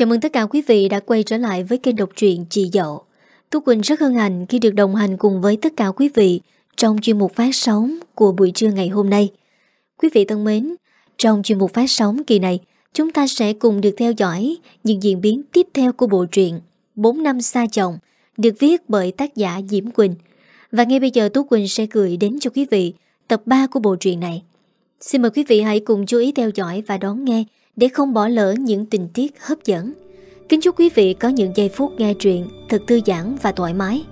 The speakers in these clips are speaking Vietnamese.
Chào mừng tất cả quý vị đã quay trở lại với kênh độc truyện Chị Dậu. Tú Quỳnh rất hân hạnh khi được đồng hành cùng với tất cả quý vị trong chuyên mục phát sóng của buổi trưa ngày hôm nay. Quý vị thân mến, trong chuyên mục phát sóng kỳ này, chúng ta sẽ cùng được theo dõi những diễn biến tiếp theo của bộ truyện 4 năm xa chồng được viết bởi tác giả Diễm Quỳnh. Và ngay bây giờ Tú Quỳnh sẽ gửi đến cho quý vị tập 3 của bộ truyện này. Xin mời quý vị hãy cùng chú ý theo dõi và đón nghe để không bỏ lỡ những tình tiết hấp dẫn. Kính chúc quý vị có những giây phút nghe truyện thật thư giãn và thoải mái.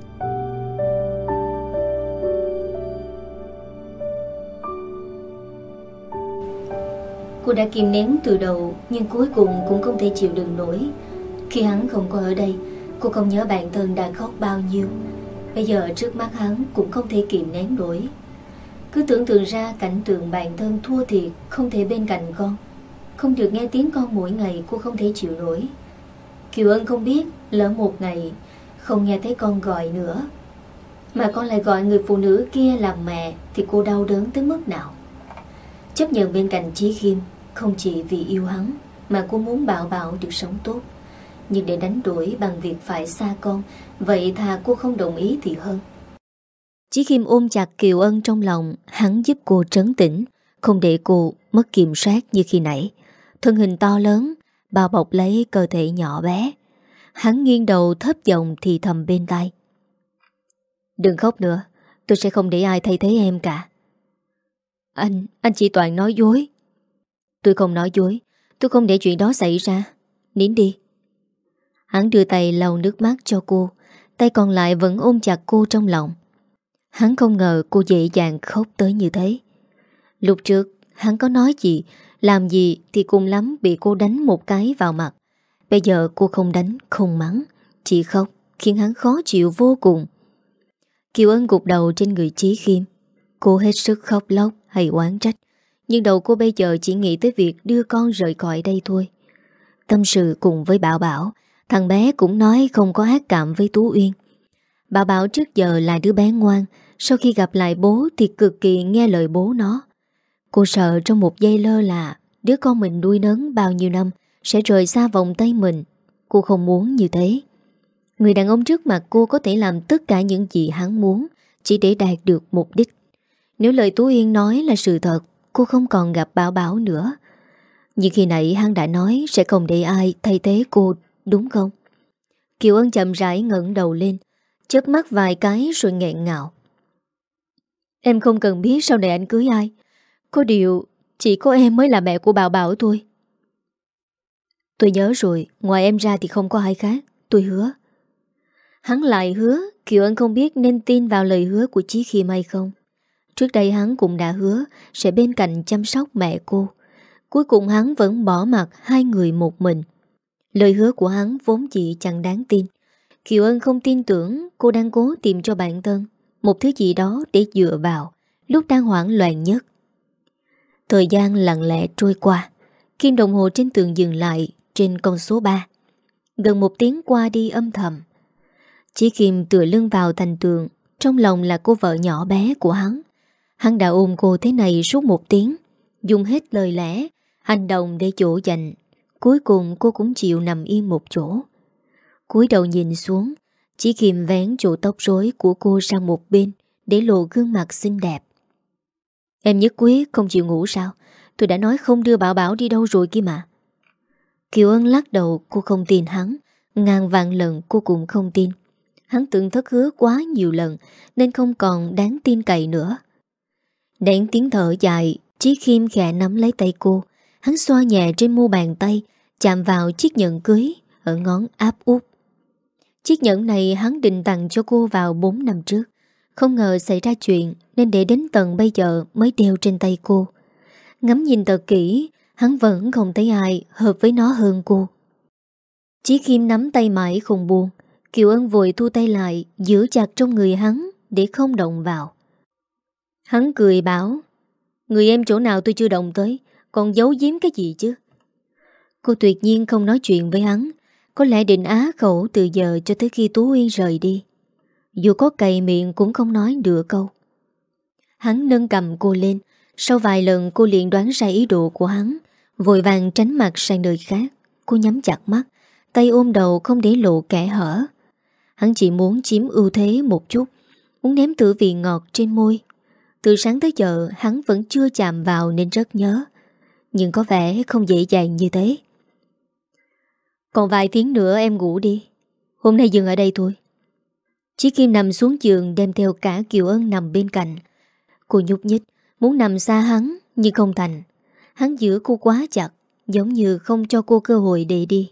Cô đã kìm nén từ đầu nhưng cuối cùng cũng không thể chịu đựng nổi. Khi hắn không có ở đây, cô không nhớ bản thân đã khóc bao nhiêu. Bây giờ trước mắt hắn cũng không thể kìm nén nổi. Cứ tưởng tượng ra cảnh tượng bản thân thua thiệt không thể bên cạnh con. Không được nghe tiếng con mỗi ngày, cô không thể chịu nổi. Kiều Ân không biết, Lỡ một ngày, Không nghe thấy con gọi nữa. Mà con lại gọi người phụ nữ kia là mẹ, Thì cô đau đớn tới mức nào? Chấp nhận bên cạnh Chí Khiêm, Không chỉ vì yêu hắn, Mà cô muốn Bảo Bảo được sống tốt. Nhưng để đánh đuổi bằng việc phải xa con, Vậy thà cô không đồng ý thì hơn. Chí Khiêm ôm chặt Kiều Ân trong lòng, Hắn giúp cô trấn tĩnh, Không để cô mất kiểm soát như khi nãy. Thân hình to lớn Bao bọc lấy cơ thể nhỏ bé. Hắn nghiêng đầu thấp giọng thì thầm bên tai. Đừng khóc nữa Tôi sẽ không để ai thay thế em cả. Anh, anh chỉ toàn nói dối. Tôi không nói dối Tôi không để chuyện đó xảy ra. Nín đi. Hắn đưa tay lau nước mắt cho cô Tay còn lại vẫn ôm chặt cô trong lòng. Hắn không ngờ cô dễ dàng khóc tới như thế. Lúc trước Hắn có nói gì làm gì thì cùng lắm bị cô đánh một cái vào mặt. Bây giờ cô không đánh, không mắng. Chỉ khóc khiến hắn khó chịu vô cùng. Kiều Ân gục đầu trên người Chí Khiêm. Cô hết sức khóc lóc hay oán trách Nhưng đầu cô bây giờ chỉ nghĩ tới việc đưa con rời khỏi đây thôi. Tâm sự cùng với Bảo Bảo Thằng bé cũng nói không có ác cảm với Tú Uyên. Bảo Bảo trước giờ là đứa bé ngoan Sau khi gặp lại bố thì cực kỳ nghe lời bố nó. Cô sợ trong một giây lơ là Đứa con mình nuôi nấng bao nhiêu năm Sẽ rời xa vòng tay mình. Cô không muốn như thế. Người đàn ông trước mặt cô có thể làm tất cả những gì hắn muốn, Chỉ để đạt được mục đích. Nếu lời Tú Yên nói là sự thật, Cô không còn gặp Bảo Bảo nữa. Nhưng khi nãy hắn đã nói Sẽ không để ai thay thế cô, Đúng không? Kiều Ân chậm rãi ngẩng đầu lên, Chớp mắt vài cái rồi nghẹn ngào. Em không cần biết sau này anh cưới ai có điều, Chỉ có em mới là mẹ của Bảo Bảo thôi. Tôi nhớ rồi, Ngoài em ra thì không có ai khác, Tôi hứa. Hắn lại hứa Kiều Ân không biết nên tin vào lời hứa của Chí Khiêm hay không. Trước đây hắn cũng đã hứa Sẽ bên cạnh chăm sóc mẹ cô. Cuối cùng hắn vẫn bỏ mặt Hai người một mình. Lời hứa của hắn vốn chỉ chẳng đáng tin. Kiều Ân không tin tưởng Cô đang cố tìm cho bản thân Một thứ gì đó để dựa vào, Lúc đang hoảng loạn nhất. Thời gian lặng lẽ trôi qua, Kim đồng hồ trên tường dừng lại Trên con số 3 Gần một tiếng qua đi âm thầm. Chỉ Kim tựa lưng vào thành tường, Trong lòng là cô vợ nhỏ bé của hắn. Hắn đã ôm cô thế này suốt một tiếng, Dùng hết lời lẽ, Hành động để chỗ dành. Cuối cùng cô cũng chịu nằm yên một chỗ. Cúi đầu nhìn xuống Chỉ Kim vén chỗ tóc rối của cô sang một bên Để lộ gương mặt xinh đẹp. Em nhất quyết không chịu ngủ sao? Tôi đã nói không đưa Bảo Bảo đi đâu rồi kia mà. Kiều Ân lắc đầu, cô không tin hắn. Ngàn vạn lần cô cũng không tin. Hắn tưởng thất hứa quá nhiều lần, Nên không còn đáng tin cậy nữa. Đẩy tiếng thở dài, Chí Khiêm khẽ nắm lấy tay cô. Hắn xoa nhẹ trên mu bàn tay, Chạm vào chiếc nhẫn cưới, Ở ngón áp út Chiếc nhẫn này hắn định tặng cho cô vào 4 năm trước không ngờ xảy ra chuyện, Nên để đến tận bây giờ mới đeo trên tay cô. Ngắm nhìn thật kỹ Hắn vẫn không thấy ai hợp với nó hơn cô. Chí Kim nắm tay mãi không buông, Kiều Ân vội thu tay lại, Giữ chặt trong người hắn Để không động vào. Hắn cười bảo, Người em chỗ nào tôi chưa động tới, Còn giấu giếm cái gì chứ? Cô tuyệt nhiên không nói chuyện với hắn, Có lẽ định á khẩu từ giờ cho tới khi Tú Uyên rời đi dù có cày miệng cũng không nói nửa câu. Hắn nâng cầm cô lên, Sau vài lần cô liền đoán ra ý đồ của hắn, Vội vàng tránh mặt sang nơi khác. Cô nhắm chặt mắt, Tay ôm đầu không để lộ kẻ hở. Hắn chỉ muốn chiếm ưu thế một chút, Muốn ném thử vị ngọt trên môi. Từ sáng tới giờ, hắn vẫn chưa chạm vào nên rất nhớ, Nhưng có vẻ không dễ dàng như thế. Còn vài tiếng nữa em ngủ đi. Hôm nay dừng ở đây thôi. Chí Kim nằm xuống giường đem theo cả Kiều Ân nằm bên cạnh. Cô nhúc nhích, Muốn nằm xa hắn, nhưng không thành. Hắn giữ cô quá chặt, Giống như không cho cô cơ hội để đi.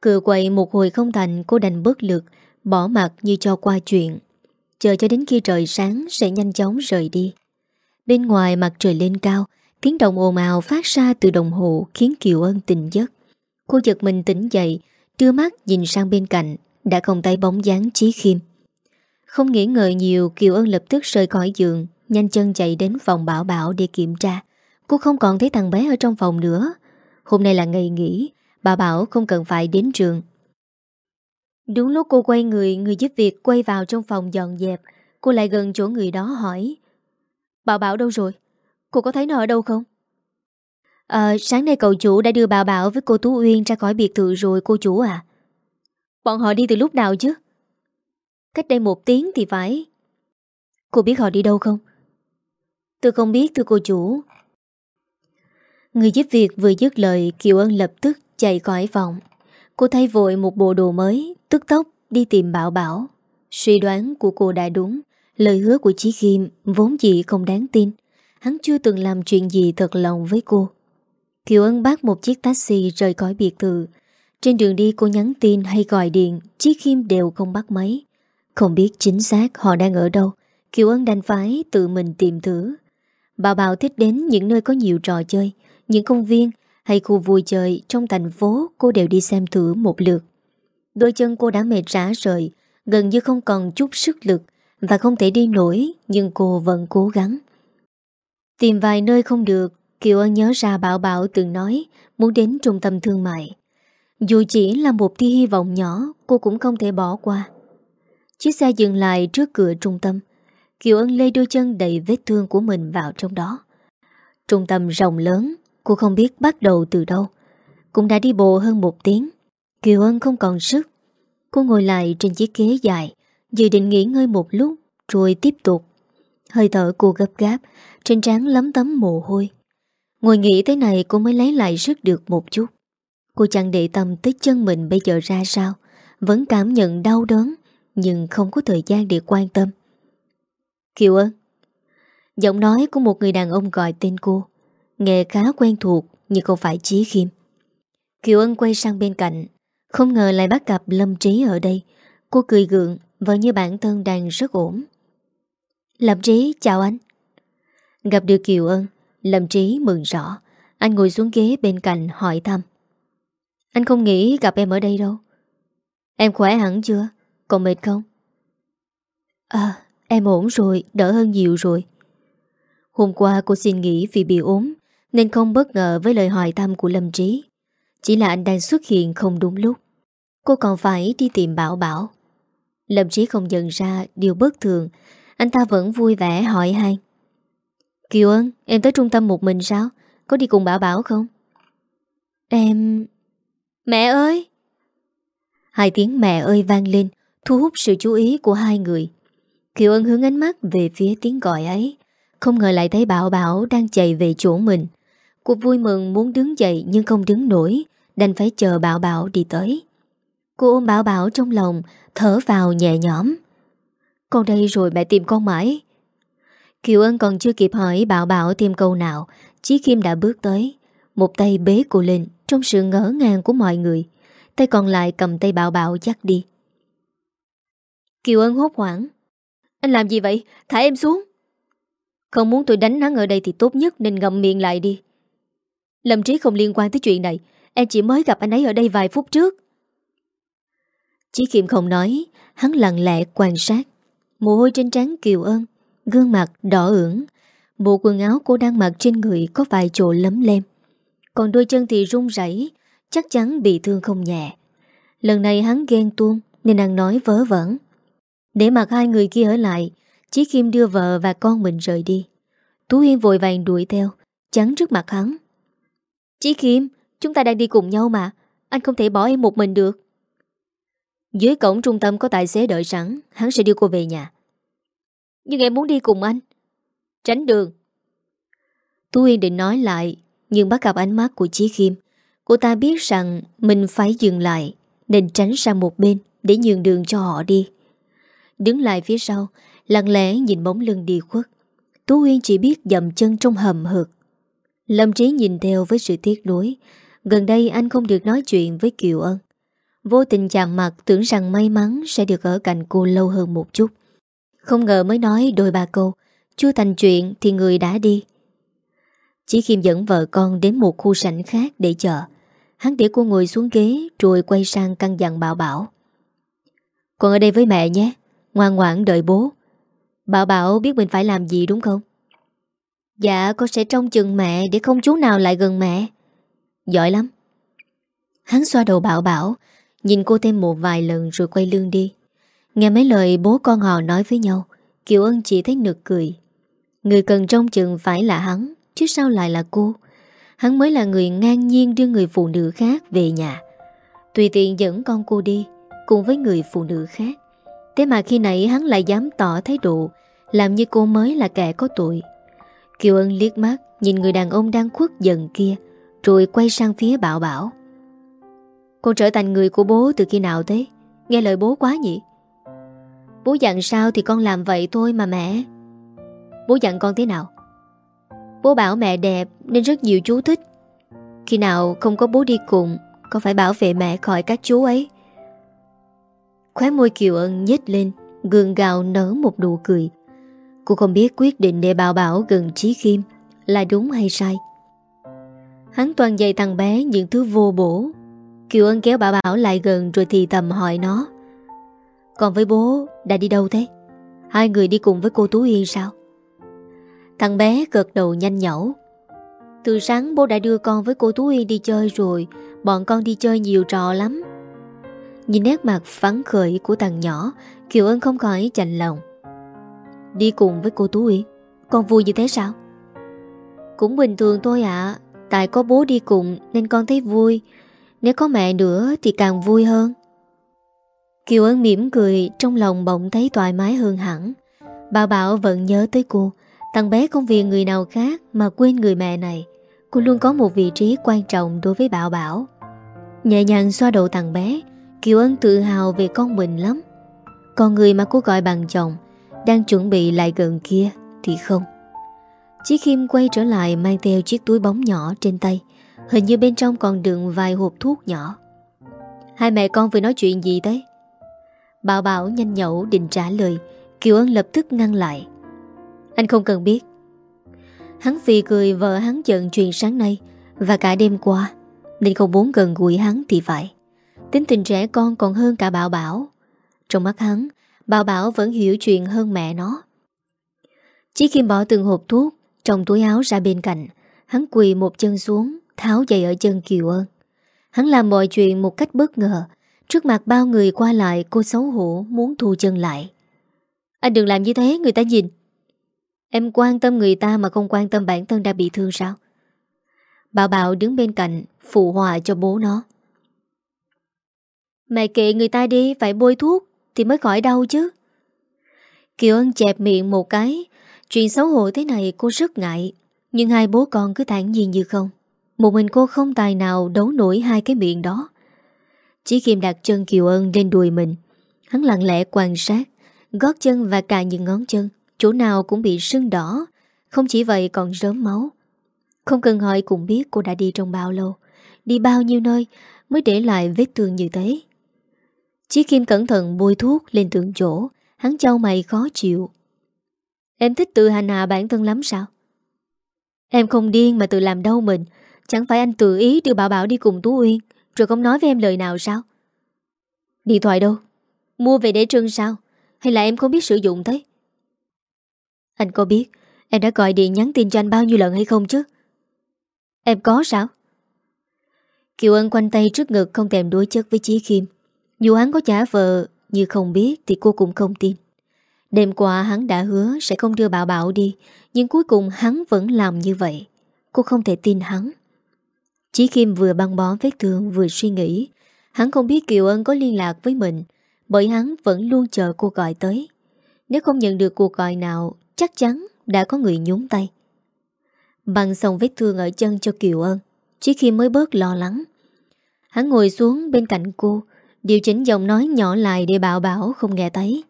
Cửa quậy một hồi không thành, Cô đành bất lực, Bỏ mặt như cho qua chuyện. Chờ cho đến khi trời sáng Sẽ nhanh chóng rời đi. Bên ngoài mặt trời lên cao, Tiếng động ồn ào phát ra từ đồng hồ Khiến Kiều Ân tỉnh giấc. Cô giật mình tỉnh dậy, Đưa mắt nhìn sang bên cạnh. Đã không tay bóng dáng Chí Khiêm. Không nghĩ ngợi nhiều, Kiều Ân lập tức rời khỏi giường, Nhanh chân chạy đến phòng bảo bảo để kiểm tra. Cô không còn thấy thằng bé ở trong phòng nữa. Hôm nay là ngày nghỉ Bà bảo không cần phải đến trường. Đúng lúc cô quay người Người giúp việc quay vào trong phòng dọn dẹp, Cô lại gần chỗ người đó hỏi, Bảo bảo đâu rồi? Cô có thấy nó ở đâu không? À sáng nay cậu chủ đã đưa bà Bảo với cô Tú Uyên ra khỏi biệt thự rồi, cô chủ à. Bọn họ đi từ lúc nào chứ? Cách đây một tiếng thì phải. Cô biết họ đi đâu không? Tôi không biết, thưa cô chủ. Người giúp việc vừa dứt lời, Kiều Ân lập tức chạy khỏi phòng. Cô thay vội một bộ đồ mới, Tức tốc đi tìm Bảo Bảo. Suy đoán của cô đã đúng. Lời hứa của Chí Khiêm Vốn dĩ không đáng tin. Hắn chưa từng làm chuyện gì thật lòng với cô. Kiều Ân bắt một chiếc taxi rời khỏi biệt thự. Trên đường đi cô nhắn tin hay gọi điện Chí Khiêm đều không bắt máy Không biết chính xác họ đang ở đâu Kiều Ân đành phải tự mình tìm thử Bảo Bảo thích đến những nơi có nhiều trò chơi những công viên hay khu vui chơi trong thành phố cô đều đi xem thử một lượt. Đôi chân cô đã mệt rã rời, gần như không còn chút sức lực và không thể đi nổi nhưng cô vẫn cố gắng. Tìm vài nơi không được, Kiều Ân nhớ ra Bảo Bảo từng nói muốn đến trung tâm thương mại. Dù chỉ là một tia hy vọng nhỏ, cô cũng không thể bỏ qua. Chiếc xe dừng lại trước cửa trung tâm. Kiều Ân lê đôi chân đầy vết thương của mình vào trong đó. Trung tâm rộng lớn, Cô không biết bắt đầu từ đâu Cũng đã đi bộ hơn một tiếng Kiều Ân không còn sức Cô ngồi lại trên chiếc ghế dài Dự định nghỉ ngơi một lúc Rồi tiếp tục Hơi thở cô gấp gáp Trên trán lấm tấm mồ hôi Ngồi nghỉ thế này cô mới lấy lại sức được một chút Cô chẳng để tâm tới chân mình bây giờ ra sao. Vẫn cảm nhận đau đớn, Nhưng không có thời gian để quan tâm. Kiều ơn Giọng nói của một người đàn ông gọi tên cô, Nghe khá quen thuộc Nhưng không phải Chí Khiêm. Kiều Ân quay sang bên cạnh, Không ngờ lại bắt gặp Lâm Trí ở đây. Cô cười gượng Và như bản thân đang rất ổn. Lâm Trí, chào anh. Gặp được Kiều Ân, Lâm Trí mừng rõ. Anh ngồi xuống ghế bên cạnh hỏi thăm. Anh không nghĩ gặp em ở đây đâu. Em khỏe hẳn chưa? Còn mệt không? À em ổn rồi, Đỡ hơn nhiều rồi. Hôm qua cô xin nghỉ vì bị ốm, nên không bất ngờ với lời hỏi thăm của Lâm Trí. Chỉ là anh đang xuất hiện không đúng lúc. Cô còn phải đi tìm Bảo Bảo. Lâm Trí không nhận ra điều bất thường. Anh ta vẫn vui vẻ hỏi hai Kiều ơn Em tới trung tâm một mình sao? Có đi cùng Bảo Bảo không? Em... Mẹ ơi Hai tiếng mẹ ơi vang lên Thu hút sự chú ý của hai người Kiều ân hướng ánh mắt về phía tiếng gọi ấy Không ngờ lại thấy Bảo Bảo đang chạy về chỗ mình Cô vui mừng muốn đứng dậy nhưng không đứng nổi, đành phải chờ Bảo Bảo đi tới. Cô ôm Bảo Bảo trong lòng, thở vào nhẹ nhõm. Con đây rồi mẹ tìm con mãi. Kiều Ân còn chưa kịp hỏi Bảo Bảo thêm câu nào, Chí Kim đã bước tới. Một tay bế cô lên trong sự ngỡ ngàng của mọi người. Tay còn lại cầm tay Bảo Bảo dắt đi. Kiều Ân hốt hoảng. Anh làm gì vậy? Thả em xuống. Không muốn tôi đánh hắn ở đây thì tốt nhất nên ngậm miệng lại đi. Lâm Trí không liên quan tới chuyện này Em chỉ mới gặp anh ấy ở đây vài phút trước Chí Kiệm không nói Hắn lặng lẽ quan sát Mồ hôi trên trán kiều ân Gương mặt đỏ ửng Bộ quần áo cô đang mặc trên người Có vài chỗ lấm lem còn đôi chân thì run rẩy Chắc chắn bị thương không nhẹ. Lần này hắn ghen tuông Nên ăn nói vớ vẩn. Để mặc hai người kia ở lại Chí Kim đưa vợ và con mình rời đi. Tú Yên vội vàng đuổi theo Chắn trước mặt hắn. Chí Kim, chúng ta đang đi cùng nhau mà Anh không thể bỏ em một mình được. Dưới cổng trung tâm có tài xế đợi sẵn Hắn sẽ đưa cô về nhà. Nhưng em muốn đi cùng anh. Tránh đường. Tú Yên định nói lại nhưng bắt gặp ánh mắt của Chí Khiêm, Cô ta biết rằng mình phải dừng lại, Nên tránh sang một bên Để nhường đường cho họ đi. Đứng lại phía sau, Lặng lẽ nhìn bóng lưng đi khuất. Tú Uyên chỉ biết dầm chân trong hầm hực. Lâm Trí nhìn theo với sự tiếc nuối. Gần đây anh không được nói chuyện với Kiều Ân. Vô tình chạm mặt tưởng rằng may mắn sẽ được ở cạnh cô lâu hơn một chút. Không ngờ mới nói đôi ba câu. Chưa thành chuyện thì người đã đi. Chỉ khiêm dẫn vợ con đến một khu sảnh khác để chờ, Hắn để cô ngồi xuống ghế Rồi quay sang căn dặn Bảo Bảo. Con ở đây với mẹ nhé, Ngoan ngoãn đợi bố. Bảo Bảo biết mình phải làm gì, đúng không? Dạ con sẽ trông chừng mẹ Để không chú nào lại gần mẹ. Giỏi lắm. Hắn xoa đầu Bảo Bảo, Nhìn cô thêm một vài lần rồi quay lưng đi. Nghe mấy lời bố con họ nói với nhau, Kiều Ân chỉ thấy nực cười. Người cần trông chừng phải là hắn. Chứ sao lại là cô? Hắn mới là người ngang nhiên đưa người phụ nữ khác về nhà. Tùy tiện dẫn con cô đi, Cùng với người phụ nữ khác. Thế mà khi nãy hắn lại dám tỏ thái độ, Làm như cô mới là kẻ có tội. Kiều Ân liếc mắt, Nhìn người đàn ông đang khuất dần kia, Rồi quay sang phía Bảo Bảo. Con trở thành người của bố từ khi nào thế? Nghe lời bố quá nhỉ? Bố dặn sao thì con làm vậy thôi mà mẹ. Bố dặn con thế nào? Bố bảo mẹ đẹp Nên rất nhiều chú thích. Khi nào không có bố đi cùng Con phải bảo vệ mẹ khỏi các chú ấy? Khóe môi Kiều Ân nhếch lên Gương gạo nở một nụ cười. Cô không biết quyết định để bảo bảo gần Trí Khiêm Là đúng hay sai. Hắn toàn dạy thằng bé những thứ vô bổ. Kiều Ân kéo bảo bảo lại gần Rồi thì tầm hỏi nó. Còn với bố, đã đi đâu thế? Hai người đi cùng với cô Tú Yên sao? Thằng bé gật đầu nhanh nhẩu. Từ sáng bố đã đưa con với cô Tú Yên đi chơi rồi, Bọn con đi chơi nhiều trò lắm. Nhìn nét mặt phấn khởi của thằng nhỏ, Kiều Ân không khỏi chạnh lòng. Đi cùng với cô Tú Uyên Con vui như thế sao? Cũng bình thường thôi ạ, Tại có bố đi cùng nên con thấy vui. Nếu có mẹ nữa thì càng vui hơn. Kiều Ân mỉm cười, Trong lòng bỗng thấy thoải mái hơn hẳn. Bà Bảo vẫn nhớ tới cô Thằng bé không vì người nào khác Mà quên người mẹ này. Cô luôn có một vị trí quan trọng đối với Bảo Bảo. Nhẹ nhàng xoa đầu thằng bé, Kiều Ân tự hào về con mình lắm. Còn người mà cô gọi bằng chồng, Đang chuẩn bị lại gần kia Thì không. Chí Khiêm quay trở lại mang theo chiếc túi bóng nhỏ trên tay, Hình như bên trong còn đựng vài hộp thuốc nhỏ. Hai mẹ con vừa nói chuyện gì thế Bảo Bảo nhanh nhẩu định trả lời, Kiều Ân lập tức ngăn lại. Anh không cần biết. Hắn vì cười vợ hắn giận chuyện sáng nay, Và cả đêm qua, Nên không muốn gần gũi hắn thì phải. Tính tình trẻ con còn hơn cả Bảo Bảo. Trong mắt hắn, Bảo Bảo vẫn hiểu chuyện hơn mẹ nó. Chỉ khi bỏ từng hộp thuốc Trong túi áo ra bên cạnh, Hắn quỳ một chân xuống, Tháo giày ở chân Kiều ơn Hắn làm mọi chuyện một cách bất ngờ, Trước mặt bao người qua lại Cô xấu hổ muốn thu chân lại. Anh đừng làm như thế, người ta nhìn. Em quan tâm người ta mà không quan tâm bản thân đã bị thương sao? Bảo Bảo đứng bên cạnh, Phụ hòa cho bố nó. Mẹ kệ người ta đi, Phải bôi thuốc Thì mới khỏi đau chứ. Kiều Ân chẹp miệng một cái. Chuyện xấu hổ thế này cô rất ngại. Nhưng hai bố con cứ thản nhiên như không. Một mình cô không tài nào đấu nổi hai cái miệng đó. Chỉ khiêm đặt chân Kiều Ân lên đùi mình. Hắn lặng lẽ quan sát, Gót chân và cả những ngón chân. Chỗ nào cũng bị sưng đỏ. Không chỉ vậy còn rớm máu. Không cần hỏi cũng biết cô đã đi trong bao lâu. Đi bao nhiêu nơi Mới để lại vết thương như thế? Chí Kim cẩn thận bôi thuốc lên tượng chỗ. Hắn châu mày khó chịu. Em thích tự hành hạ bản thân lắm sao? Em không điên mà tự làm đau mình. Chẳng phải anh tự ý đưa Bảo Bảo đi cùng Tú Uyên, Rồi không nói với em lời nào sao? Điện thoại đâu? Mua về để trưng sao? Hay là em không biết sử dụng thế? Anh có biết Em đã gọi điện nhắn tin cho anh bao nhiêu lần hay không chứ Em có sao Kiều Ân quanh tay trước ngực không thèm đối chất với Chí Kim dù hắn có trả vợ như không biết thì cô cũng không tin. Đêm qua hắn đã hứa sẽ không đưa Bảo Bảo đi, nhưng cuối cùng hắn vẫn làm như vậy. Cô không thể tin hắn. Chí Kim vừa băng bó vết thương vừa suy nghĩ Hắn không biết Kiều Ân có liên lạc với mình Bởi hắn vẫn luôn chờ cô gọi tới Nếu không nhận được cuộc gọi nào Chắc chắn đã có người nhúng tay. Băng xong vết thương ở chân cho Kiều Ân chỉ khi mới bớt lo lắng. Hắn ngồi xuống bên cạnh cô, Điều chỉnh giọng nói nhỏ lại để bảo bảo không nghe thấy.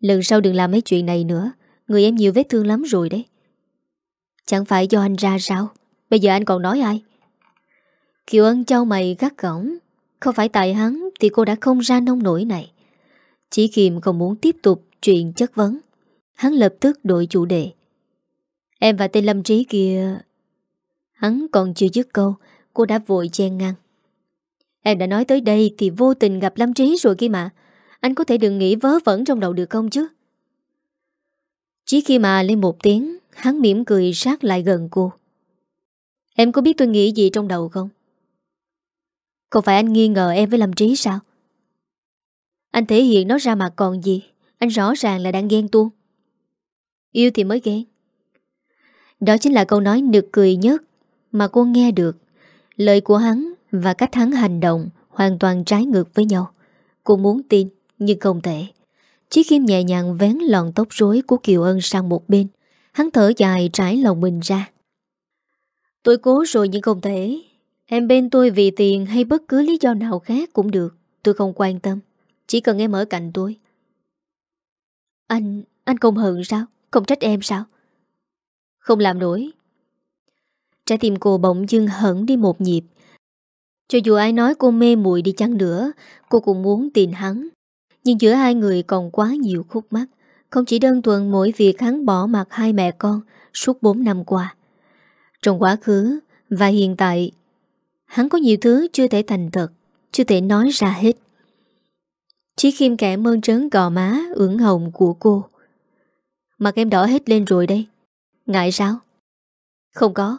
Lần sau đừng làm mấy chuyện này nữa, Người em nhiều vết thương lắm rồi đấy. Chẳng phải do anh ra sao? Bây giờ anh còn nói ai? Kiều Ân trao mày gắt gỏng. Không phải tại hắn Thì cô đã không ra nông nổi này. Chỉ Kiềm không muốn tiếp tục chuyện chất vấn. Hắn lập tức đổi chủ đề. Em và tên Lâm Trí kia, Hắn còn chưa dứt câu, Cô đã vội chen ngang. Em đã nói tới đây thì vô tình gặp Lâm Trí rồi kia mà. Anh có thể đừng nghĩ vớ vẩn trong đầu được không chứ? Chỉ khi mà lên một tiếng, Hắn mỉm cười sát lại gần cô. Em có biết tôi nghĩ gì trong đầu không? Không phải anh nghi ngờ em với Lâm Trí sao? Anh thể hiện nó ra mà còn gì? Anh rõ ràng là đang ghen tuông. Yêu thì mới ghen Đó chính là câu nói nực cười nhất Mà cô nghe được. Lời của hắn và cách hắn hành động Hoàn toàn trái ngược với nhau. Cô muốn tin nhưng không thể. Chiếc khiêm nhẹ nhàng vén lòn tóc rối Của Kiều Ân sang một bên. Hắn thở dài trải lòng mình ra. Tôi cố rồi nhưng không thể. Em bên tôi vì tiền hay bất cứ lý do nào khác cũng được. Tôi không quan tâm. Chỉ cần em ở cạnh tôi. Anh, anh không hận sao? Không trách em sao? Không làm nổi. Trái tim cô bỗng dưng hẳn đi một nhịp. Cho dù ai nói cô mê muội đi chăng nữa, Cô cũng muốn tìm hắn. Nhưng giữa hai người còn quá nhiều khúc mắc. Không chỉ đơn thuần mỗi việc hắn bỏ mặt hai mẹ con Suốt 4 năm qua. Trong quá khứ và hiện tại, Hắn có nhiều thứ chưa thể thành thật, Chưa thể nói ra hết. Chỉ khiêm kẻ mơn trớn gò má, ửng hồng của cô. Mặt em đỏ hết lên rồi đây Ngại sao? Không có.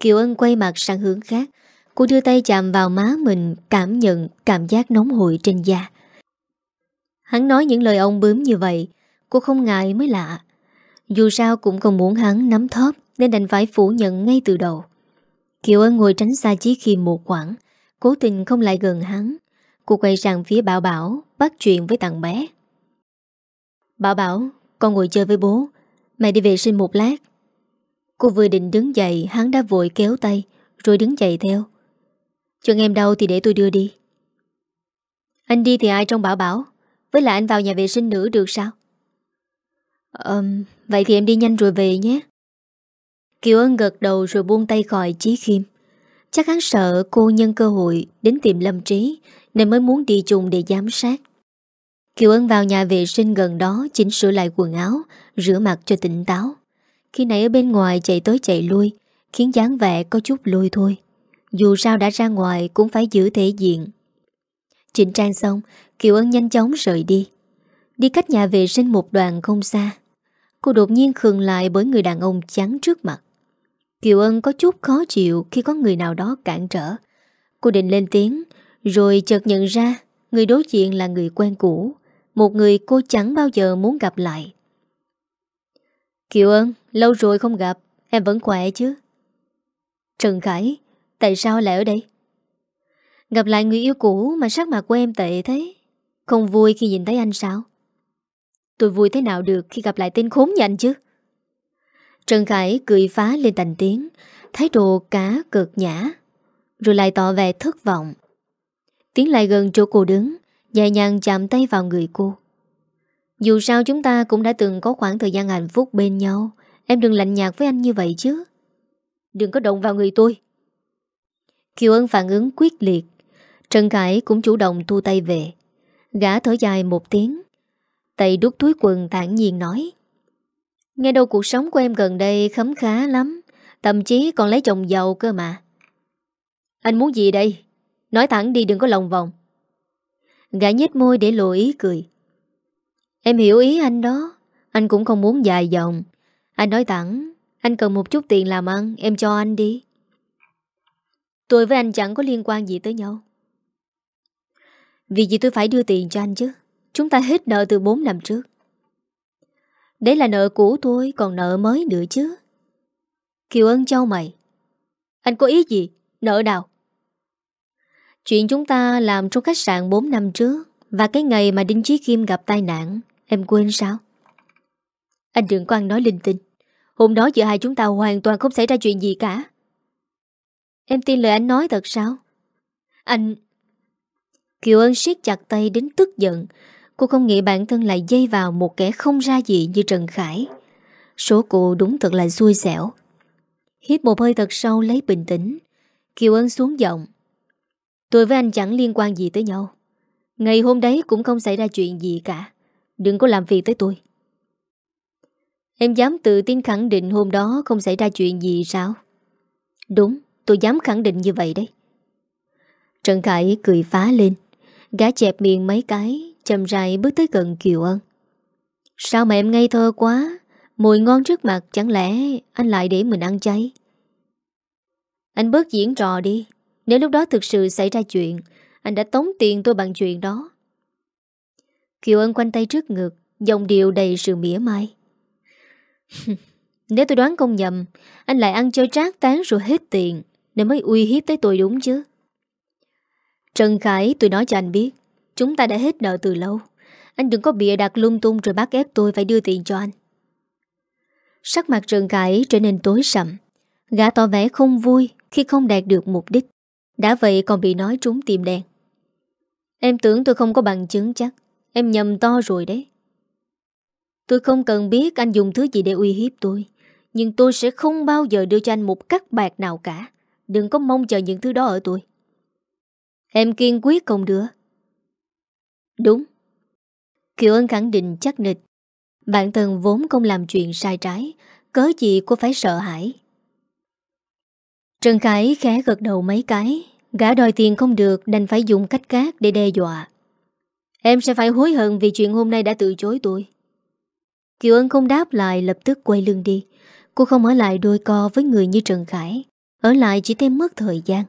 Kiều Ân quay mặt sang hướng khác. Cô đưa tay chạm vào má mình, Cảm nhận cảm giác nóng hổi trên da. Hắn nói những lời ông bướm như vậy, Cô không ngại mới lạ. Dù sao cũng không muốn hắn nắm thóp, Nên đành phải phủ nhận ngay từ đầu. Kiều Ân ngồi tránh xa Chí khi một quãng, Cố tình không lại gần hắn. Cô quay sang phía Bảo Bảo, Bắt chuyện với thằng bé. Bảo Bảo con ngồi chơi với bố. Mẹ đi vệ sinh một lát. Cô vừa định đứng dậy Hắn đã vội kéo tay Rồi đứng dậy theo. Chân em đau thì để tôi đưa đi. Anh đi thì ai trong Bảo Bảo? Với lại anh vào nhà vệ sinh nữa được sao? Um, Vậy thì em đi nhanh rồi về nhé. Kiều Ân gật đầu rồi buông tay khỏi Chí Khiêm. Chắc hắn sợ cô nhân cơ hội đến tìm Lâm Trí nên mới muốn đi chung để giám sát. Kiều Ân vào nhà vệ sinh gần đó chỉnh sửa lại quần áo, rửa mặt cho tỉnh táo. Khi nãy ở bên ngoài chạy tới chạy lui, khiến dáng vẻ có chút lôi thôi. Dù sao đã ra ngoài cũng phải giữ thể diện. Chỉnh trang xong, Kiều Ân nhanh chóng rời đi. Đi cách nhà vệ sinh một đoạn không xa. Cô đột nhiên khừng lại bởi người đàn ông trắng trước mặt. Kiều Ân có chút khó chịu khi có người nào đó cản trở. Cô định lên tiếng, rồi chợt nhận ra người đối diện là người quen cũ, một người cô chẳng bao giờ muốn gặp lại. Kiều ơn lâu rồi không gặp, em vẫn khỏe chứ? Trần Khải, tại sao lại ở đây? Gặp lại người yêu cũ mà sắc mặt của em tệ thế. Không vui khi nhìn thấy anh sao? Tôi vui thế nào được khi gặp lại tên khốn như anh chứ? Trần Khải cười phá lên thành tiếng Thái độ cá cực nhã Rồi lại tỏ vẻ thất vọng Tiến lại gần chỗ cô đứng Nhẹ nhàng chạm tay vào người cô. Dù sao chúng ta cũng đã từng có khoảng thời gian hạnh phúc bên nhau. Em đừng lạnh nhạt với anh như vậy chứ. Đừng có động vào người tôi. Kiều Ân phản ứng quyết liệt. Trần Khải cũng chủ động thu tay về. Gã thở dài một tiếng. Tay đút túi quần tản nhiên nói. Nghe đâu cuộc sống của em gần đây khấm khá lắm. Thậm chí còn lấy chồng giàu cơ mà. Anh muốn gì đây? Nói thẳng đi đừng có lòng vòng. Gã nhếch môi để lộ ý cười. Em hiểu ý anh đó. Anh cũng không muốn dài dòng. Anh nói thẳng, Anh cần một chút tiền làm ăn, Em cho anh đi. Tôi với anh chẳng có liên quan gì tới nhau. Vì gì tôi phải đưa tiền cho anh chứ? Chúng ta hết nợ từ 4 năm trước. Đấy là nợ cũ thôi Còn nợ mới nữa chứ. Kiều Ân châu mày. Anh có ý gì? Nợ nào? Chuyện chúng ta làm trong khách sạn 4 năm trước Và cái ngày mà Đinh Chí Kim gặp tai nạn, Em quên sao? Anh đừng có ăn nói linh tinh. Hôm đó giữa hai chúng ta hoàn toàn không xảy ra chuyện gì cả. Em tin lời anh nói thật sao? Anh... Kiều Ân siết chặt tay đến tức giận. Cô không nghĩ bản thân lại dây vào một kẻ không ra gì như Trần Khải. Số cô đúng thật là xui xẻo. Hít một hơi thật sâu lấy bình tĩnh. Kiều Ân xuống giọng. Tôi với anh chẳng liên quan gì tới nhau Ngày hôm đấy cũng không xảy ra chuyện gì cả Đừng có làm việc tới tôi Em dám tự tin khẳng định hôm đó không xảy ra chuyện gì sao? Đúng, tôi dám khẳng định như vậy đấy. Trần Khải cười phá lên. Gã chẹp miệng mấy cái, chầm rài bước tới gần Kiều Ân. Sao mà em ngây thơ quá? Mùi ngon trước mặt chẳng lẽ anh lại để mình ăn cháy? Anh bớt diễn trò đi. Nếu lúc đó thực sự xảy ra chuyện, anh đã tống tiền tôi bằng chuyện đó. Kiều Ân quanh tay trước ngực, dòng điệu đầy sự mỉa mai. Nếu tôi đoán không nhầm Anh lại ăn chơi trác tán rồi hết tiền Nên mới uy hiếp tới tôi đúng chứ? Trần Khải tôi nói cho anh biết Chúng ta đã hết nợ từ lâu. Anh đừng có bịa đặt lung tung rồi bắt ép tôi phải đưa tiền cho anh. Sắc mặt Trần Khải trở nên tối sầm. Gã tỏ vẻ không vui khi không đạt được mục đích. Đã vậy còn bị nói trúng tim đen. Em tưởng tôi không có bằng chứng chắc. Em nhầm to rồi đấy. Tôi không cần biết anh dùng thứ gì để uy hiếp tôi, Nhưng tôi sẽ không bao giờ đưa cho anh một cắt bạc nào cả. Đừng có mong chờ những thứ đó ở tôi. Em kiên quyết không đưa. Đúng. Kiều Ân khẳng định chắc nịch. Bản thân vốn không làm chuyện sai trái, Cớ gì cô phải sợ hãi? Trần Khải khẽ gật đầu mấy cái. Gã đòi tiền không được, Đành phải dùng cách khác để đe dọa. Em sẽ phải hối hận vì chuyện hôm nay đã từ chối tôi. Kiều Ân không đáp lại, lập tức quay lưng đi. Cô không ở lại đôi co với người như Trần Khải. Ở lại chỉ thêm mất thời gian.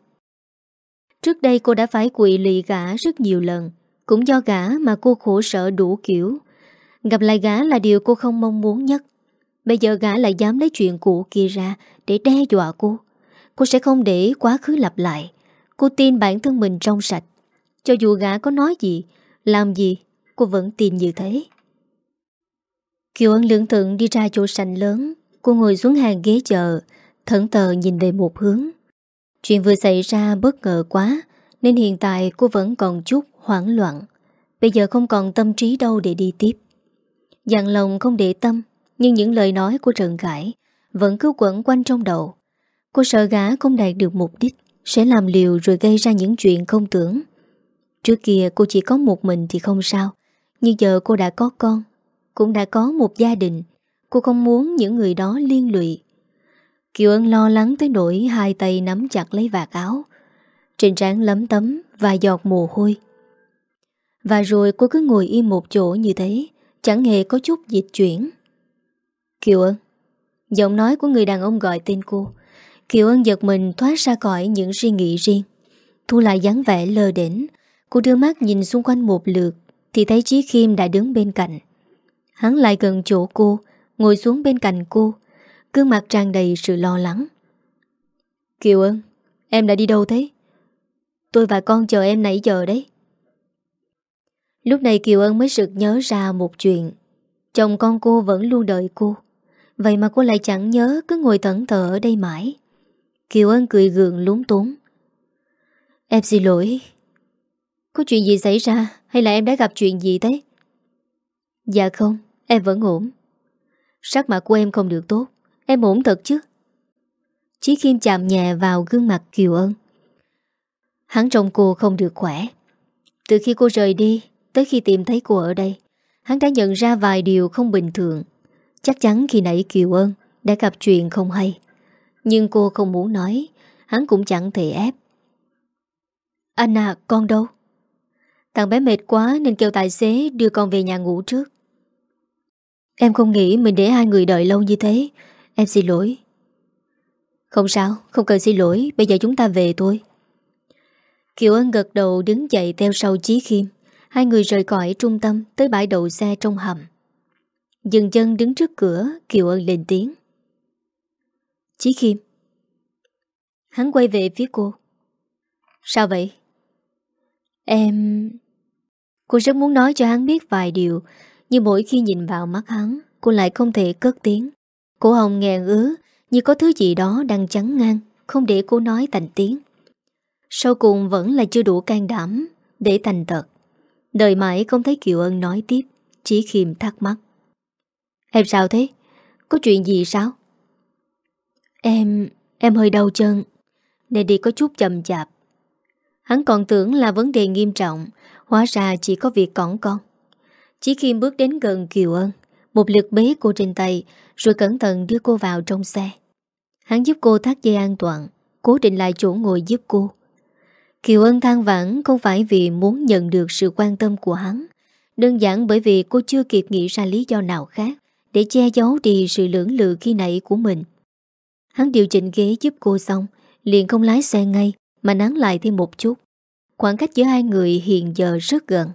Trước đây cô đã phải quỵ lì gã rất nhiều lần. Cũng do gã mà cô khổ sở đủ kiểu. Gặp lại gã là điều cô không mong muốn nhất. Bây giờ gã lại dám lấy chuyện cũ kia ra Để đe dọa cô. Cô sẽ không để quá khứ lặp lại. Cô tin bản thân mình trong sạch. Cho dù gã có nói gì, Làm gì, Cô vẫn tin như thế. Kiều Ân lưỡng thượng đi ra chỗ sành lớn. Cô ngồi xuống hàng ghế chờ, Thẫn tờ nhìn về một hướng. Chuyện vừa xảy ra bất ngờ quá, Nên hiện tại cô vẫn còn chút hoảng loạn. Bây giờ không còn tâm trí đâu để đi tiếp. Dặn lòng không để tâm, Nhưng những lời nói của Trần Khải Vẫn cứ quẩn quanh trong đầu. Cô sợ gã không đạt được mục đích, Sẽ làm liều rồi gây ra những chuyện không tưởng. Trước kia cô chỉ có một mình thì không sao, Nhưng giờ cô đã có con, cũng đã có một gia đình. Cô không muốn những người đó liên lụy. Kiều Ân lo lắng tới nỗi Hai tay nắm chặt lấy vạt áo, Trên trán lấm tấm Và giọt mồ hôi. Và rồi cô cứ ngồi im một chỗ như thế, Chẳng hề có chút dịch chuyển. Kiều Ân, Giọng nói của người đàn ông gọi tên cô Kiều Ân giật mình thoát ra khỏi những suy nghĩ riêng. Thu lại dáng vẻ lơ đỉnh. Cô đưa mắt nhìn xung quanh một lượt Thì thấy Chí Khiêm đã đứng bên cạnh. Hắn lại gần chỗ cô Ngồi xuống bên cạnh cô. Cương mặt tràn đầy sự lo lắng. Kiều Ân, Em đã đi đâu thế? Tôi và con chờ em nãy giờ đấy. Lúc này Kiều Ân mới sực nhớ ra một chuyện. Chồng con cô vẫn luôn đợi cô. Vậy mà cô lại chẳng nhớ Cứ ngồi thẫn thờ ở đây mãi. Kiều Ân cười gượng lúng túng. Em xin lỗi. Có chuyện gì xảy ra? Hay là em đã gặp chuyện gì thế? Dạ không, Em vẫn ổn. Sắc mặt của em không được tốt. Em ổn thật chứ? Chí Khiêm chạm nhẹ vào gương mặt Kiều Ân. Hắn trông cô không được khỏe. Từ khi cô rời đi, Tới khi tìm thấy cô ở đây, Hắn đã nhận ra vài điều không bình thường. Chắc chắn khi nãy Kiều Ân Đã gặp chuyện không hay. Nhưng cô không muốn nói Hắn cũng chẳng thể ép. Anh à con đâu? Thằng bé mệt quá nên kêu tài xế đưa con về nhà ngủ trước. Em không nghĩ mình để hai người đợi lâu như thế. Em xin lỗi. Không sao, không cần xin lỗi. Bây giờ chúng ta về thôi. Kiều Ân gật đầu đứng dậy theo sau Chí Khiêm. Hai người rời khỏi trung tâm Tới bãi đậu xe trong hầm. Dừng chân đứng trước cửa Kiều Ân lên tiếng. Chí Khiêm Hắn quay về phía cô Sao vậy? Em... Cô rất muốn nói cho hắn biết vài điều Nhưng mỗi khi nhìn vào mắt hắn Cô lại không thể cất tiếng Cô hồng nghẹn ứ Như có thứ gì đó đang chắn ngang Không để cô nói thành tiếng Sau cùng vẫn là chưa đủ can đảm Để thành thật Đợi mãi không thấy Kiều Ân nói tiếp Chỉ khiêm thắc mắc Em sao thế? Có chuyện gì sao? Em... em hơi đau chân. Nên đi có chút chậm chạp. Hắn còn tưởng là vấn đề nghiêm trọng, Hóa ra chỉ có việc cỏn con. Chỉ khi bước đến gần Kiều Ân, Một lực bế cô trên tay, Rồi cẩn thận đưa cô vào trong xe. Hắn giúp cô thắt dây an toàn, Cố định lại chỗ ngồi giúp cô. Kiều Ân than vãn không phải vì muốn nhận được sự quan tâm của hắn, Đơn giản bởi vì cô chưa kịp nghĩ ra lý do nào khác Để che giấu đi sự lưỡng lự khi nãy của mình. Hắn điều chỉnh ghế giúp cô xong, Liền không lái xe ngay, Mà nán lại thêm một chút. Khoảng cách giữa hai người hiện giờ rất gần.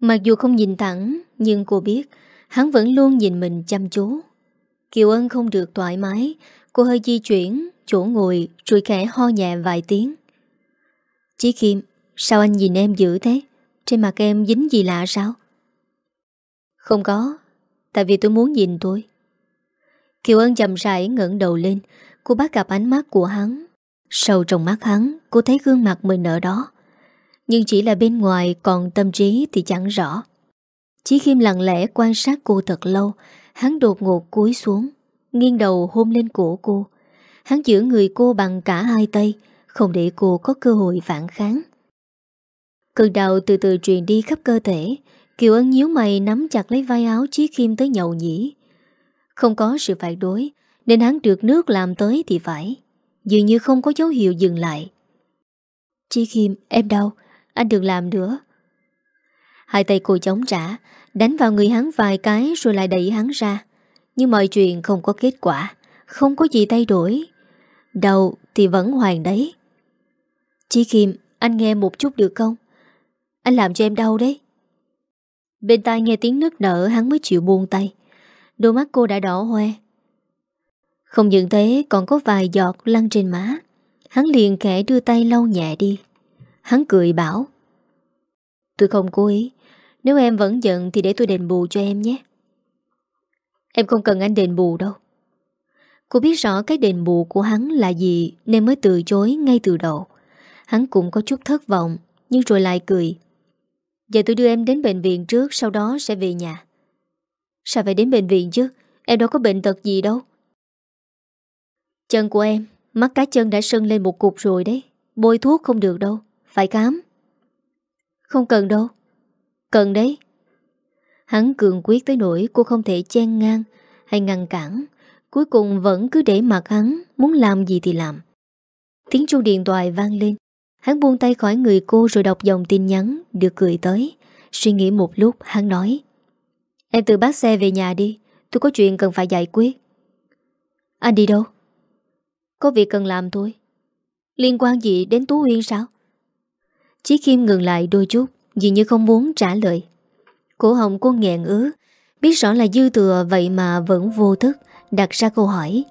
Mặc dù không nhìn thẳng, Nhưng cô biết, Hắn vẫn luôn nhìn mình chăm chú. Kiều Ân không được thoải mái, Cô hơi di chuyển, Chỗ ngồi, rồi khẽ ho nhẹ vài tiếng. Chí Kim, Sao anh nhìn em dữ thế? Trên mặt em dính gì lạ sao? Không có, Tại vì tôi muốn nhìn tôi Kiều Ân chậm rãi ngẩng đầu lên. Cô bắt gặp ánh mắt của hắn. Sâu trong mắt hắn, Cô thấy gương mặt mình ở đó. Nhưng chỉ là bên ngoài, Còn tâm trí thì chẳng rõ. Chí Kim lặng lẽ quan sát cô thật lâu. Hắn đột ngột cúi xuống, Nghiêng đầu hôn lên cổ cô. Hắn giữ người cô bằng cả hai tay, Không để cô có cơ hội phản kháng. Cơn đau từ từ truyền đi khắp cơ thể. Kiều Ân nhíu mày nắm chặt lấy vai áo Chí Kim tới nhậu nhỉ không có sự phản đối, Nên hắn được nước làm tới thì phải. Dường như không có dấu hiệu dừng lại. Chi Kim, em đau, Anh đừng làm nữa. Hai tay cô chống trả, Đánh vào người hắn vài cái rồi lại đẩy hắn ra. Nhưng mọi chuyện không có kết quả, Không có gì thay đổi. Đầu thì vẫn hoàng đấy. Chi Kim, Anh nghe một chút được không? Anh làm cho em đau đấy. Bên tai nghe tiếng nức nở, Hắn mới chịu buông tay. Đôi mắt cô đã đỏ hoe. Không những thế, còn có vài giọt lăn trên má. Hắn liền khẽ đưa tay lau nhẹ đi. Hắn cười bảo, Tôi không cố ý. Nếu em vẫn giận thì để tôi đền bù cho em nhé. Em không cần anh đền bù đâu. Cô biết rõ cái đền bù của hắn là gì Nên mới từ chối ngay từ đầu. Hắn cũng có chút thất vọng, Nhưng rồi lại cười. Giờ tôi đưa em đến bệnh viện trước, Sau đó sẽ về nhà. Sao phải đến bệnh viện chứ? Em đâu có bệnh tật gì đâu. Chân của em, Mắt cá chân đã sưng lên một cục rồi đấy. Bôi thuốc không được đâu. Phải cám Không cần đâu. Cần đấy. Hắn cường quyết tới nỗi cô không thể chen ngang Hay ngăn cản. Cuối cùng vẫn cứ để mặt hắn, Muốn làm gì thì làm. Tiếng chuông điện thoại vang lên. Hắn buông tay khỏi người cô rồi đọc dòng tin nhắn, Được gửi tới. Suy nghĩ một lúc, hắn nói Em tự bắt xe về nhà đi, Tôi có chuyện cần phải giải quyết. Anh đi đâu? Có việc cần làm thôi. Liên quan gì đến Tú Uyên sao? Chí Kim ngừng lại đôi chút, Dường như không muốn trả lời. Cổ hồng cô nghẹn ứ Biết rõ là dư thừa vậy mà vẫn vô thức, Đặt ra câu hỏi.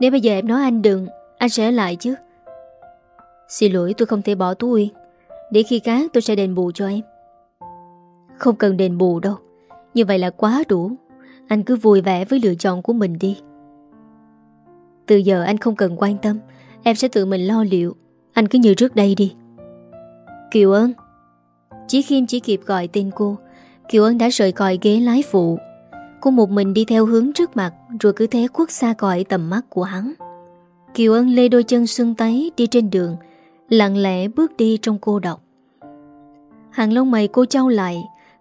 Nếu bây giờ em nói anh đừng, Anh sẽ lại chứ? Xin lỗi, tôi không thể bỏ Tú Uyên. Để khi khác tôi sẽ đền bù cho em. Không cần đền bù đâu. Như vậy là quá đủ. Anh cứ vui vẻ với lựa chọn của mình đi. Từ giờ anh không cần quan tâm. Em sẽ tự mình lo liệu. Anh cứ như trước đây đi. Kiều ơn Chí Khiêm chỉ kịp gọi tên cô. Kiều ơn đã rời còi ghế lái phụ. Cô một mình đi theo hướng trước mặt, Rồi cứ thế quất xa còi tầm mắt của hắn. Kiều ân lê đôi chân sưng tấy đi trên đường, Lặng lẽ bước đi trong cô độc. Hàng lông mày cô trao lại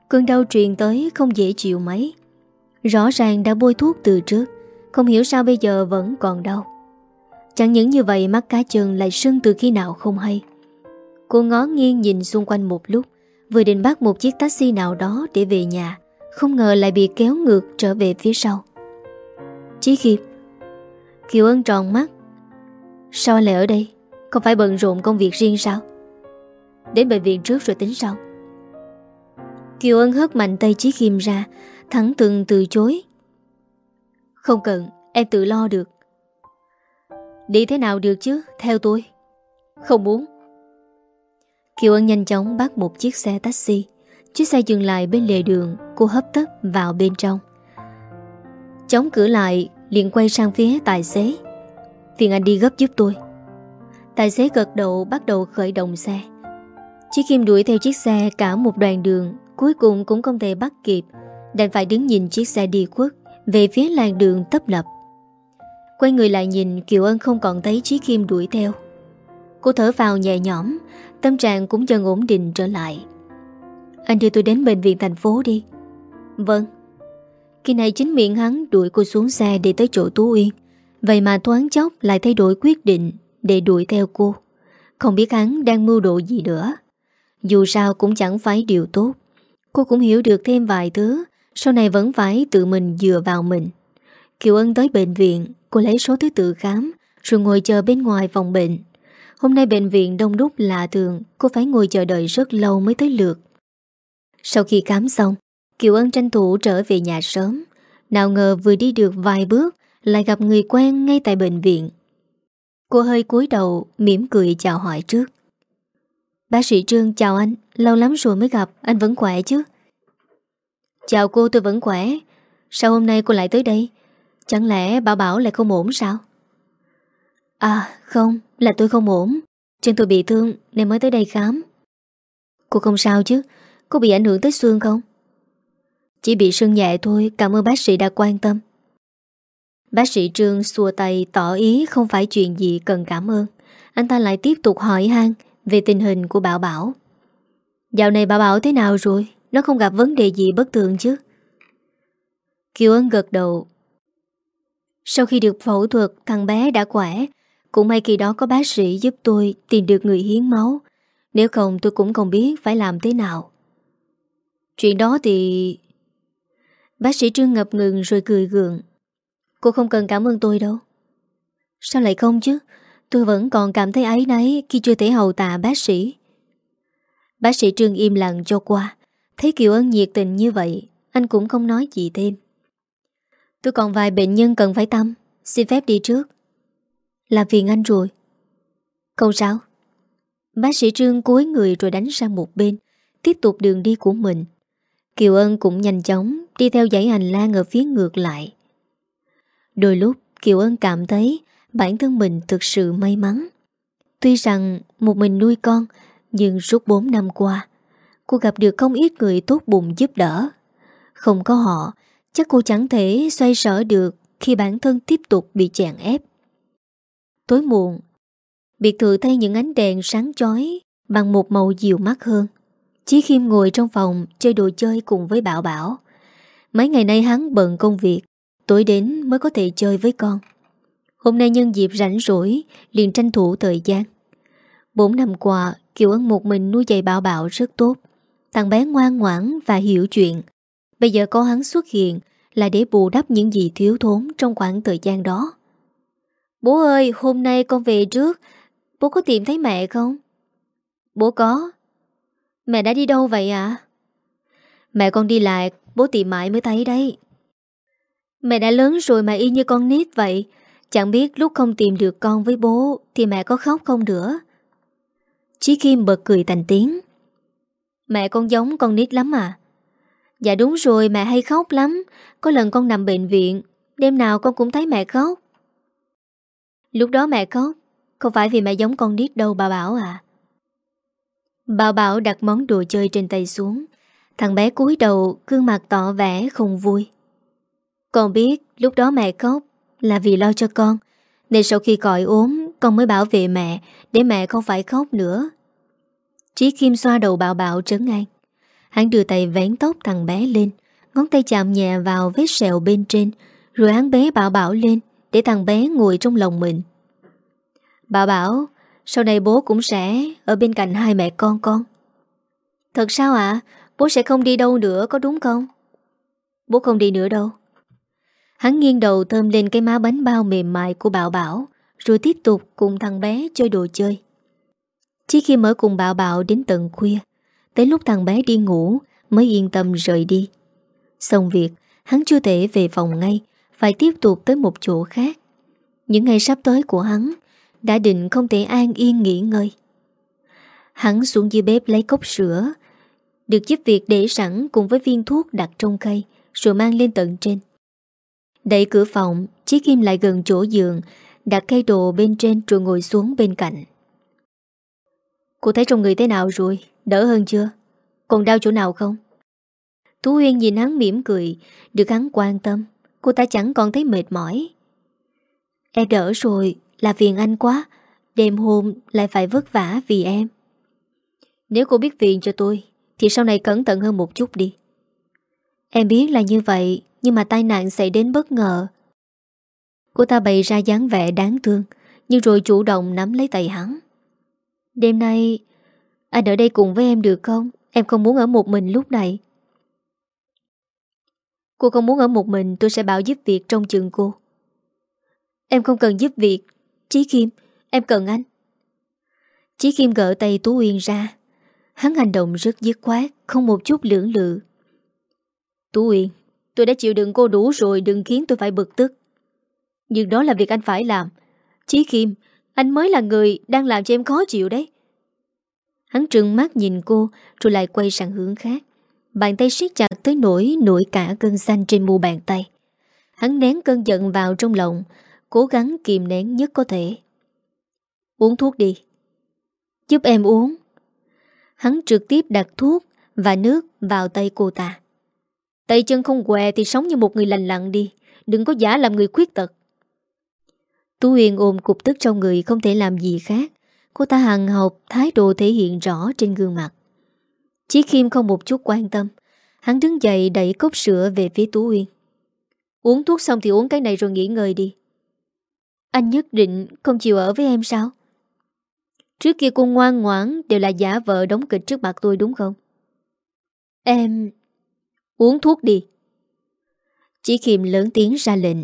Cơn đau truyền tới không dễ chịu mấy. Rõ ràng đã bôi thuốc từ trước, Không hiểu sao bây giờ vẫn còn đau. Chẳng những như vậy mắt cá chân lại sưng từ khi nào không hay. Cô ngó nghiêng nhìn xung quanh một lúc, Vừa định bắt một chiếc taxi nào đó để về nhà, Không ngờ lại bị kéo ngược trở về phía sau. Chí Khiệp, Kiều Ân tròn mắt. Sao lại ở đây? Không phải bận rộn công việc riêng sao? Đến bệnh viện trước rồi tính sau. Kiều Ân hất mạnh tay Chí Kim ra, Thẳng từng từ chối. Không cần, Em tự lo được. Đi thế nào được chứ, Theo tôi. Không muốn. Kiều Ân nhanh chóng bắt một chiếc xe taxi. Chiếc xe dừng lại bên lề đường, Cô hấp tấp vào bên trong. Chống cửa lại, liền quay sang phía tài xế. Phiền anh đi gấp giúp tôi. Tài xế gật đầu, bắt đầu khởi động xe. Chiếc Kim đuổi theo chiếc xe cả một đoạn đường Cuối cùng cũng không thể bắt kịp, Đành phải đứng nhìn chiếc xe đi khuất Về phía làng đường tấp lập. Quay người lại nhìn, Kiều Ân không còn thấy Chí Kim đuổi theo. Cô thở vào nhẹ nhõm, Tâm trạng cũng dần ổn định trở lại. Anh đưa tôi đến bệnh viện thành phố đi. Vâng. Khi này chính miệng hắn đuổi cô xuống xe để tới chỗ Tú Uyên. Vậy mà thoáng chốc lại thay đổi quyết định Để đuổi theo cô. Không biết hắn đang mưu độ gì nữa. Dù sao cũng chẳng phải điều tốt. Cô cũng hiểu được thêm vài thứ, Sau này vẫn phải tự mình dựa vào mình. Kiều Ân tới bệnh viện, Cô lấy số thứ tự khám, Rồi ngồi chờ bên ngoài phòng bệnh. Hôm nay bệnh viện đông đúc lạ thường, Cô phải ngồi chờ đợi rất lâu mới tới lượt. Sau khi khám xong, Kiều Ân tranh thủ trở về nhà sớm. Nào ngờ vừa đi được vài bước, Lại gặp người quen ngay tại bệnh viện. Cô hơi cúi đầu, mỉm cười chào hỏi trước. Bác sĩ Trương, chào anh. Lâu lắm rồi mới gặp, Anh vẫn khỏe chứ? Chào cô, tôi vẫn khỏe. Sao hôm nay cô lại tới đây? Chẳng lẽ Bảo Bảo lại không ổn sao? À không, Là tôi không ổn. Chân tôi bị thương, nên mới tới đây khám. Cô không sao chứ? Cô bị ảnh hưởng tới xương không? Chỉ bị sưng nhẹ thôi, Cảm ơn bác sĩ đã quan tâm. Bác sĩ Trương xua tay tỏ ý không phải chuyện gì cần cảm ơn. Anh ta lại tiếp tục hỏi han Về tình hình của Bảo Bảo. Dạo này bà Bảo thế nào rồi? Nó không gặp vấn đề gì bất thường chứ? Kiều Ân gật đầu. Sau khi được phẫu thuật, Thằng bé đã khỏe. Cũng may kỳ đó có bác sĩ giúp tôi Tìm được người hiến máu. Nếu không, tôi cũng không biết phải làm thế nào. Chuyện đó thì Bác sĩ Trương ngập ngừng rồi cười gượng. Cô không cần cảm ơn tôi đâu. Sao lại không chứ? Tôi vẫn còn cảm thấy ấy nấy Khi chưa thể hầu tạ bác sĩ. Bác sĩ Trương im lặng cho qua. Thấy Kiều Ân nhiệt tình như vậy, Anh cũng không nói gì thêm. Tôi còn vài bệnh nhân cần phải tâm. Xin phép đi trước. Làm phiền anh rồi. Không sao. Bác sĩ Trương cúi người rồi đánh sang một bên, Tiếp tục đường đi của mình. Kiều Ân cũng nhanh chóng Đi theo dãy hành lang ở phía ngược lại. Đôi lúc, Kiều Ân cảm thấy Bản thân mình thực sự may mắn. Tuy rằng một mình nuôi con nhưng suốt 4 năm qua, Cô gặp được không ít người tốt bụng giúp đỡ. Không có họ, Chắc cô chẳng thể xoay sở được Khi bản thân tiếp tục bị chèn ép. Tối muộn, Biệt thự thay những ánh đèn sáng chói Bằng một màu dịu mắt hơn. Chí Khiêm ngồi trong phòng Chơi đồ chơi cùng với Bảo Bảo. Mấy ngày nay hắn bận công việc, Tối đến mới có thể chơi với con. Hôm nay nhân dịp rảnh rỗi, liền tranh thủ thời gian. Bốn năm qua Kiều Ân một mình nuôi dạy Bảo Bảo rất tốt. Thằng bé ngoan ngoãn và hiểu chuyện. Bây giờ có hắn xuất hiện Là để bù đắp những gì thiếu thốn Trong khoảng thời gian đó. Bố ơi, hôm nay con về trước. Bố có tìm thấy mẹ không? Bố có. Mẹ đã đi đâu vậy ạ? Mẹ con đi lại, Bố tìm mãi mới thấy đấy. Mẹ đã lớn rồi mà y như con nít vậy. Chẳng biết lúc không tìm được con với bố Thì mẹ có khóc không nữa. Chí Kim bật cười thành tiếng. Mẹ con giống con nít lắm à. Dạ đúng rồi, mẹ hay khóc lắm. Có lần con nằm bệnh viện, Đêm nào con cũng thấy mẹ khóc. Lúc đó mẹ khóc, Không phải vì mẹ giống con nít đâu, bà Bảo à. Bà Bảo đặt món đồ chơi trên tay xuống. Thằng bé cúi đầu, Gương mặt tỏ vẻ không vui. Con biết lúc đó mẹ khóc Là vì lo cho con, Nên sau khi còi ốm, Con mới bảo vệ mẹ để mẹ không phải khóc nữa. Chí Kim xoa đầu bảo bảo trấn an. Hắn đưa tay vén tóc thằng bé lên, Ngón tay chạm nhẹ vào vết sẹo bên trên, Rồi hắn bé bảo bảo lên Để thằng bé ngồi trong lòng mình. Bảo bảo, Sau này bố cũng sẽ Ở bên cạnh hai mẹ con con. Thật sao ạ? Bố sẽ không đi đâu nữa, có đúng không? Bố không đi nữa đâu. Hắn nghiêng đầu thơm lên cái má bánh bao mềm mại của Bảo Bảo. Rồi tiếp tục cùng thằng bé chơi đồ chơi. Chỉ khi mở cùng Bảo Bảo đến tận khuya, Tới lúc thằng bé đi ngủ, Mới yên tâm rời đi. Xong việc, hắn chưa thể về phòng ngay, Phải tiếp tục tới một chỗ khác. Những ngày sắp tới của hắn, Đã định không thể an yên nghỉ ngơi. Hắn xuống dưới bếp lấy cốc sữa, Được giúp việc để sẵn cùng với viên thuốc đặt trong cây, Rồi mang lên tận trên. Đẩy cửa phòng, Chí Kim lại gần chỗ giường Đặt cây đồ bên trên rồi ngồi xuống bên cạnh. Cô thấy trong người thế nào rồi? Đỡ hơn chưa? Còn đau chỗ nào không? Tú Huyên nhìn hắn mỉm cười, Được hắn quan tâm. Cô ta chẳng còn thấy mệt mỏi. Em đỡ rồi, Là phiền anh quá. Đêm hôm lại phải vất vả vì em. Nếu cô biết phiền cho tôi, Thì sau này cẩn thận hơn một chút đi. Em biết là như vậy, Nhưng mà tai nạn xảy đến bất ngờ Cô ta bày ra dáng vẻ đáng thương, Nhưng rồi chủ động nắm lấy tay hắn. Đêm nay, Anh ở đây cùng với em được không? Em không muốn ở một mình lúc này. Cô không muốn ở một mình, tôi sẽ bảo giúp việc trong trường cô. Em không cần giúp việc. Chí Kim, Em cần anh. Chí Kim gỡ tay Tú Uyên ra. Hắn hành động rất dứt khoát, Không một chút lưỡng lự. Tú Uyên, Tôi đã chịu đựng cô đủ rồi, Đừng khiến tôi phải bực tức. Nhưng đó là việc anh phải làm. Chí Kim, Anh mới là người đang làm cho em khó chịu đấy. Hắn trừng mắt nhìn cô, Rồi lại quay sang hướng khác. Bàn tay siết chặt tới nỗi nổi cả cơn xanh trên mu bàn tay. Hắn nén cơn giận vào trong lòng, Cố gắng kìm nén nhất có thể. Uống thuốc đi. Giúp em uống. Hắn trực tiếp đặt thuốc Và nước vào tay cô ta. Tay chân không què thì sống như một người lành lặng đi, Đừng có giả làm người khuyết tật. Tú Huyền ôm cục tức trong người, Không thể làm gì khác Cô ta hằng học thái độ thể hiện rõ trên gương mặt Chí Kim không một chút quan tâm Hắn đứng dậy, đẩy cốc sữa về phía Tú Uyên Uống thuốc xong thì uống cái này rồi nghỉ ngơi đi Anh nhất định không chịu ở với em sao? Trước kia cô ngoan ngoãn đều là giả vợ đóng kịch trước mặt tôi đúng không? Em... Uống thuốc đi. Chỉ Kim lớn tiếng ra lệnh.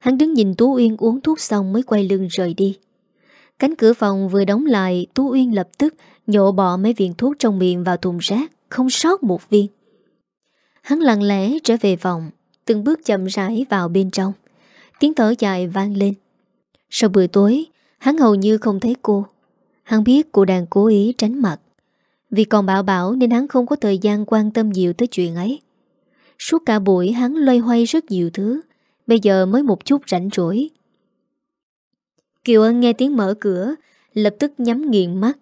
Hắn đứng nhìn Tú Uyên uống thuốc xong mới quay lưng rời đi. Cánh cửa phòng vừa đóng lại, Tú Uyên lập tức nhổ bỏ mấy viên thuốc trong miệng vào thùng rác, không sót một viên. Hắn lặng lẽ trở về phòng, từng bước chậm rãi vào bên trong. Tiếng thở dài vang lên. Sau bữa tối, hắn hầu như không thấy cô. Hắn biết cô đang cố ý tránh mặt. Vì còn bảo bảo nên hắn không có thời gian quan tâm nhiều tới chuyện ấy. Suốt cả buổi hắn loay hoay rất nhiều thứ, bây giờ mới một chút rảnh rỗi. Kiều Ân nghe tiếng mở cửa, lập tức nhắm nghiền mắt.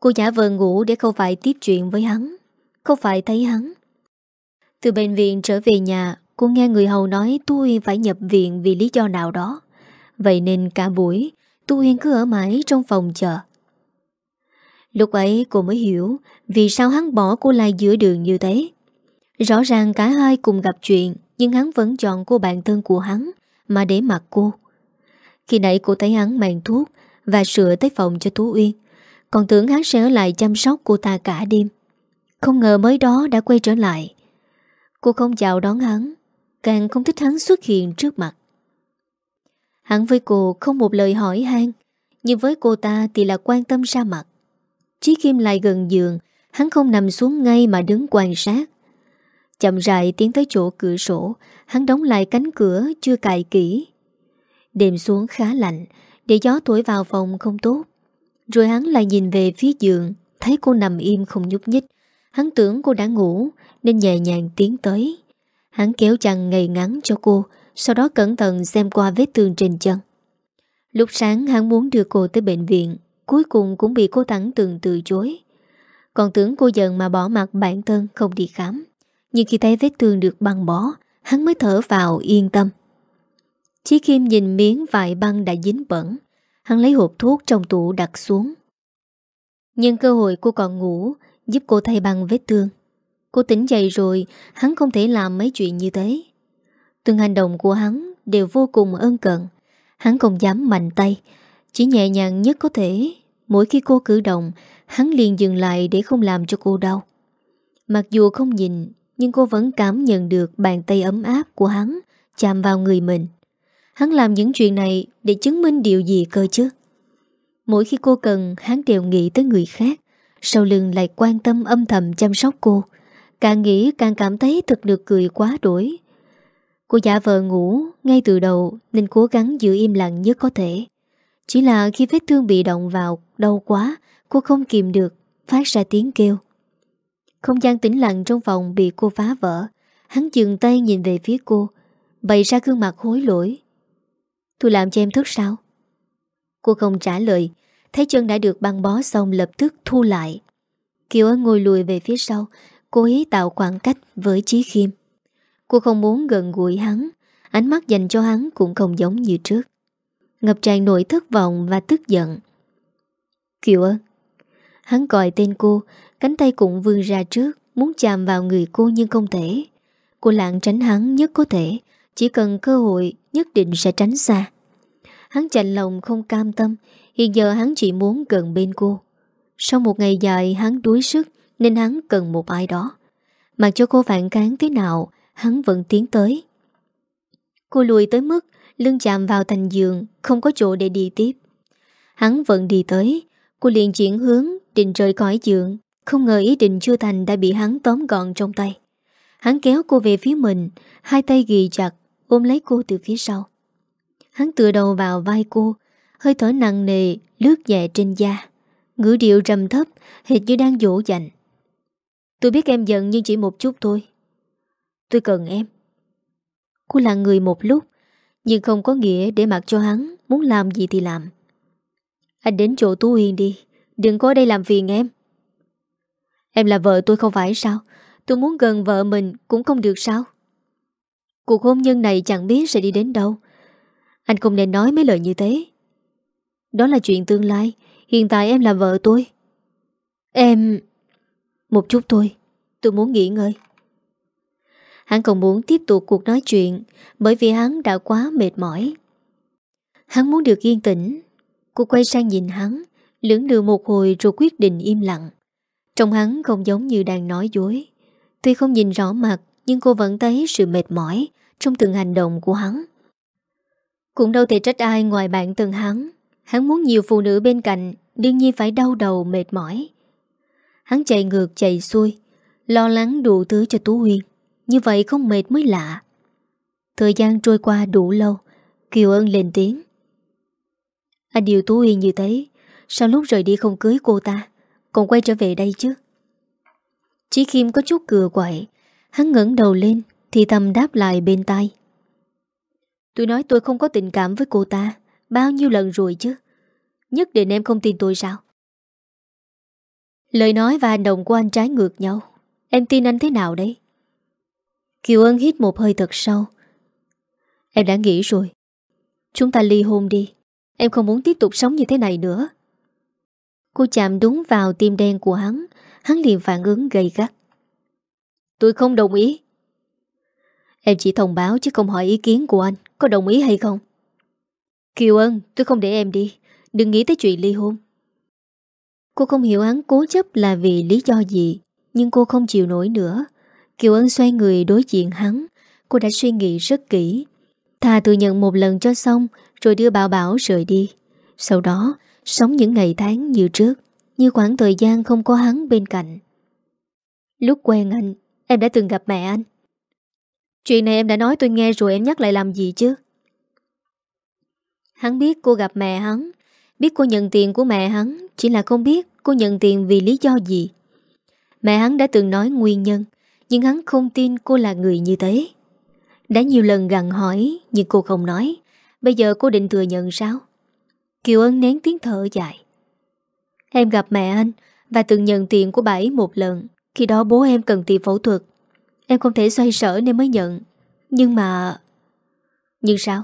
Cô giả vờ ngủ để không phải tiếp chuyện với hắn, không phải thấy hắn. Từ bệnh viện trở về nhà, cô nghe người hầu nói Tu Uyên phải nhập viện vì lý do nào đó. Vậy nên cả buổi, Tu Uyên cứ ở mãi trong phòng chờ. Lúc ấy cô mới hiểu vì sao hắn bỏ cô lại giữa đường như thế. Rõ ràng cả hai cùng gặp chuyện nhưng hắn vẫn chọn cô bạn thân của hắn mà để mặc cô. Khi nãy cô thấy hắn mang thuốc và sửa tới phòng cho Tú Uyên. Còn tưởng hắn sẽ ở lại chăm sóc cô ta cả đêm. Không ngờ mới đó đã quay trở lại. Cô không chào đón hắn, càng không thích hắn xuất hiện trước mặt. Hắn với cô không một lời hỏi han, nhưng với cô ta thì là quan tâm ra mặt. Chí Kim lại gần giường, hắn không nằm xuống ngay mà đứng quan sát. Chậm rãi tiến tới chỗ cửa sổ, hắn đóng lại cánh cửa chưa cài kỹ. Đêm xuống khá lạnh, để gió thổi vào phòng không tốt. Rồi hắn lại nhìn về phía giường, thấy cô nằm im không nhúc nhích. Hắn tưởng cô đã ngủ, nên nhẹ nhàng tiến tới. Hắn kéo chăn ngày ngắn cho cô, sau đó cẩn thận xem qua vết thương trên chân. Lúc sáng hắn muốn đưa cô tới bệnh viện, cuối cùng cũng bị cô thẳng từng từ chối. Còn tưởng cô giận mà bỏ mặt bản thân không đi khám. Nhưng khi thấy vết thương được băng bó, hắn mới thở vào yên tâm. Chí Kim nhìn miếng vải băng đã dính bẩn. Hắn lấy hộp thuốc trong tủ đặt xuống. Nhưng cơ hội cô còn ngủ, giúp cô thay băng vết thương. Cô tỉnh dậy rồi, hắn không thể làm mấy chuyện như thế. Từng hành động của hắn đều vô cùng ân cần. Hắn không dám mạnh tay, chỉ nhẹ nhàng nhất có thể. Mỗi khi cô cử động, hắn liền dừng lại để không làm cho cô đau. Mặc dù không nhìn, nhưng cô vẫn cảm nhận được bàn tay ấm áp của hắn chạm vào người mình. Hắn làm những chuyện này để chứng minh điều gì cơ chứ? Mỗi khi cô cần, hắn đều nghĩ tới người khác. Sau lưng lại quan tâm âm thầm chăm sóc cô. Càng nghĩ càng cảm thấy thật được cười quá đổi. Cô giả vờ ngủ ngay từ đầu nên cố gắng giữ im lặng nhất có thể. Chỉ là khi vết thương bị động vào đau quá Cô không kìm được Phát ra tiếng kêu không gian tĩnh lặng trong phòng bị cô phá vỡ. Hắn dừng tay nhìn về phía cô, Bày ra gương mặt hối lỗi. Tôi làm cho em thức sao? Cô không trả lời, Thấy chân đã được băng bó xong lập tức thu lại. Kiều Ân ngồi lùi về phía sau, Cố ý tạo khoảng cách với Chí Khiêm. Cô không muốn gần gũi hắn, Ánh mắt dành cho hắn cũng không giống như trước. Ngập tràn nỗi thất vọng và tức giận. Kiều Ân. Hắn gọi tên cô Cánh tay cũng vươn ra trước, Muốn chạm vào người cô nhưng không thể. Cô lạng tránh hắn nhất có thể, Chỉ cần cơ hội nhất định sẽ tránh xa. Hắn chạnh lòng không cam tâm, Hiện giờ hắn chỉ muốn gần bên cô. Sau một ngày dài hắn đuối sức Nên hắn cần một ai đó. Mặc cho cô phản kháng thế nào, Hắn vẫn tiến tới. Cô lùi tới mức Lưng chạm vào thành giường, Không có chỗ để đi tiếp. Hắn vẫn đi tới, Cô liền chuyển hướng định rời khỏi giường. Không ngờ ý định chưa thành đã bị hắn tóm gọn trong tay. Hắn kéo cô về phía mình, Hai tay ghi chặt, Ôm lấy cô từ phía sau. Hắn tựa đầu vào vai cô, Hơi thở nặng nề, lướt nhẹ trên da. Ngữ điệu trầm thấp, Hệt như đang dỗ dành. Tôi biết em giận nhưng chỉ một chút thôi. Tôi cần em. Cô là người một lúc, Nhưng không có nghĩa để mặc cho hắn Muốn làm gì thì làm. Anh đến chỗ Tú Huyền đi, Đừng có đây làm phiền em. Em là vợ tôi không phải sao? Tôi muốn gần vợ mình cũng không được sao? Cuộc hôn nhân này chẳng biết sẽ đi đến đâu. Anh không nên nói mấy lời như thế. Đó là chuyện tương lai. Hiện tại em là vợ tôi. Em... Một chút thôi. Tôi muốn nghỉ ngơi. Hắn không muốn tiếp tục cuộc nói chuyện Bởi vì hắn đã quá mệt mỏi. Hắn muốn được yên tĩnh. Cô quay sang nhìn hắn, Lưỡng lự một hồi rồi quyết định im lặng. Trong hắn không giống như đang nói dối. Tuy không nhìn rõ mặt, Nhưng cô vẫn thấy sự mệt mỏi Trong từng hành động của hắn. Cũng đâu thể trách ai ngoài bạn từng hắn. Hắn muốn nhiều phụ nữ bên cạnh, Đương nhiên phải đau đầu, mệt mỏi. Hắn chạy ngược, chạy xuôi, Lo lắng đủ thứ cho Tú Huyên Như vậy không mệt mới lạ. Thời gian trôi qua đủ lâu, Kiều Ân lên tiếng. Anh điều Tú Huyên như thế, Sao lúc rời đi không cưới cô ta? Còn quay trở về đây chứ? Chí Kim có chút cửa quậy. Hắn ngẩng đầu lên, Thì thầm đáp lại bên tai. Tôi nói tôi không có tình cảm với cô ta. Bao nhiêu lần rồi chứ? Nhất định em không tin tôi sao? Lời nói và hành động của anh trái ngược nhau. Em tin anh thế nào đấy? Kiều Ân hít một hơi thật sâu. Em đã nghĩ rồi. Chúng ta ly hôn đi. Em không muốn tiếp tục sống như thế này nữa. Cô chạm đúng vào tim đen của hắn. Hắn liền phản ứng gây gắt. Tôi không đồng ý. Em chỉ thông báo chứ không hỏi ý kiến của anh. Có đồng ý hay không? Kiều ơn tôi không để em đi. Đừng nghĩ tới chuyện ly hôn. Cô không hiểu hắn cố chấp là vì lý do gì, Nhưng cô không chịu nổi nữa. Kiều Ân xoay người đối diện hắn. Cô đã suy nghĩ rất kỹ. Thà thừa nhận một lần cho xong, Rồi đưa Bảo Bảo rời đi. Sau đó sống những ngày tháng như trước, Như khoảng thời gian không có hắn bên cạnh. Lúc quen anh, Em đã từng gặp mẹ anh. Chuyện này em đã nói tôi nghe rồi em nhắc lại làm gì chứ? Hắn biết cô gặp mẹ hắn, Biết cô nhận tiền của mẹ hắn, Chỉ là không biết cô nhận tiền vì lý do gì. Mẹ hắn đã từng nói nguyên nhân, Nhưng hắn không tin cô là người như thế. Đã nhiều lần gặn hỏi, Nhưng cô không nói. Bây giờ cô định thừa nhận sao? Kiều Ân nén tiếng thở dài. Em gặp mẹ anh Và từng nhận tiền của bà ấy một lần. Khi đó bố em cần tiền phẫu thuật. Em không thể xoay sở nên mới nhận. Nhưng mà Nhưng sao?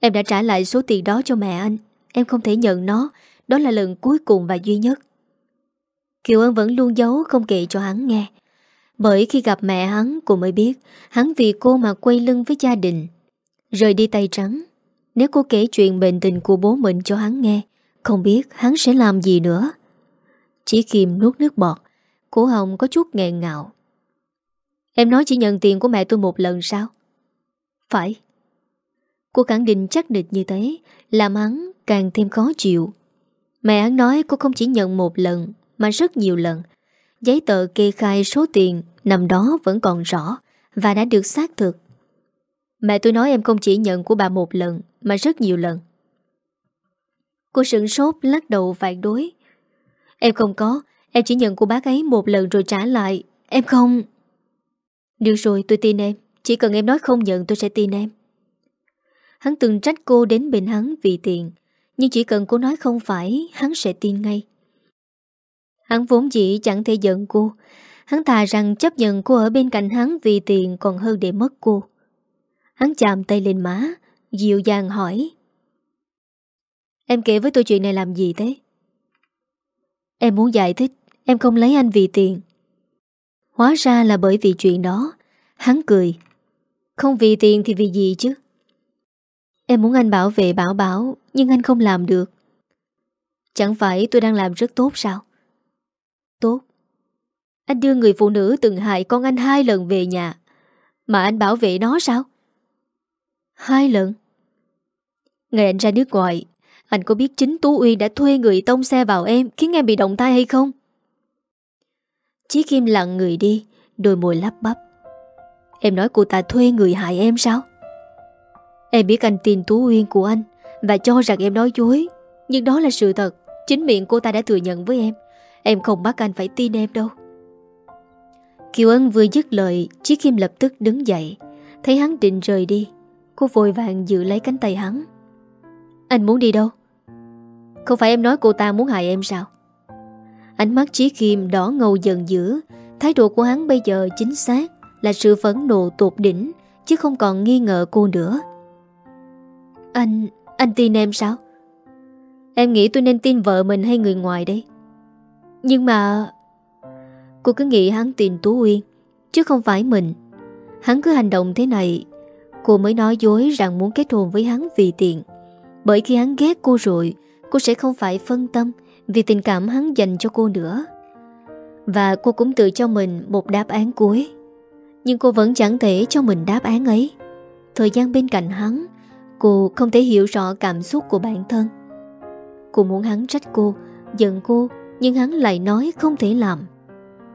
Em đã trả lại số tiền đó cho mẹ anh. Em không thể nhận nó. Đó là lần cuối cùng và duy nhất. Kiều Ân vẫn luôn giấu không kể cho hắn nghe. Bởi khi gặp mẹ hắn, Cô mới biết Hắn vì cô mà quay lưng với gia đình. Rời đi tay trắng. Nếu cô kể chuyện bệnh tình của bố mình cho hắn nghe, Không biết hắn sẽ làm gì nữa. Chỉ kìm nuốt nước bọt, Cổ hồng có chút nghẹn ngạo Em nói chỉ nhận tiền của mẹ tôi một lần sao? Phải. Cô khẳng định chắc định như thế, Làm hắn càng thêm khó chịu. Mẹ hắn nói cô không chỉ nhận một lần, Mà rất nhiều lần. Giấy tờ kê khai số tiền Nằm đó vẫn còn rõ Và đã được xác thực. Mẹ tôi nói em không chỉ nhận của bà một lần mà rất nhiều lần. Cô sửng sốt, lắc đầu phản đối. Em không có, Em chỉ nhận của bác ấy một lần rồi trả lại. Em không. Được rồi, tôi tin em. Chỉ cần em nói không nhận, tôi sẽ tin em. Hắn từng trách cô đến bên hắn vì tiền, Nhưng chỉ cần cô nói không phải, Hắn sẽ tin ngay. Hắn vốn dĩ chẳng thể giận cô. Hắn thà rằng chấp nhận cô ở bên cạnh hắn Vì tiền còn hơn để mất cô. Hắn chạm tay lên má Dịu dàng hỏi. Em kể với tôi chuyện này làm gì thế? Em muốn giải thích, Em không lấy anh vì tiền. Hóa ra là bởi vì chuyện đó, Hắn cười. Không vì tiền thì vì gì chứ? Em muốn anh bảo vệ bảo bảo, Nhưng anh không làm được. Chẳng phải tôi đang làm rất tốt sao? Tốt. Anh đưa người phụ nữ từng hại con anh hai lần về nhà. Mà anh bảo vệ nó sao? Hai lần? Ngày anh ra nước ngoài, Anh có biết chính Tú Uyên đã thuê người tông xe vào em Khiến em bị động tay hay không? Chí Kim lặng người đi, Đôi môi lắp bắp. Em nói cô ta thuê người hại em sao? Em biết anh tin Tú Uyên của anh Và cho rằng em nói dối, Nhưng đó là sự thật, Chính miệng cô ta đã thừa nhận với em. Em không bắt anh phải tin em đâu. Kiều Ân vừa dứt lời, Chí Kim lập tức đứng dậy. Thấy hắn định rời đi, Cô vội vàng giữ lấy cánh tay hắn. Anh muốn đi đâu? Không phải em nói cô ta muốn hại em sao? Ánh mắt Chí Kim đỏ ngầu dần dữ. Thái độ của hắn bây giờ chính xác Là sự phẫn nộ tột đỉnh Chứ không còn nghi ngờ cô nữa. Anh, anh tin em sao? Em nghĩ tôi nên tin vợ mình hay người ngoài đây? Nhưng mà... Cô cứ nghĩ hắn tin Tú Uyên Chứ không phải mình. Hắn cứ hành động thế này Cô mới nói dối rằng muốn kết hôn với hắn vì tiền bởi khi hắn ghét cô rồi, Cô sẽ không phải phân tâm Vì tình cảm hắn dành cho cô nữa. Và cô cũng tự cho mình một đáp án cuối. Nhưng cô vẫn chẳng thể cho mình đáp án ấy. Thời gian bên cạnh hắn, Cô không thể hiểu rõ cảm xúc của bản thân. Cô muốn hắn trách cô, Giận cô, Nhưng hắn lại nói không thể làm.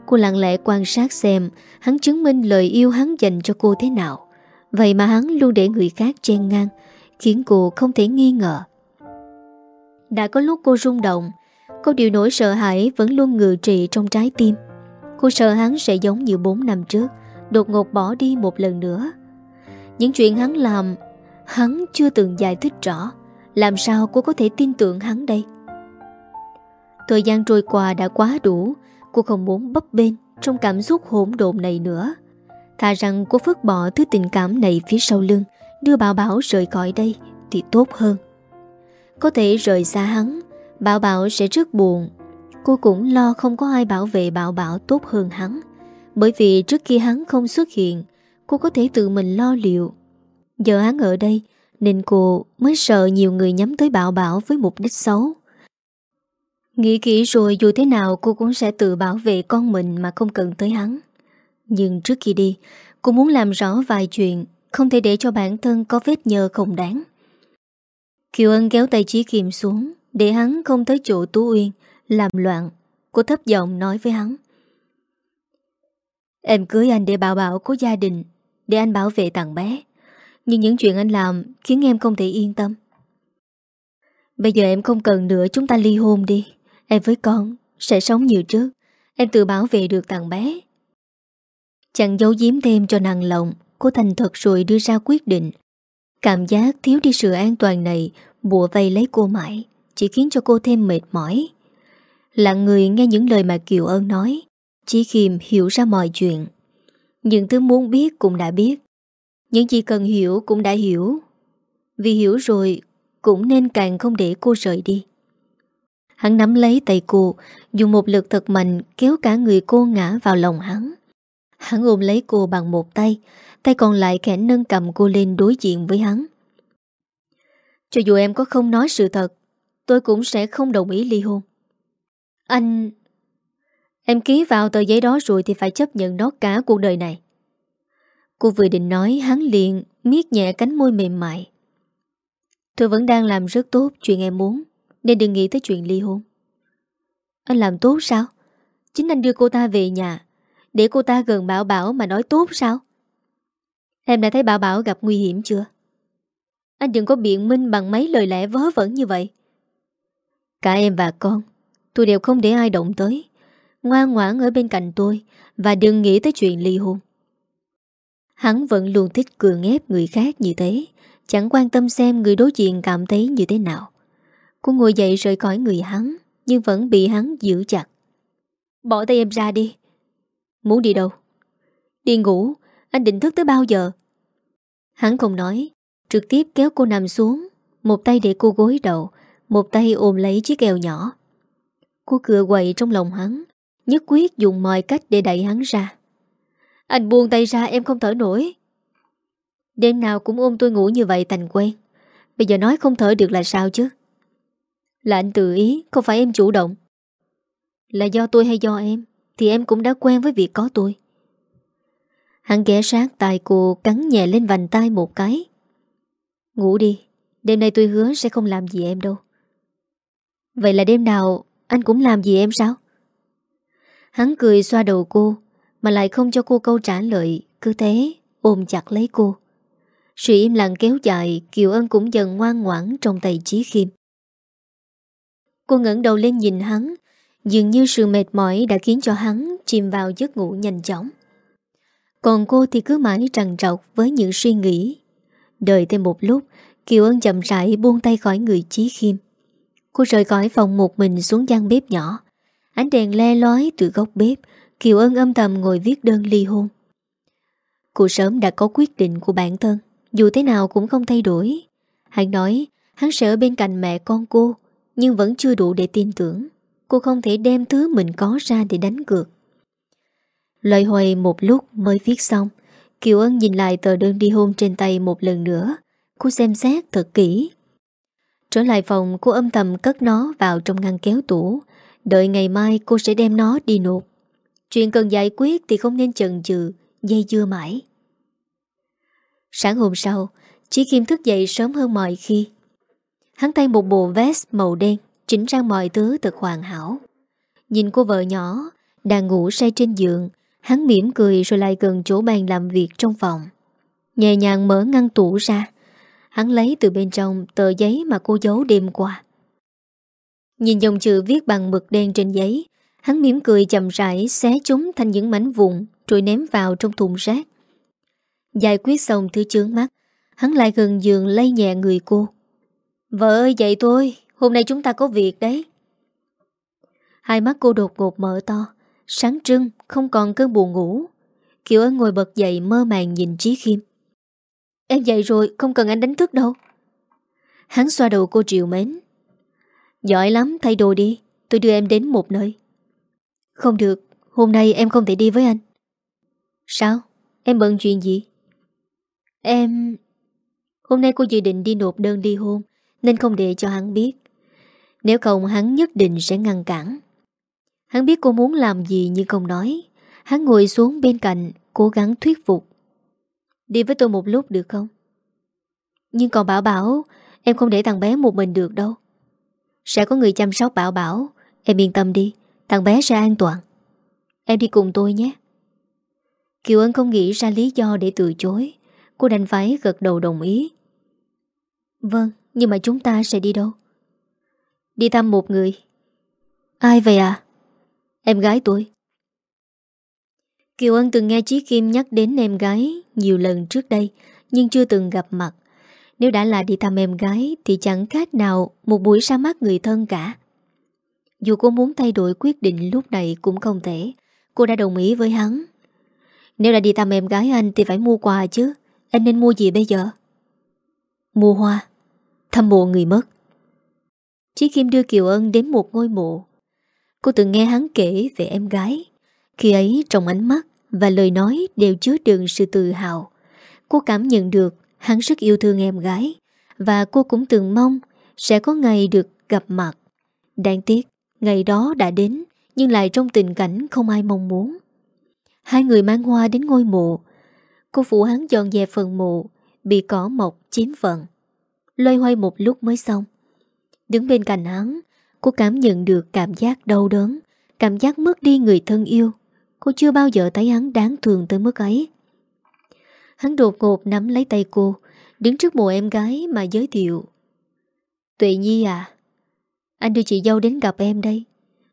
Cô lặng lẽ quan sát xem Hắn chứng minh lời yêu hắn dành cho cô thế nào. Vậy mà hắn luôn để người khác chen ngang Khiến cô không thể nghi ngờ. Đã có lúc cô rung động, Có điều nỗi sợ hãi vẫn luôn ngự trị trong trái tim. Cô sợ hắn sẽ giống như 4 năm trước, Đột ngột bỏ đi một lần nữa. Những chuyện hắn làm, Hắn chưa từng giải thích rõ. Làm sao cô có thể tin tưởng hắn đây? Thời gian trôi qua đã quá đủ, Cô không muốn bấp bên Trong cảm xúc hỗn độn này nữa. Thà rằng cô phớt bỏ thứ tình cảm này phía sau lưng Đưa Bảo Bảo rời khỏi đây Thì tốt hơn. Có thể rời xa hắn, Bảo Bảo sẽ rất buồn. Cô cũng lo không có ai bảo vệ Bảo Bảo tốt hơn hắn. Bởi vì trước khi hắn không xuất hiện, Cô có thể tự mình lo liệu. Giờ hắn ở đây, Nên cô mới sợ nhiều người nhắm tới Bảo Bảo với mục đích xấu. Nghĩ kỹ rồi dù thế nào cô cũng sẽ tự bảo vệ con mình mà không cần tới hắn. Nhưng trước khi đi, Cô muốn làm rõ vài chuyện. Không thể để cho bản thân có vết nhơ không đáng. Kiều Ân kéo tay Chí Kiệm xuống, Để hắn không tới chỗ Tú Uyên, Làm loạn. Cô thấp giọng nói với hắn. Em cưới anh để bảo bảo của gia đình, Để anh bảo vệ thằng bé. Nhưng những chuyện anh làm Khiến em không thể yên tâm. Bây giờ em không cần nữa Chúng ta ly hôn đi. Em với con sẽ sống nhiều trước. Em tự bảo vệ được thằng bé. Chẳng giấu giếm thêm cho nàng lòng. Cô thành thật rồi đưa ra quyết định. Cảm giác thiếu đi sự an toàn này, Bùa vây lấy cô mãi, Chỉ khiến cho cô thêm mệt mỏi. Lặng người nghe những lời mà Kiều Ân nói Chỉ khiêm hiểu ra mọi chuyện. Những thứ muốn biết cũng đã biết. Những gì cần hiểu cũng đã hiểu. Vì hiểu rồi, Cũng nên càng không để cô rời đi. Hắn nắm lấy tay cô, Dùng một lực thật mạnh Kéo cả người cô ngã vào lòng hắn. Hắn ôm lấy cô bằng một tay Tay còn lại khẽ nâng cầm cô lên đối diện với hắn. Cho dù em có không nói sự thật, Tôi cũng sẽ không đồng ý ly hôn. Anh... Em ký vào tờ giấy đó rồi Thì phải chấp nhận nó cả cuộc đời này. Cô vừa định nói, Hắn liền miết nhẹ cánh môi mềm mại. Tôi vẫn đang làm rất tốt Chuyện em muốn, Nên đừng nghĩ tới chuyện ly hôn. Anh làm tốt sao? Chính anh đưa cô ta về nhà, để cô ta gần Bảo Bảo mà nói tốt sao? Em đã thấy Bảo Bảo gặp nguy hiểm chưa? Anh đừng có biện minh bằng mấy lời lẽ vớ vẩn như vậy. Cả em và con, Tôi đều không để ai động tới. Ngoan ngoãn ở bên cạnh tôi Và đừng nghĩ tới chuyện ly hôn. Hắn vẫn luôn thích cường ép người khác như thế, Chẳng quan tâm xem người đối diện cảm thấy như thế nào. Cô ngồi dậy rời khỏi người hắn, Nhưng vẫn bị hắn giữ chặt. Bỏ tay em ra đi. Muốn đi đâu? Đi ngủ, Anh định thức tới bao giờ? Hắn không nói, Trực tiếp kéo cô nằm xuống, Một tay để cô gối đầu, Một tay ôm lấy chiếc eo nhỏ. Cô cựa quậy trong lòng hắn, Nhất quyết dùng mọi cách để đẩy hắn ra. Anh buông tay ra, em không thở nổi. Đêm nào cũng ôm tôi ngủ như vậy thành quen. Bây giờ nói không thở được là sao chứ? Là anh tự ý, Không phải em chủ động. Là do tôi hay do em, Thì em cũng đã quen với việc có tôi. Hắn ghé sát tay cô, Cắn nhẹ lên vành tay một cái. Ngủ đi, Đêm nay tôi hứa sẽ không làm gì em đâu. Vậy là đêm nào Anh cũng làm gì em sao? Hắn cười xoa đầu cô, Mà lại không cho cô câu trả lời, Cứ thế ôm chặt lấy cô. Sự im lặng kéo dài, Kiều Ân cũng dần ngoan ngoãn trong tay Chí Khiêm. Cô ngẩng đầu lên nhìn hắn, Dường như sự mệt mỏi đã khiến cho hắn chìm vào giấc ngủ nhanh chóng. Còn cô thì cứ mãi trằn trọc với những suy nghĩ. Đợi thêm một lúc, Kiều Ân chậm rãi buông tay khỏi người Chí Khiêm. Cô rời khỏi phòng một mình xuống gian bếp nhỏ. Ánh đèn le lói từ góc bếp, Kiều Ân âm thầm ngồi viết đơn ly hôn. Cô sớm đã có quyết định của bản thân, dù thế nào cũng không thay đổi. Hắn nói hắn sẽ ở bên cạnh mẹ con cô, nhưng vẫn chưa đủ để tin tưởng. Cô không thể đem thứ mình có ra để đánh cược. Lời hồi một lúc mới viết xong, Kiều Ân nhìn lại tờ đơn đi hôn trên tay một lần nữa. Cô xem xét thật kỹ. Trở lại phòng cô âm thầm cất nó vào trong ngăn kéo tủ. Đợi ngày mai cô sẽ đem nó đi nộp. Chuyện cần giải quyết thì không nên chần chừ, dây dưa mãi. Sáng hôm sau, Chí Kim thức dậy sớm hơn mọi khi. Hắn tay một bộ vest màu đen, chỉnh sang mọi thứ thật hoàn hảo. Nhìn cô vợ nhỏ, đang ngủ say trên giường, hắn mỉm cười rồi lại gần chỗ bàn làm việc trong phòng. Nhẹ nhàng mở ngăn tủ ra, hắn lấy từ bên trong tờ giấy mà cô giấu đêm qua. Nhìn dòng chữ viết bằng mực đen trên giấy, hắn mỉm cười chậm rãi xé chúng thành những mảnh vụn rồi ném vào trong thùng rác. Giải quyết xong thứ chướng mắt, hắn lại gần giường lay nhẹ người cô. Vợ ơi dậy tôi, hôm nay chúng ta có việc đấy. Hai mắt cô đột ngột mở to, sáng trưng, không còn cơn buồn ngủ. Kiều Ân ngồi bật dậy mơ màng nhìn Trí Khiêm. Em dậy rồi, không cần anh đánh thức đâu. Hắn xoa đầu cô triệu mến. Giỏi lắm, thay đồ đi, tôi đưa em đến một nơi. Không được, hôm nay em không thể đi với anh. Sao? Em bận chuyện gì? Em... Hôm nay cô dự định đi nộp đơn ly hôn Nên không để cho hắn biết Nếu không hắn nhất định sẽ ngăn cản Hắn biết cô muốn làm gì nhưng không nói. Hắn ngồi xuống bên cạnh, Cố gắng thuyết phục. Đi với tôi một lúc được không? Nhưng còn Bảo Bảo, Em không để thằng bé một mình được đâu. Sẽ có người chăm sóc Bảo Bảo. Em yên tâm đi, Thằng bé sẽ an toàn. Em đi cùng tôi nhé. Kiều Ân không nghĩ ra lý do để từ chối. Cô đành phải gật đầu đồng ý. Vâng Nhưng mà chúng ta sẽ đi đâu? Đi thăm một người. Ai vậy à Em gái tôi. Kiều Ân từng nghe Chí Kim nhắc đến em gái nhiều lần trước đây, Nhưng chưa từng gặp mặt. Nếu đã là đi thăm em gái Thì chẳng khác nào một buổi ra mắt người thân cả. Dù cô muốn thay đổi quyết định lúc này cũng không thể. Cô đã đồng ý với hắn. Nếu đã đi thăm em gái anh thì phải mua quà chứ. Anh nên mua gì bây giờ? Mua hoa. Thăm mộ người mất. Chí Kim đưa Kiều Ân đến một ngôi mộ. Cô từng nghe hắn kể về em gái. Khi ấy trong ánh mắt Và lời nói đều chứa đựng sự tự hào. Cô cảm nhận được Hắn rất yêu thương em gái Và cô cũng từng mong Sẽ có ngày được gặp mặt. Đáng tiếc, Ngày đó đã đến Nhưng lại trong tình cảnh không ai mong muốn. Hai người mang hoa đến ngôi mộ. Cô phụ hắn dọn dẹp phần mộ, Bị cỏ mọc chiếm phận Loay hoay một lúc mới xong. Đứng bên cạnh hắn Cô cảm nhận được cảm giác đau đớn, Cảm giác mất đi người thân yêu. Cô chưa bao giờ thấy hắn đáng thương tới mức ấy. Hắn đột ngột nắm lấy tay cô, Đứng trước mộ em gái mà giới thiệu. Tuệ Nhi à Anh đưa chị dâu đến gặp em đây.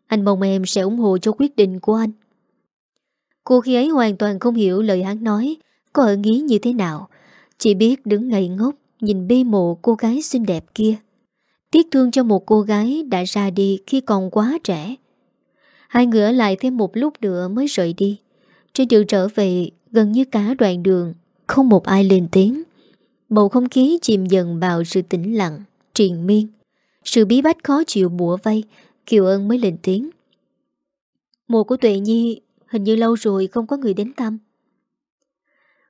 Anh mong em sẽ ủng hộ cho quyết định của anh. Cô khi ấy hoàn toàn không hiểu lời hắn nói, Có ở nghĩ như thế nào. Chỉ biết đứng ngây ngốc, Nhìn bi mộ cô gái xinh đẹp kia. Tiếc thương cho một cô gái đã ra đi khi còn quá trẻ. Hai người ở lại thêm một lúc nữa mới rời đi. Trên đường trở về, Gần như cả đoạn đường, Không một ai lên tiếng. Bầu không khí chìm dần vào sự tĩnh lặng, Triền miên. Sự bí bách khó chịu bủa vây, Kiều ân mới lên tiếng. Mộ của Tuệ Nhi Hình như lâu rồi không có người đến thăm.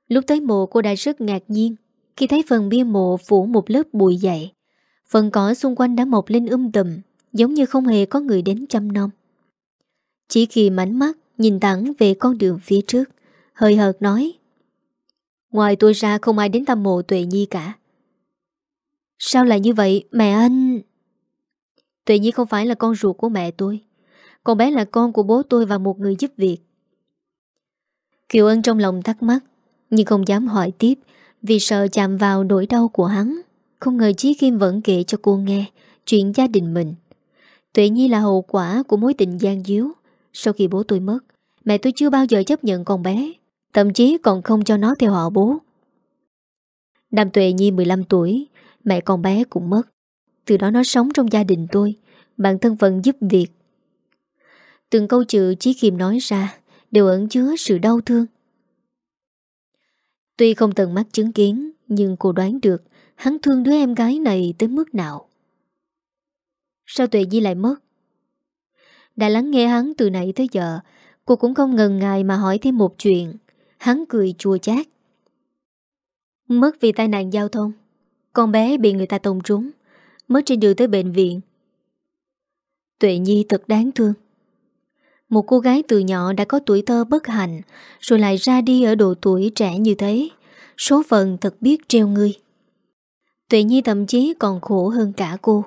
Lúc tới mộ cô đã rất ngạc nhiên Khi thấy phần bia mộ phủ một lớp bụi dậy Phần cỏ xung quanh đã mọc lên um tùm, Giống như không hề có người đến chăm nom. Chỉ khi mảnh mắt Nhìn thẳng về con đường phía trước Hơi hợt nói, Ngoài tôi ra không ai đến thăm mộ Tuệ Nhi cả. Sao lại như vậy, Mẹ anh? Tuệ Nhi không phải là con ruột của mẹ tôi, Con bé là con của bố tôi và một người giúp việc. Kiều Ân trong lòng thắc mắc, Nhưng không dám hỏi tiếp Vì sợ chạm vào nỗi đau của hắn. Không ngờ Chí Kim vẫn kể cho cô nghe Chuyện gia đình mình. Tuệ Nhi là hậu quả của mối tình gian díu Sau khi bố tôi mất. Mẹ tôi chưa bao giờ chấp nhận con bé, Thậm chí còn không cho nó theo họ bố. Nam Tuệ Nhi 15 tuổi, Mẹ con bé cũng mất. Từ đó nó sống trong gia đình tôi Bản thân vẫn giúp việc. Từng câu chữ Chí Kim nói ra Đều ẩn chứa sự đau thương. Tuy không tận mắt chứng kiến, Nhưng cô đoán được Hắn thương đứa em gái này tới mức nào? Sao Tuệ Nhi lại mất? Đã lắng nghe hắn từ nãy tới giờ, Cô cũng không ngần ngại mà hỏi thêm một chuyện. Hắn cười chua chát. Mất vì tai nạn giao thông. Con bé bị người ta tông trúng. Mất trên đường tới bệnh viện. Tuệ Nhi thật đáng thương. Một cô gái từ nhỏ đã có tuổi thơ bất hạnh, Rồi lại ra đi ở độ tuổi trẻ như thế. Số phận thật biết treo ngươi. Tuệ Nhi thậm chí còn khổ hơn cả cô.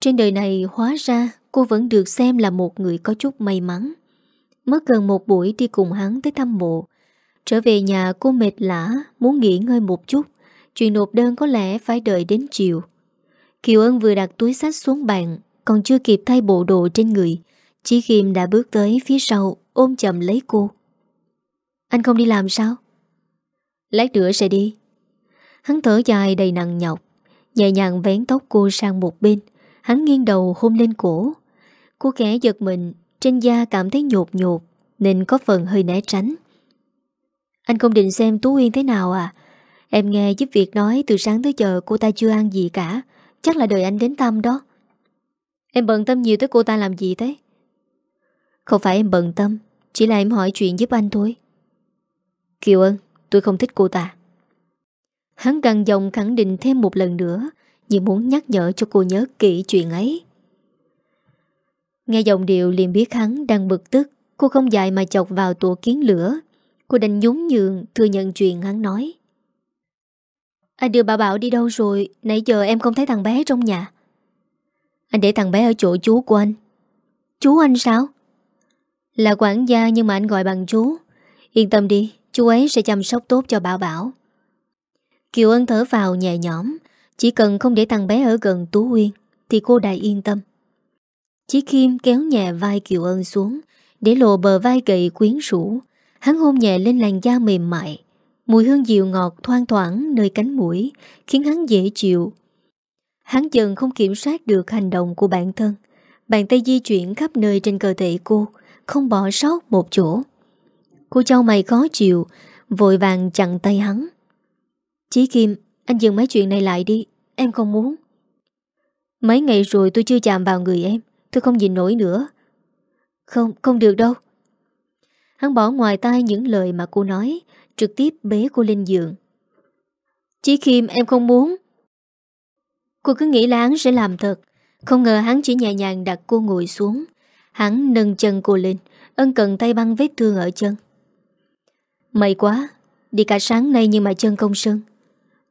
Trên đời này hóa ra, cô vẫn được xem là một người có chút may mắn. Mất gần một buổi đi cùng hắn tới thăm mộ. Trở về nhà, cô mệt lã, Muốn nghỉ ngơi một chút. Chuyện nộp đơn có lẽ phải đợi đến chiều. Kiều Ân vừa đặt túi sách xuống bàn, Còn chưa kịp thay bộ đồ trên người. Chí Khiêm đã bước tới phía sau, Ôm chầm lấy cô. Anh không đi làm sao? Lát nữa sẽ đi. Hắn thở dài đầy nặng nhọc, Nhẹ nhàng vén tóc cô sang một bên. Hắn nghiêng đầu hôn lên cổ. Cô kẻ giật mình, Trên da cảm thấy nhột nhột, Nên có phần hơi né tránh. Anh không định xem Tú Uyên thế nào à? Em nghe giúp việc nói Từ sáng tới giờ cô ta chưa ăn gì cả. Chắc là đợi anh đến thăm đó. Em bận tâm nhiều tới cô ta làm gì thế? Không phải em bận tâm, Chỉ là em hỏi chuyện giúp anh thôi. Kiều ơn Tôi không thích cô ta. Hắn gần giọng khẳng định thêm một lần nữa, Như muốn nhắc nhở cho cô nhớ kỹ chuyện ấy. Nghe giọng điệu liền biết hắn đang bực tức. Cô không dại mà chọc vào tổ kiến lửa. Cô đành nhún nhường thừa nhận chuyện hắn nói. Anh đưa bà Bảo đi đâu rồi? Nãy giờ em không thấy thằng bé trong nhà. Anh để thằng bé ở chỗ chú của anh. Chú anh sao? Là quản gia nhưng mà anh gọi bằng chú. Yên tâm đi, Chú ấy sẽ chăm sóc tốt cho Bảo Bảo. Kiều Ân thở vào nhẹ nhõm. Chỉ cần không để thằng bé ở gần Tú Uyên, Thì cô đã yên tâm. Chí Kim kéo nhẹ vai Kiều Ân xuống, Để lộ bờ vai gầy quyến rũ. Hắn hôn nhẹ lên làn da mềm mại. Mùi hương dịu ngọt thoang thoảng nơi cánh mũi, Khiến hắn dễ chịu. Hắn dần không kiểm soát được hành động của bản thân. Bàn tay di chuyển khắp nơi trên cơ thể cô, Không bỏ sót một chỗ. Cô châu mày khó chịu, Vội vàng chặn tay hắn. Chí Kim Anh dừng mấy chuyện này lại đi. Em không muốn. Mấy ngày rồi tôi chưa chạm vào người em. Tôi không nhìn nổi nữa. Không, không được đâu. Hắn bỏ ngoài tai những lời mà cô nói Trực tiếp bế cô lên giường. Chí Kim em không muốn. Cô cứ nghĩ là hắn sẽ làm thật. Không ngờ hắn chỉ nhẹ nhàng đặt cô ngồi xuống. Hắn nâng chân cô lên Ân cần tay băng vết thương ở chân. May quá Đi cả sáng nay nhưng mà chân công sưng.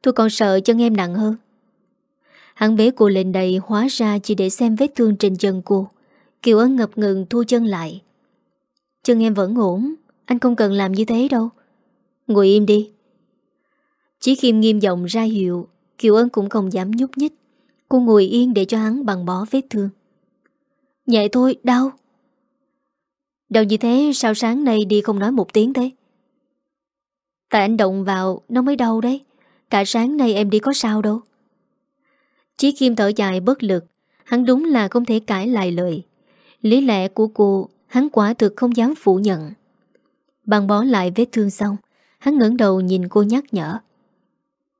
Tôi còn sợ chân em nặng hơn. Hắn bế cô lên đây Hóa ra chỉ để xem vết thương trên chân cô. Kiều Ân ngập ngừng thu chân lại. Chân em vẫn ổn Anh không cần làm như thế đâu. Ngồi im đi. Chỉ khiêm nghiêm giọng ra hiệu Kiều Ân cũng không dám nhúc nhích. Cô ngồi yên để cho hắn bằng bó vết thương. Nhẹ thôi, đau. Đau như thế sao sáng nay đi không nói một tiếng thế? Tại anh động vào nó mới đau đấy. Cả sáng nay em đi có sao đâu. Chí Kim thở dài bất lực. Hắn đúng là không thể cãi lại lời. Lý lẽ của cô hắn quả thực không dám phủ nhận. Bằng bó lại vết thương xong, hắn ngẩng đầu nhìn cô nhắc nhở.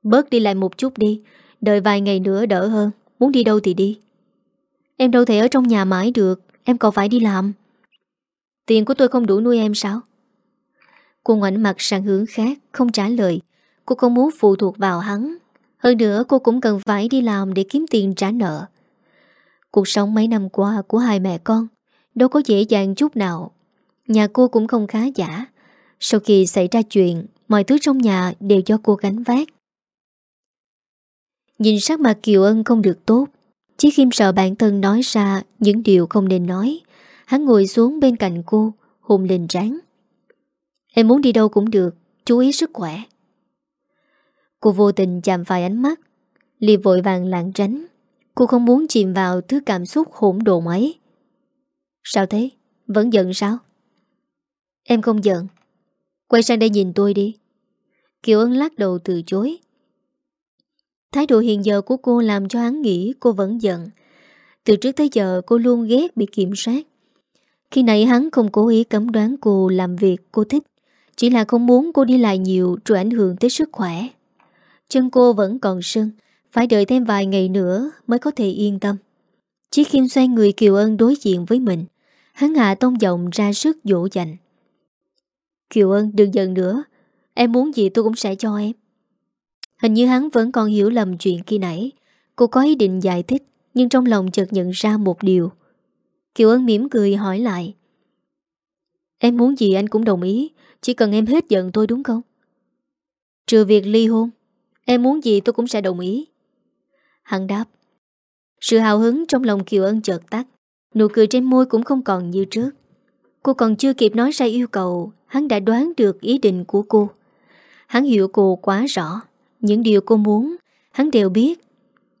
Bớt đi lại một chút đi, đợi vài ngày nữa đỡ hơn, muốn đi đâu thì đi. Em đâu thể ở trong nhà mãi được, em còn phải đi làm. Tiền của tôi không đủ nuôi em sao? Cô ngoảnh mặt sang hướng khác, không trả lời. Cô không muốn phụ thuộc vào hắn. Hơn nữa cô cũng cần phải đi làm để kiếm tiền trả nợ. Cuộc sống mấy năm qua của hai mẹ con đâu có dễ dàng chút nào. Nhà cô cũng không khá giả. Sau khi xảy ra chuyện, mọi thứ trong nhà đều do cô gánh vác. Nhìn sắc mặt Kiều Ân không được tốt, Chí khiêm sợ bản thân nói ra những điều không nên nói. Hắn ngồi xuống bên cạnh cô, hùng lên trán. Em muốn đi đâu cũng được, chú ý sức khỏe. Cô vô tình chạm phải ánh mắt, Ly vội vàng lạng tránh. Cô không muốn chìm vào thứ cảm xúc hỗn độn ấy. Sao thế? Vẫn giận sao? Em không giận. Quay sang đây nhìn tôi đi. Kiều Ân lắc đầu từ chối. Thái độ hiện giờ của cô làm cho hắn nghĩ cô vẫn giận. Từ trước tới giờ cô luôn ghét bị kiểm soát. Khi nãy hắn không cố ý cấm đoán cô làm việc cô thích. Chỉ là không muốn cô đi lại nhiều rồi ảnh hưởng tới sức khỏe. Chân cô vẫn còn sưng, phải đợi thêm vài ngày nữa mới có thể yên tâm. Chí Khiêm xoay người Kiều Ân đối diện với mình, hắn hạ tông giọng ra sức dỗ dành. Kiều Ân đừng giận nữa, em muốn gì tôi cũng sẽ cho em. Hình như hắn vẫn còn hiểu lầm chuyện khi nãy. Cô có ý định giải thích, nhưng trong lòng chợt nhận ra một điều. Kiều Ân mỉm cười hỏi lại. Em muốn gì anh cũng đồng ý, chỉ cần em hết giận tôi đúng không? Trừ việc ly hôn, em muốn gì tôi cũng sẽ đồng ý. Hắn đáp. Sự hào hứng trong lòng Kiều Ân chợt tắt, nụ cười trên môi cũng không còn như trước. Cô còn chưa kịp nói ra yêu cầu, hắn đã đoán được ý định của cô. Hắn hiểu cô quá rõ, những điều cô muốn, hắn đều biết,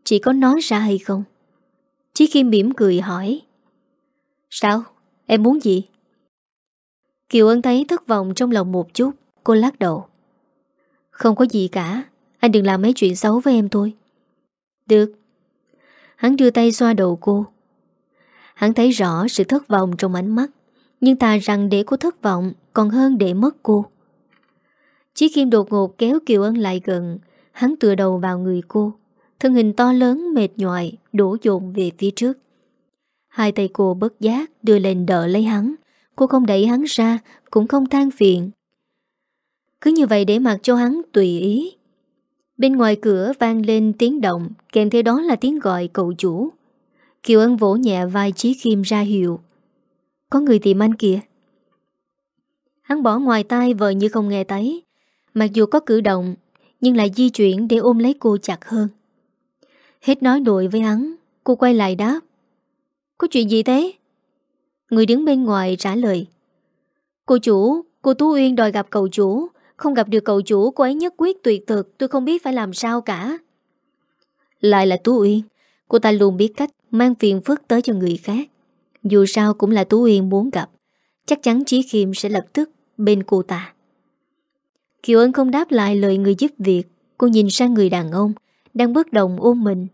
chỉ có nói ra hay không. Chí Kim mỉm cười hỏi. Sao? Em muốn gì? Kiều Ân thấy thất vọng trong lòng một chút Cô lắc đầu Không có gì cả anh đừng làm mấy chuyện xấu với em thôi. Được. Hắn đưa tay xoa đầu cô. Hắn thấy rõ sự thất vọng trong ánh mắt, Nhưng ta rằng để cô thất vọng Còn hơn để mất cô. Chí Kim đột ngột kéo Kiều Ân lại gần. Hắn tựa đầu vào người cô. Thân hình to lớn, mệt nhòi Đổ dồn về phía trước. Hai tay cô bất giác đưa lên đỡ lấy hắn. Cô không đẩy hắn ra, Cũng không than phiền. Cứ như vậy để mặc cho hắn tùy ý Bên ngoài cửa vang lên tiếng động Kèm theo đó là tiếng gọi cậu chủ. Kiều Ân vỗ nhẹ vai Chí Kim ra hiệu. Có người tìm anh kìa. Hắn bỏ ngoài tai vợ như không nghe thấy. Mặc dù có cử động Nhưng lại di chuyển để ôm lấy cô chặt hơn. Hết nói đuổi với hắn Cô quay lại đáp. Có chuyện gì thế? Người đứng bên ngoài trả lời. Cô chủ, cô Tú Uyên đòi gặp cậu chủ. Không gặp được cậu chủ Cô ấy nhất quyết tuyệt thực, Tôi không biết phải làm sao cả. Lại là Tú Uyên, Cô ta luôn biết cách mang phiền phức tới cho người khác. Dù sao cũng là Tú Uyên muốn gặp, Chắc chắn Chí Khiêm sẽ lập tức bên cô ta. Kiều Ân không đáp lại lời người giúp việc, Cô nhìn sang người đàn ông, Đang bất động ôm mình.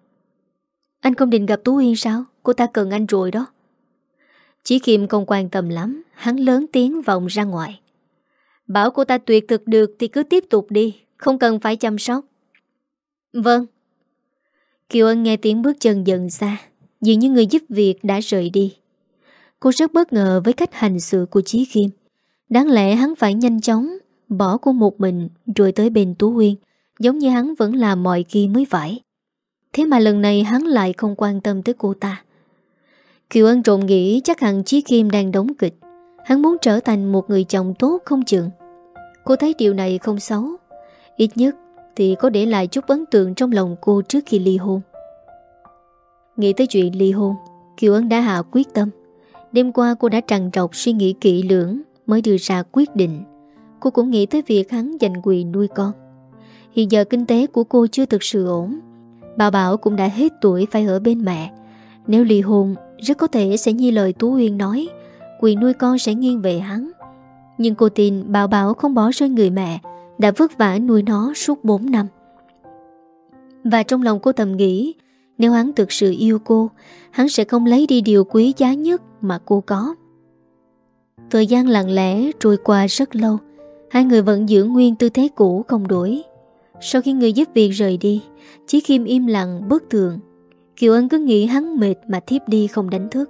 Anh không định gặp Tú Uyên sao? Cô ta cần anh rồi đó. Chí Kim không quan tâm lắm, Hắn lớn tiếng vọng ra ngoài. Bảo cô ta tuyệt thực được Thì cứ tiếp tục đi, Không cần phải chăm sóc. Vâng. Kiều Ân nghe tiếng bước chân dần xa, Dường như người giúp việc đã rời đi. Cô rất bất ngờ với cách hành sự của Chí Kim Đáng lẽ hắn phải nhanh chóng Bỏ cô một mình Rồi tới bên Tú Huyên, Giống như hắn vẫn làm mọi khi mới phải. Thế mà lần này hắn lại không quan tâm tới cô ta. Kiều Ân trộn nghĩ chắc hẳn Chí Kim đang đóng kịch. Hắn muốn trở thành một người chồng tốt không chừng. Cô thấy điều này không xấu. Ít nhất thì có để lại chút ấn tượng trong lòng cô trước khi ly hôn. Nghĩ tới chuyện ly hôn, Kiều Ân đã hạ quyết tâm. Đêm qua cô đã trằn trọc suy nghĩ kỹ lưỡng Mới đưa ra quyết định. Cô cũng nghĩ tới việc hắn dành quyền nuôi con. Hiện giờ kinh tế của cô chưa thực sự ổn. Bà Bảo cũng đã hết tuổi phải ở bên mẹ. Nếu ly hôn, Rất có thể sẽ như lời Tú Uyên nói, Quyền nuôi con sẽ nghiêng về hắn. Nhưng cô tin Bảo Bảo không bỏ rơi người mẹ, Đã vất vả nuôi nó suốt 4 năm. Và trong lòng cô thầm nghĩ, Nếu hắn thực sự yêu cô, Hắn sẽ không lấy đi điều quý giá nhất Mà cô có. Thời gian lặng lẽ trôi qua rất lâu, Hai người vẫn giữ nguyên tư thế cũ không đổi. Sau khi người giúp việc rời đi, Chí Kim im lặng bất tường Kiều Ân cứ nghĩ hắn mệt mà thiếp đi không đánh thức.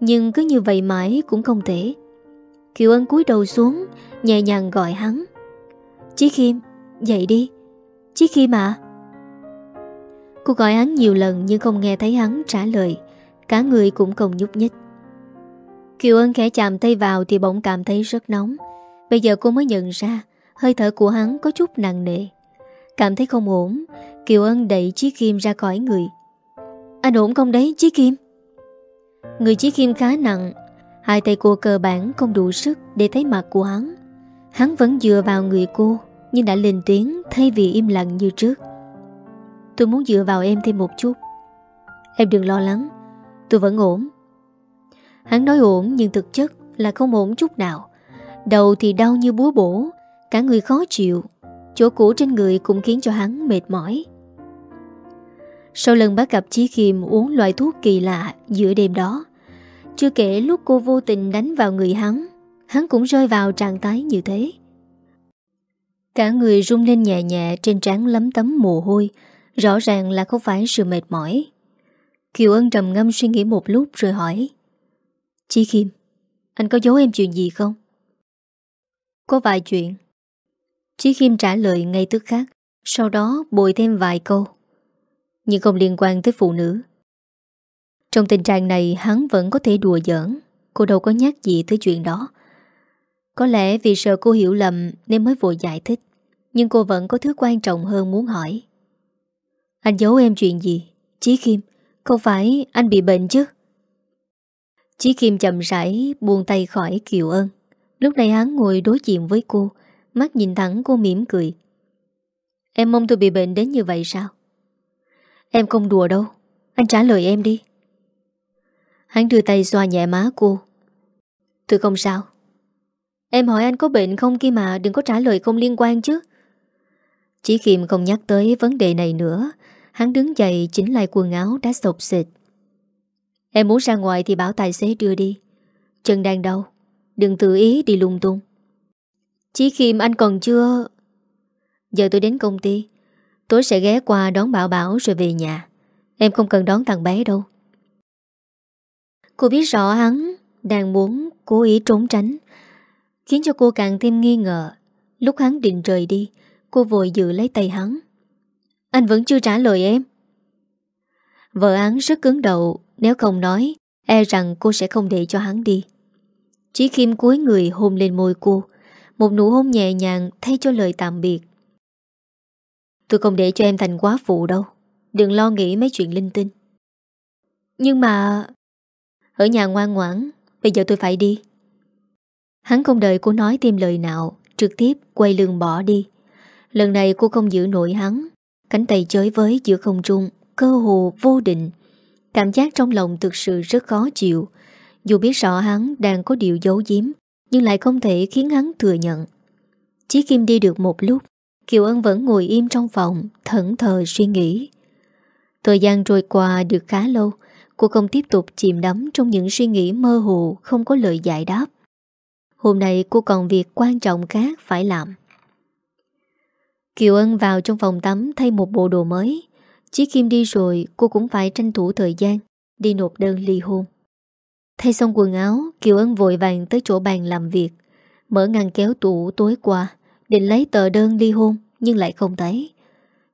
Nhưng cứ như vậy mãi cũng không thể. Kiều Ân cúi đầu xuống, Nhẹ nhàng gọi hắn. Chí Kim, dậy đi. Chí Kim à Cô gọi hắn nhiều lần nhưng không nghe thấy hắn trả lời. Cả người cũng không nhúc nhích. Kiều Ân khẽ chạm tay vào thì bỗng cảm thấy rất nóng. Bây giờ cô mới nhận ra, Hơi thở của hắn có chút nặng nề. Cảm thấy không ổn, Kiều Ân đẩy Chí Kim ra khỏi người. Anh ổn không đấy, Chí Kim? Người Chí Kim khá nặng Hai tay cô cơ bản không đủ sức Để thấy mặt của hắn. Hắn vẫn dựa vào người cô, Nhưng đã lên tiếng thay vì im lặng như trước. Tôi muốn dựa vào em thêm một chút. Em đừng lo lắng, Tôi vẫn ổn. Hắn nói ổn nhưng thực chất là không ổn chút nào. Đầu thì đau như búa bổ, Cả người khó chịu. Chỗ cũ trên người cũng khiến cho hắn mệt mỏi. Sau lần bắt gặp Chí Khiêm uống loại thuốc kỳ lạ giữa đêm đó chưa kể lúc cô vô tình đánh vào người hắn Hắn cũng rơi vào trạng thái như thế. Cả người rung lên nhẹ nhẹ trên trán lấm tấm mồ hôi, Rõ ràng là không phải sự mệt mỏi. Kiều Ân trầm ngâm suy nghĩ một lúc rồi hỏi Chí Khiêm Anh có giấu em chuyện gì không? Có vài chuyện. Chí Khiêm trả lời ngay tức khác Sau đó bồi thêm vài câu. Nhưng không liên quan tới phụ nữ. Trong tình trạng này, Hắn vẫn có thể đùa giỡn. Cô đâu có nhắc gì tới chuyện đó. Có lẽ vì sợ cô hiểu lầm Nên mới vội giải thích. Nhưng cô vẫn có thứ quan trọng hơn muốn hỏi. Anh giấu em chuyện gì? Chí kim, Không phải anh bị bệnh chứ? Chí kim chậm rãi buông tay khỏi Kiều Ân. Lúc này hắn ngồi đối diện với cô, Mắt nhìn thẳng cô mỉm cười. Em mong tôi bị bệnh đến như vậy sao? Em không đùa đâu. Anh trả lời em đi. Hắn đưa tay xoa nhẹ má cô. Tôi không sao. Em hỏi anh có bệnh không kia mà Đừng có trả lời không liên quan chứ. Chỉ Khiêm không nhắc tới vấn đề này nữa. Hắn đứng dậy chỉnh lại quần áo đã sột xịt Em muốn ra ngoài thì bảo tài xế đưa đi. Chân đang đau. Đừng tự ý đi lung tung. Chí Khiêm, anh còn chưa? Giờ tôi đến công ty. Tôi sẽ ghé qua đón Bảo Bảo rồi về nhà. Em không cần đón thằng bé đâu. Cô biết rõ hắn Đang muốn cố ý trốn tránh, Khiến cho cô càng thêm nghi ngờ. Lúc hắn định rời đi, Cô vội giữ lấy tay hắn. Anh vẫn chưa trả lời em. Vợ hắn rất cứng đầu, Nếu không nói E rằng cô sẽ không để cho hắn đi. Chí Kim cúi người hôn lên môi cô, Một nụ hôn nhẹ nhàng thay cho lời tạm biệt. Tôi không để cho em thành quá phụ đâu, Đừng lo nghĩ mấy chuyện linh tinh. Nhưng mà ở nhà ngoan ngoãn, Bây giờ tôi phải đi. Hắn không đợi cô nói thêm lời nào, Trực tiếp quay lưng bỏ đi. Lần này cô không giữ nổi hắn, Cánh tay chới với giữa không trung, Cơ hồ vô định. Cảm giác trong lòng thực sự rất khó chịu. Dù biết rõ hắn đang có điều giấu giếm, Nhưng lại không thể khiến hắn thừa nhận. Chí Kim đi được một lúc, Kiều Ân vẫn ngồi im trong phòng, Thẫn thờ suy nghĩ. Thời gian trôi qua được khá lâu Cô không tiếp tục chìm đắm Trong những suy nghĩ mơ hồ, Không có lời giải đáp. Hôm nay cô còn việc quan trọng khác phải làm. Kiều Ân vào trong phòng tắm Thay một bộ đồ mới. Chí Kim đi rồi, cô cũng phải tranh thủ thời gian, Đi nộp đơn ly hôn. Thay xong quần áo, Kiều Ân vội vàng tới chỗ bàn làm việc. Mở ngăn kéo tủ tối qua, Định lấy tờ đơn ly hôn, Nhưng lại không thấy.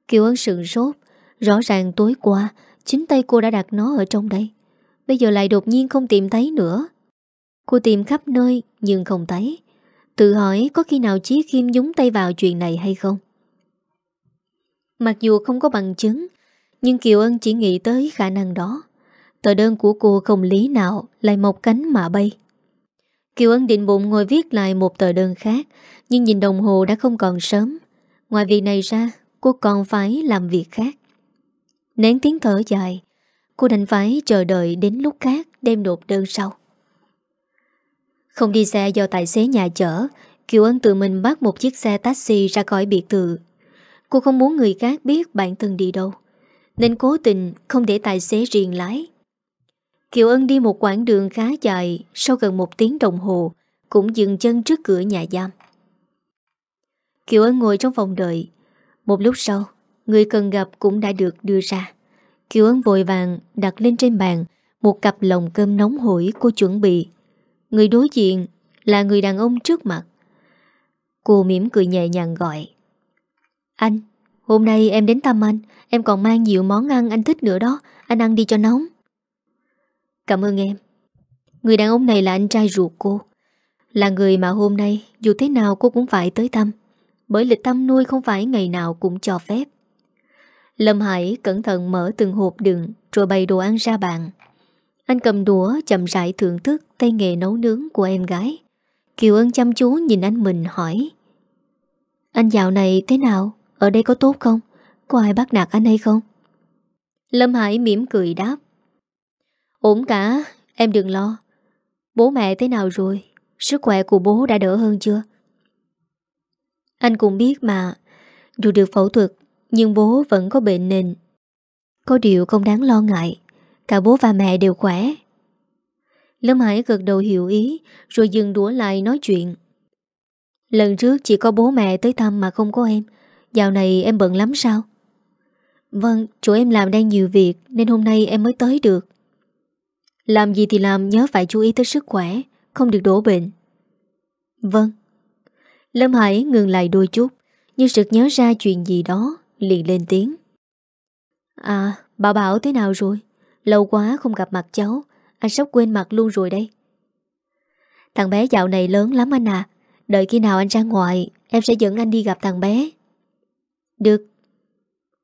Kiều Ân sừng sốt, Rõ ràng tối qua Chính tay cô đã đặt nó ở trong đây. Bây giờ lại đột nhiên không tìm thấy nữa. Cô tìm khắp nơi, Nhưng không thấy. Tự hỏi có khi nào Chí Kim nhúng tay vào chuyện này hay không? Mặc dù không có bằng chứng, Nhưng Kiều Ân chỉ nghĩ tới khả năng đó. Tờ đơn của cô không lý nào, Lại một cánh mà bay. Kiều Ân định bụng ngồi viết lại một tờ đơn khác, Nhưng nhìn đồng hồ đã không còn sớm. Ngoài việc này ra, Cô còn phải làm việc khác. Nén tiếng thở dài. Cô đành phải chờ đợi đến lúc khác, đem nộp đơn sau. Không đi xe do tài xế nhà chở, Kiều Ân tự mình bắt một chiếc xe taxi ra khỏi biệt thự. Cô không muốn người khác biết bản thân đi đâu, Nên cố tình không để tài xế riêng lái. Kiều Ân đi một quãng đường khá dài, Sau gần một tiếng đồng hồ, Cũng dừng chân trước cửa nhà giam. Kiều Ân ngồi trong phòng đợi. Một lúc sau Người cần gặp cũng đã được đưa ra. Kiều Ân vội vàng đặt lên trên bàn Một cặp lồng cơm nóng hổi cô chuẩn bị. Người đối diện Là người đàn ông trước mặt. Cô mỉm cười nhẹ nhàng gọi. Anh, Hôm nay em đến thăm anh. Em còn mang nhiều món ăn anh thích nữa đó. Anh ăn đi cho nóng. Cảm ơn em. Người đàn ông này là anh trai ruột cô. Là người mà hôm nay Dù thế nào cô cũng phải tới thăm. Bởi lịch thăm nuôi không phải ngày nào cũng cho phép. Lâm Hải cẩn thận mở từng hộp đựng Rồi bày đồ ăn ra bàn Anh cầm đũa chậm rãi thưởng thức Tay nghề nấu nướng của em gái Kiều ơn chăm chú nhìn anh mình hỏi Anh dạo này thế nào? Ở đây có tốt không? Có ai bắt nạt anh hay không? Lâm Hải mỉm cười đáp Ổn cả, em đừng lo Bố mẹ thế nào rồi? Sức khỏe của bố đã đỡ hơn chưa? Anh cũng biết mà Dù được phẫu thuật nhưng bố vẫn có bệnh nền. Có điều không đáng lo ngại, Cả bố và mẹ đều khỏe. Lâm Hải gật đầu hiểu ý, Rồi dừng đũa lại nói chuyện. Lần trước chỉ có bố mẹ tới thăm mà không có em. Dạo này em bận lắm sao? Vâng Chỗ em làm đang nhiều việc Nên hôm nay em mới tới được. Làm gì thì làm, nhớ phải chú ý tới sức khỏe, Không được đổ bệnh. Vâng. Lâm Hải ngừng lại đôi chút, Như sực nhớ ra chuyện gì đó. Liền lên tiếng. À Bảo Bảo thế nào rồi? Lâu quá không gặp mặt cháu. Anh sắp quên mặt luôn rồi đây. Thằng bé dạo này lớn lắm anh à. Đợi khi nào anh ra ngoài, Em sẽ dẫn anh đi gặp thằng bé. Được.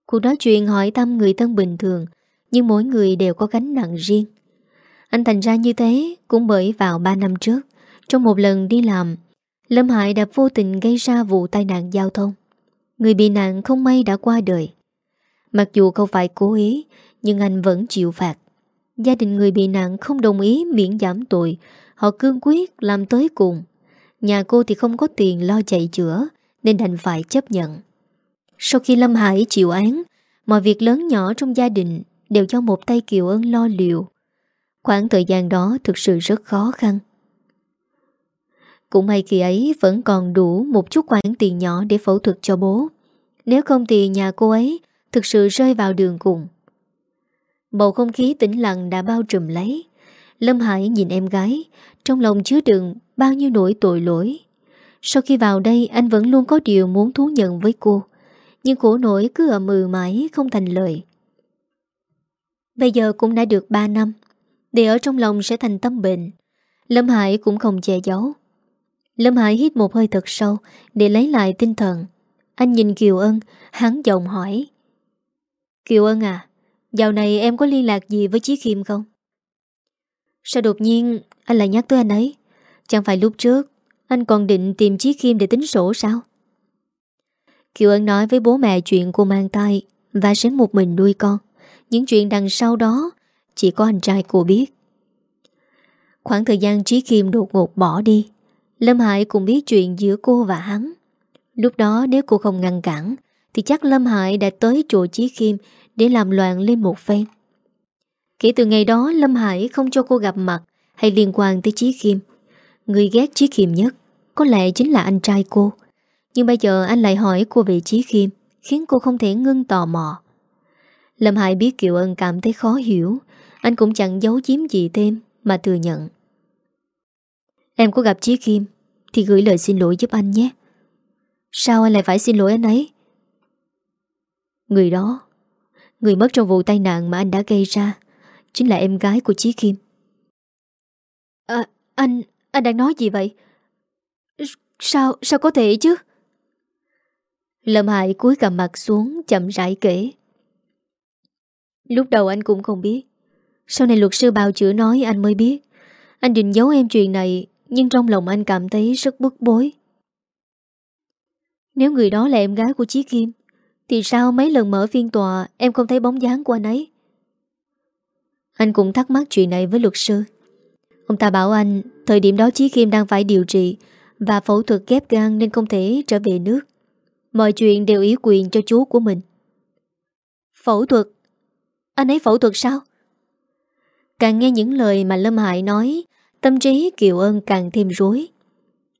Cuộc nói chuyện hỏi thăm người thân bình thường, Nhưng mỗi người đều có gánh nặng riêng. Anh thành ra như thế Cũng bởi vào 3 năm trước, Trong một lần đi làm, Lâm Hải đã vô tình gây ra vụ tai nạn giao thông. Người bị nạn không may đã qua đời. Mặc dù không phải cố ý, Nhưng anh vẫn chịu phạt. Gia đình người bị nạn không đồng ý miễn giảm tội. Họ cương quyết làm tới cùng. Nhà cô thì không có tiền lo chạy chữa, Nên đành phải chấp nhận. Sau khi Lâm Hải chịu án, Mọi việc lớn nhỏ trong gia đình Đều cho một tay Kiều Ân lo liệu. Khoảng thời gian đó thực sự rất khó khăn. Cũng may khi ấy vẫn còn đủ Một chút khoản tiền nhỏ để phẫu thuật cho bố. Nếu không thì nhà cô ấy Thực sự rơi vào đường cùng. Bầu không khí tĩnh lặng đã bao trùm lấy. Lâm Hải nhìn em gái, Trong lòng chứa đựng bao nhiêu nỗi tội lỗi. Sau khi vào đây, anh vẫn luôn có điều muốn thú nhận với cô, Nhưng khổ nỗi cứ ở mừ mãi không thành lời. Bây giờ cũng đã được 3 năm, Để ở trong lòng sẽ thành tâm bệnh. Lâm Hải cũng không che giấu. Lâm Hải hít một hơi thật sâu Để lấy lại tinh thần Anh nhìn Kiều Ân, Hắn giọng hỏi Kiều Ân à Dạo này em có liên lạc gì với Chí Khiêm không? Sao đột nhiên anh lại nhắc tới anh ấy? Chẳng phải lúc trước Anh còn định tìm Chí Khiêm để tính sổ sao? Kiều Ân nói với bố mẹ chuyện cô mang tay Và sẽ một mình nuôi con Những chuyện đằng sau đó Chỉ có anh trai cô biết Khoảng thời gian Chí Khiêm đột ngột bỏ đi Lâm Hải cũng biết chuyện giữa cô và hắn. Lúc đó nếu cô không ngăn cản, Thì chắc Lâm Hải đã tới chỗ Chí Khiêm Để làm loạn lên một phen. Kể từ ngày đó, Lâm Hải không cho cô gặp mặt Hay liên quan tới Chí Khiêm. Người ghét Chí Khiêm nhất Có lẽ chính là anh trai cô. Nhưng bây giờ anh lại hỏi cô về Chí Khiêm, Khiến cô không thể ngưng tò mò. Lâm Hải biết Kiều Ân cảm thấy khó hiểu. Anh cũng chẳng giấu chiếm gì thêm Mà thừa nhận. Em có gặp Chí Kim Thì gửi lời xin lỗi giúp anh nhé. Sao anh lại phải xin lỗi anh ấy? Người đó, Người mất trong vụ tai nạn mà anh đã gây ra, Chính là em gái của Chí Kim. À anh Anh đang nói gì vậy? Sao sao có thể chứ? Lâm Hải cúi cầm mặt xuống, Chậm rãi kể. Lúc đầu anh cũng không biết. Sau này luật sư bào chữa nói anh mới biết. Anh định giấu em chuyện này nhưng trong lòng anh cảm thấy rất bức bối. Nếu người đó là em gái của Chí Kim, Thì sao mấy lần mở phiên tòa Em không thấy bóng dáng của anh ấy? Anh cũng thắc mắc chuyện này với luật sư. Ông ta bảo anh, Thời điểm đó Chí Kim đang phải điều trị Và phẫu thuật ghép gan nên không thể trở về nước. Mọi chuyện đều ý quyền cho chú của mình. Phẫu thuật? Anh ấy phẫu thuật sao? Càng nghe những lời mà Lâm Hải nói Tâm trí Kiều Ân càng thêm rối.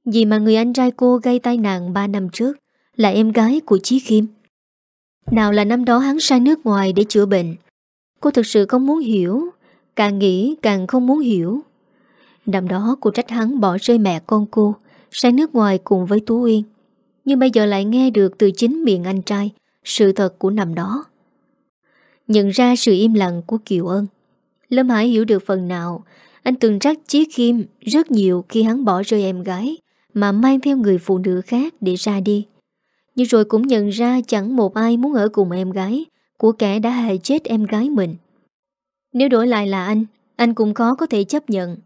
Vì mà người anh trai cô gây tai nạn 3 năm trước, Là em gái của Chí Kim. Nào là năm đó hắn sang nước ngoài để chữa bệnh. Cô thực sự không muốn hiểu, Càng nghĩ càng không muốn hiểu. Năm đó cô trách hắn bỏ rơi mẹ con cô, Sang nước ngoài cùng với Tú Uyên. Nhưng bây giờ lại nghe được từ chính miệng anh trai Sự thật của năm đó. Nhận ra sự im lặng của Kiều Ân, Lâm Hải hiểu được phần nào anh từng trách Chí Kim rất nhiều khi hắn bỏ rơi em gái, Mà mang theo người phụ nữ khác để ra đi. Nhưng rồi cũng nhận ra chẳng một ai muốn ở cùng em gái, Của kẻ đã hại chết em gái mình. Nếu đổi lại là anh Anh cũng khó có thể chấp nhận.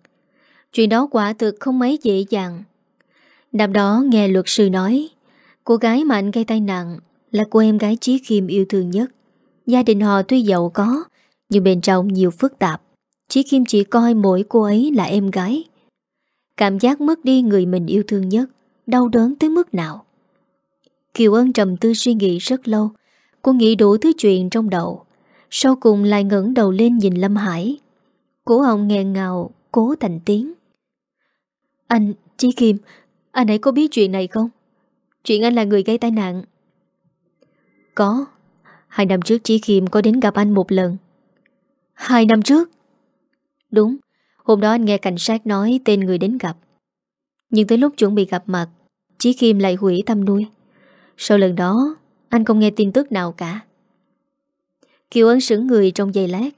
Chuyện đó quả thực không mấy dễ dàng. Năm đó nghe luật sư nói, Cô gái mà anh gây tai nạn Là cô em gái Chí Kim yêu thương nhất. Gia đình họ tuy giàu có, Nhưng bên trong nhiều phức tạp. Chí Kim chỉ coi mỗi cô ấy là em gái. Cảm giác mất đi người mình yêu thương nhất Đau đớn tới mức nào? Kiều Ân trầm tư suy nghĩ rất lâu Cô nghĩ đủ thứ chuyện trong đầu. Sau cùng lại ngẩng đầu lên nhìn Lâm Hải. Cổ họng nghẹn ngào Cố thành tiếng. Anh, Chí Kim Anh ấy có biết chuyện này không? Chuyện anh là người gây tai nạn. Có. Hai năm trước Chí Kim có đến gặp anh một lần. Hai năm trước? Đúng, Hôm đó anh nghe cảnh sát nói tên người đến gặp. Nhưng tới lúc chuẩn bị gặp mặt, Chí Kim lại hủy tâm nuôi. Sau lần đó, Anh không nghe tin tức nào cả. Kiều Ân sững người trong giây lát.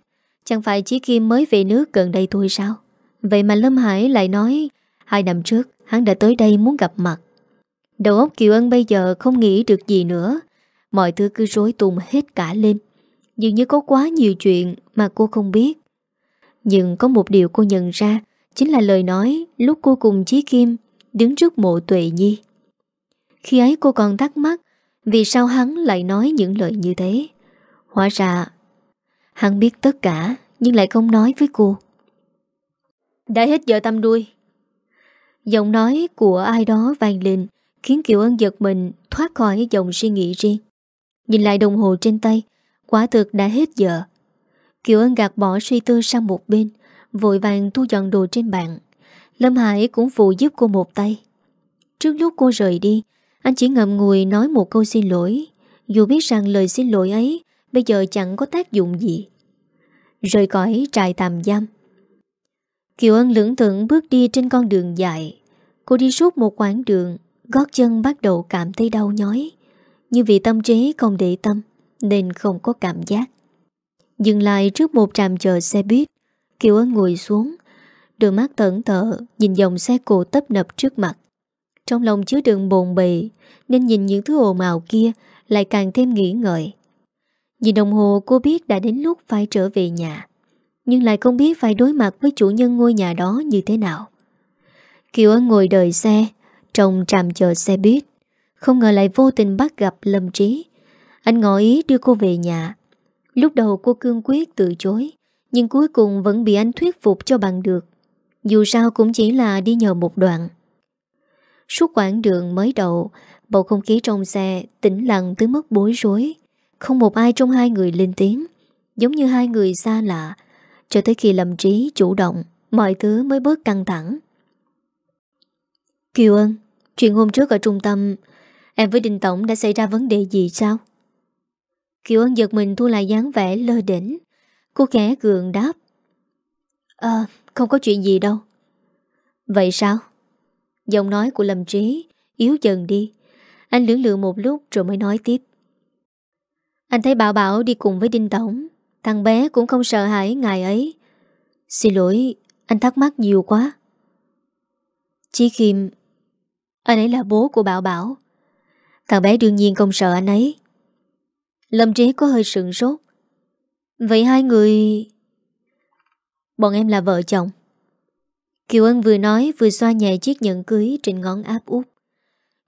Chẳng phải Chí Kim mới về nước gần đây thôi sao? Vậy mà Lâm Hải lại nói, Hai năm trước, hắn đã tới đây muốn gặp mặt. Đầu óc Kiều Ân bây giờ không nghĩ được gì nữa. Mọi thứ cứ rối tung hết cả lên. Dường như có quá nhiều chuyện mà cô không biết. Nhưng có một điều cô nhận ra Chính là lời nói lúc cô cùng Chí Kim Đứng trước mộ tuệ nhi. Khi ấy cô còn thắc mắc Vì sao hắn lại nói những lời như thế? Hóa ra Hắn biết tất cả Nhưng lại không nói với cô. Đã hết giờ tâm đuôi. Giọng nói của ai đó vang lên Khiến Kiều Ân giật mình Thoát khỏi dòng suy nghĩ riêng. Nhìn lại đồng hồ trên tay Quả thực đã hết giờ Kiều Ân gạt bỏ suy tư sang một bên, Vội vàng thu dọn đồ trên bàn. Lâm Hải cũng phụ giúp cô một tay. Trước lúc cô rời đi, Anh chỉ ngậm ngùi nói một câu xin lỗi. Dù biết rằng lời xin lỗi ấy Bây giờ chẳng có tác dụng gì. Rời cõi trại tạm giam. Kiều Ân lưỡng thượng bước đi trên con đường dài. Cô đi suốt một quãng đường, Gót chân bắt đầu cảm thấy đau nhói. Nhưng vì tâm trí không để tâm, Nên không có cảm giác. Dừng lại trước một trạm chờ xe buýt. Kiều Ân ngồi xuống, Đôi mắt tẩn tợ Nhìn dòng xe cộ tấp nập trước mặt. Trong lòng chứa đựng bồn bề, Nên nhìn những thứ ồn ào kia Lại càng thêm nghĩ ngợi. Nhìn đồng hồ, cô biết đã đến lúc phải trở về nhà, Nhưng lại không biết phải đối mặt với chủ nhân ngôi nhà đó như thế nào. Kiều Ân ngồi đợi xe Trong trạm chờ xe buýt. Không ngờ lại vô tình bắt gặp Lâm Trí. Anh ngỏ ý đưa cô về nhà Lúc đầu cô cương quyết từ chối, Nhưng cuối cùng vẫn bị anh thuyết phục cho bằng được. Dù sao cũng chỉ là đi nhờ một đoạn. Suốt quãng đường mới đầu, Bầu không khí trong xe tĩnh lặng tới mức bối rối. Không một ai trong hai người lên tiếng, Giống như hai người xa lạ, Cho tới khi Lâm Trí chủ động, Mọi thứ mới bớt căng thẳng. Kiều Ân, Chuyện hôm trước ở trung tâm, Em với Đinh Tổng đã xảy ra vấn đề gì sao? Kiều Ân giật mình thu lại dáng vẻ lơ đỉnh. Cô khẽ gượng đáp. À không có chuyện gì đâu. Vậy sao? Giọng nói của Lâm Trí Yếu dần đi. Anh lưỡng lự một lúc rồi mới nói tiếp. Anh thấy Bảo Bảo đi cùng với Đinh Tổng. Thằng bé cũng không sợ hãi ngài ấy. Xin lỗi, Anh thắc mắc nhiều quá. Chí Kim, Anh ấy là bố của Bảo Bảo. Thằng bé đương nhiên không sợ anh ấy. Lâm Trí có hơi sừng sốt. Vậy hai người, Bọn em là vợ chồng. Kiều Ân vừa nói vừa xoa nhẹ chiếc nhẫn cưới trên ngón áp út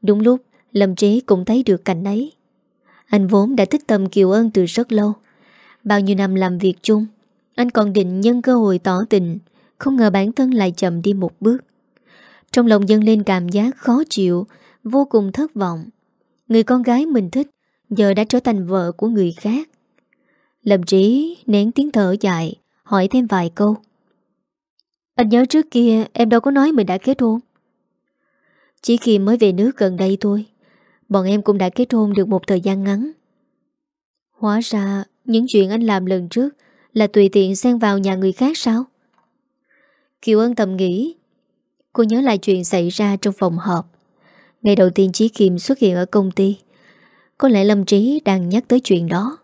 Đúng lúc, Lâm Trí cũng thấy được cảnh ấy. Anh vốn đã thích tầm Kiều Ân từ rất lâu. Bao nhiêu năm làm việc chung, Anh còn định nhân cơ hội tỏ tình, Không ngờ bản thân lại chậm đi một bước. Trong lòng dâng lên cảm giác khó chịu, Vô cùng thất vọng. Người con gái mình thích Giờ đã trở thành vợ của người khác. Lâm trí nén tiếng thở dài, Hỏi thêm vài câu. Anh nhớ trước kia em đâu có nói mình đã kết hôn. Chỉ khi mới về nước gần đây thôi, Bọn em cũng đã kết hôn được một thời gian ngắn. Hóa ra Những chuyện anh làm lần trước Là tùy tiện xen vào nhà người khác sao? Kiều Ân thầm nghĩ, Cô nhớ lại chuyện xảy ra trong phòng họp. Ngày đầu tiên Chí Kim xuất hiện ở công ty có lẽ Lâm Trí đang nhắc tới chuyện đó.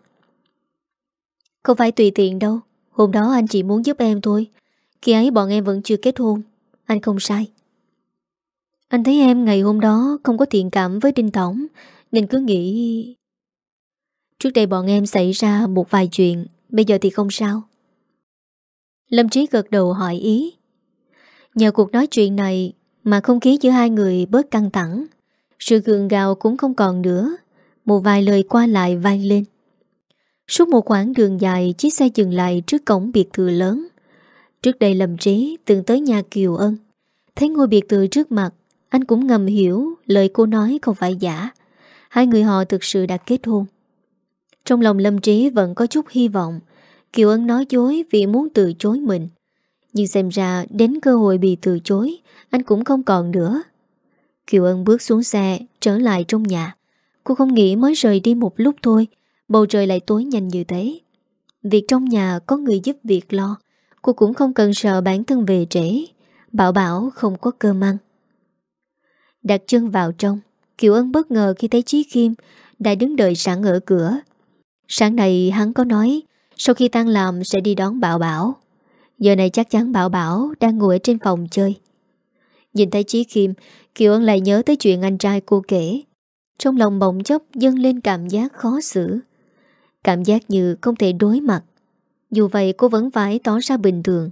Không phải tùy tiện đâu. Hôm đó anh chỉ muốn giúp em thôi. Khi ấy bọn em vẫn chưa kết hôn. Anh không sai. Anh thấy em ngày hôm đó không có thiện cảm với Đinh Tổng, Nên cứ nghĩ Trước đây bọn em xảy ra một vài chuyện, Bây giờ thì không sao. Lâm Trí gật đầu hỏi ý. Nhờ cuộc nói chuyện này Mà không khí giữa hai người bớt căng thẳng, Sự gượng gạo cũng không còn nữa. Một vài lời qua lại vang lên. Suốt một khoảng đường dài, Chiếc xe dừng lại trước cổng biệt thự lớn. Trước đây Lâm Trí từng tới nhà Kiều Ân. Thấy ngôi biệt thự trước mặt, Anh cũng ngầm hiểu lời cô nói không phải giả. Hai người họ thực sự đã kết hôn. Trong lòng Lâm Trí vẫn có chút hy vọng. Kiều Ân nói dối vì muốn từ chối mình. Nhưng xem ra đến cơ hội bị từ chối, Anh cũng không còn nữa. Kiều Ân bước xuống xe, Trở lại trong nhà. Cô không nghĩ mới rời đi một lúc thôi, Bầu trời lại tối nhanh như thế. Việc trong nhà có người giúp việc lo, Cô cũng không cần sợ bản thân về trễ, Bảo bảo không có cơm ăn Đặt chân vào trong, Kiều Ân bất ngờ khi thấy Chí Kim Đã đứng đợi sẵn ở cửa. Sáng nay hắn có nói, Sau khi tan làm sẽ đi đón Bảo Bảo. Giờ này chắc chắn Bảo Bảo Đang ngồi ở trên phòng chơi. Nhìn thấy Chí Kim Kiều Ân lại nhớ tới chuyện anh trai cô kể. Trong lòng bỗng chốc dâng lên cảm giác khó xử. Cảm giác như không thể đối mặt. Dù vậy cô vẫn phải tỏ ra bình thường.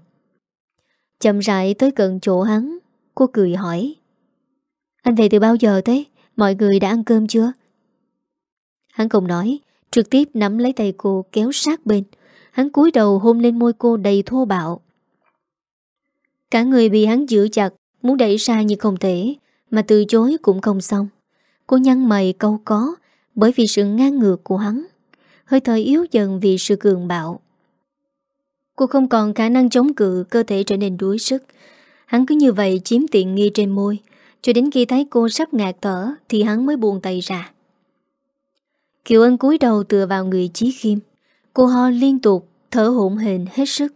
Chậm rãi tới gần chỗ hắn, Cô cười hỏi. Anh về từ bao giờ thế? Mọi người đã ăn cơm chưa? Hắn không nói, Trực tiếp nắm lấy tay cô kéo sát bên. Hắn cúi đầu hôn lên môi cô đầy thô bạo. Cả người bị hắn giữ chặt, Muốn đẩy ra nhưng không thể, Mà từ chối cũng không xong. Cô nhăn mày câu có, Bởi vì sự ngang ngược của hắn. Hơi thời yếu dần vì sự cường bạo. Cô không còn khả năng chống cự Cơ thể trở nên đuối sức. Hắn cứ như vậy chiếm tiện nghi trên môi. Cho đến khi thấy cô sắp ngạt thở, Thì hắn mới buông tay ra. Kiều Ân cúi đầu tựa vào người Chí Khiêm. Cô ho liên tục, Thở hổn hển hết sức.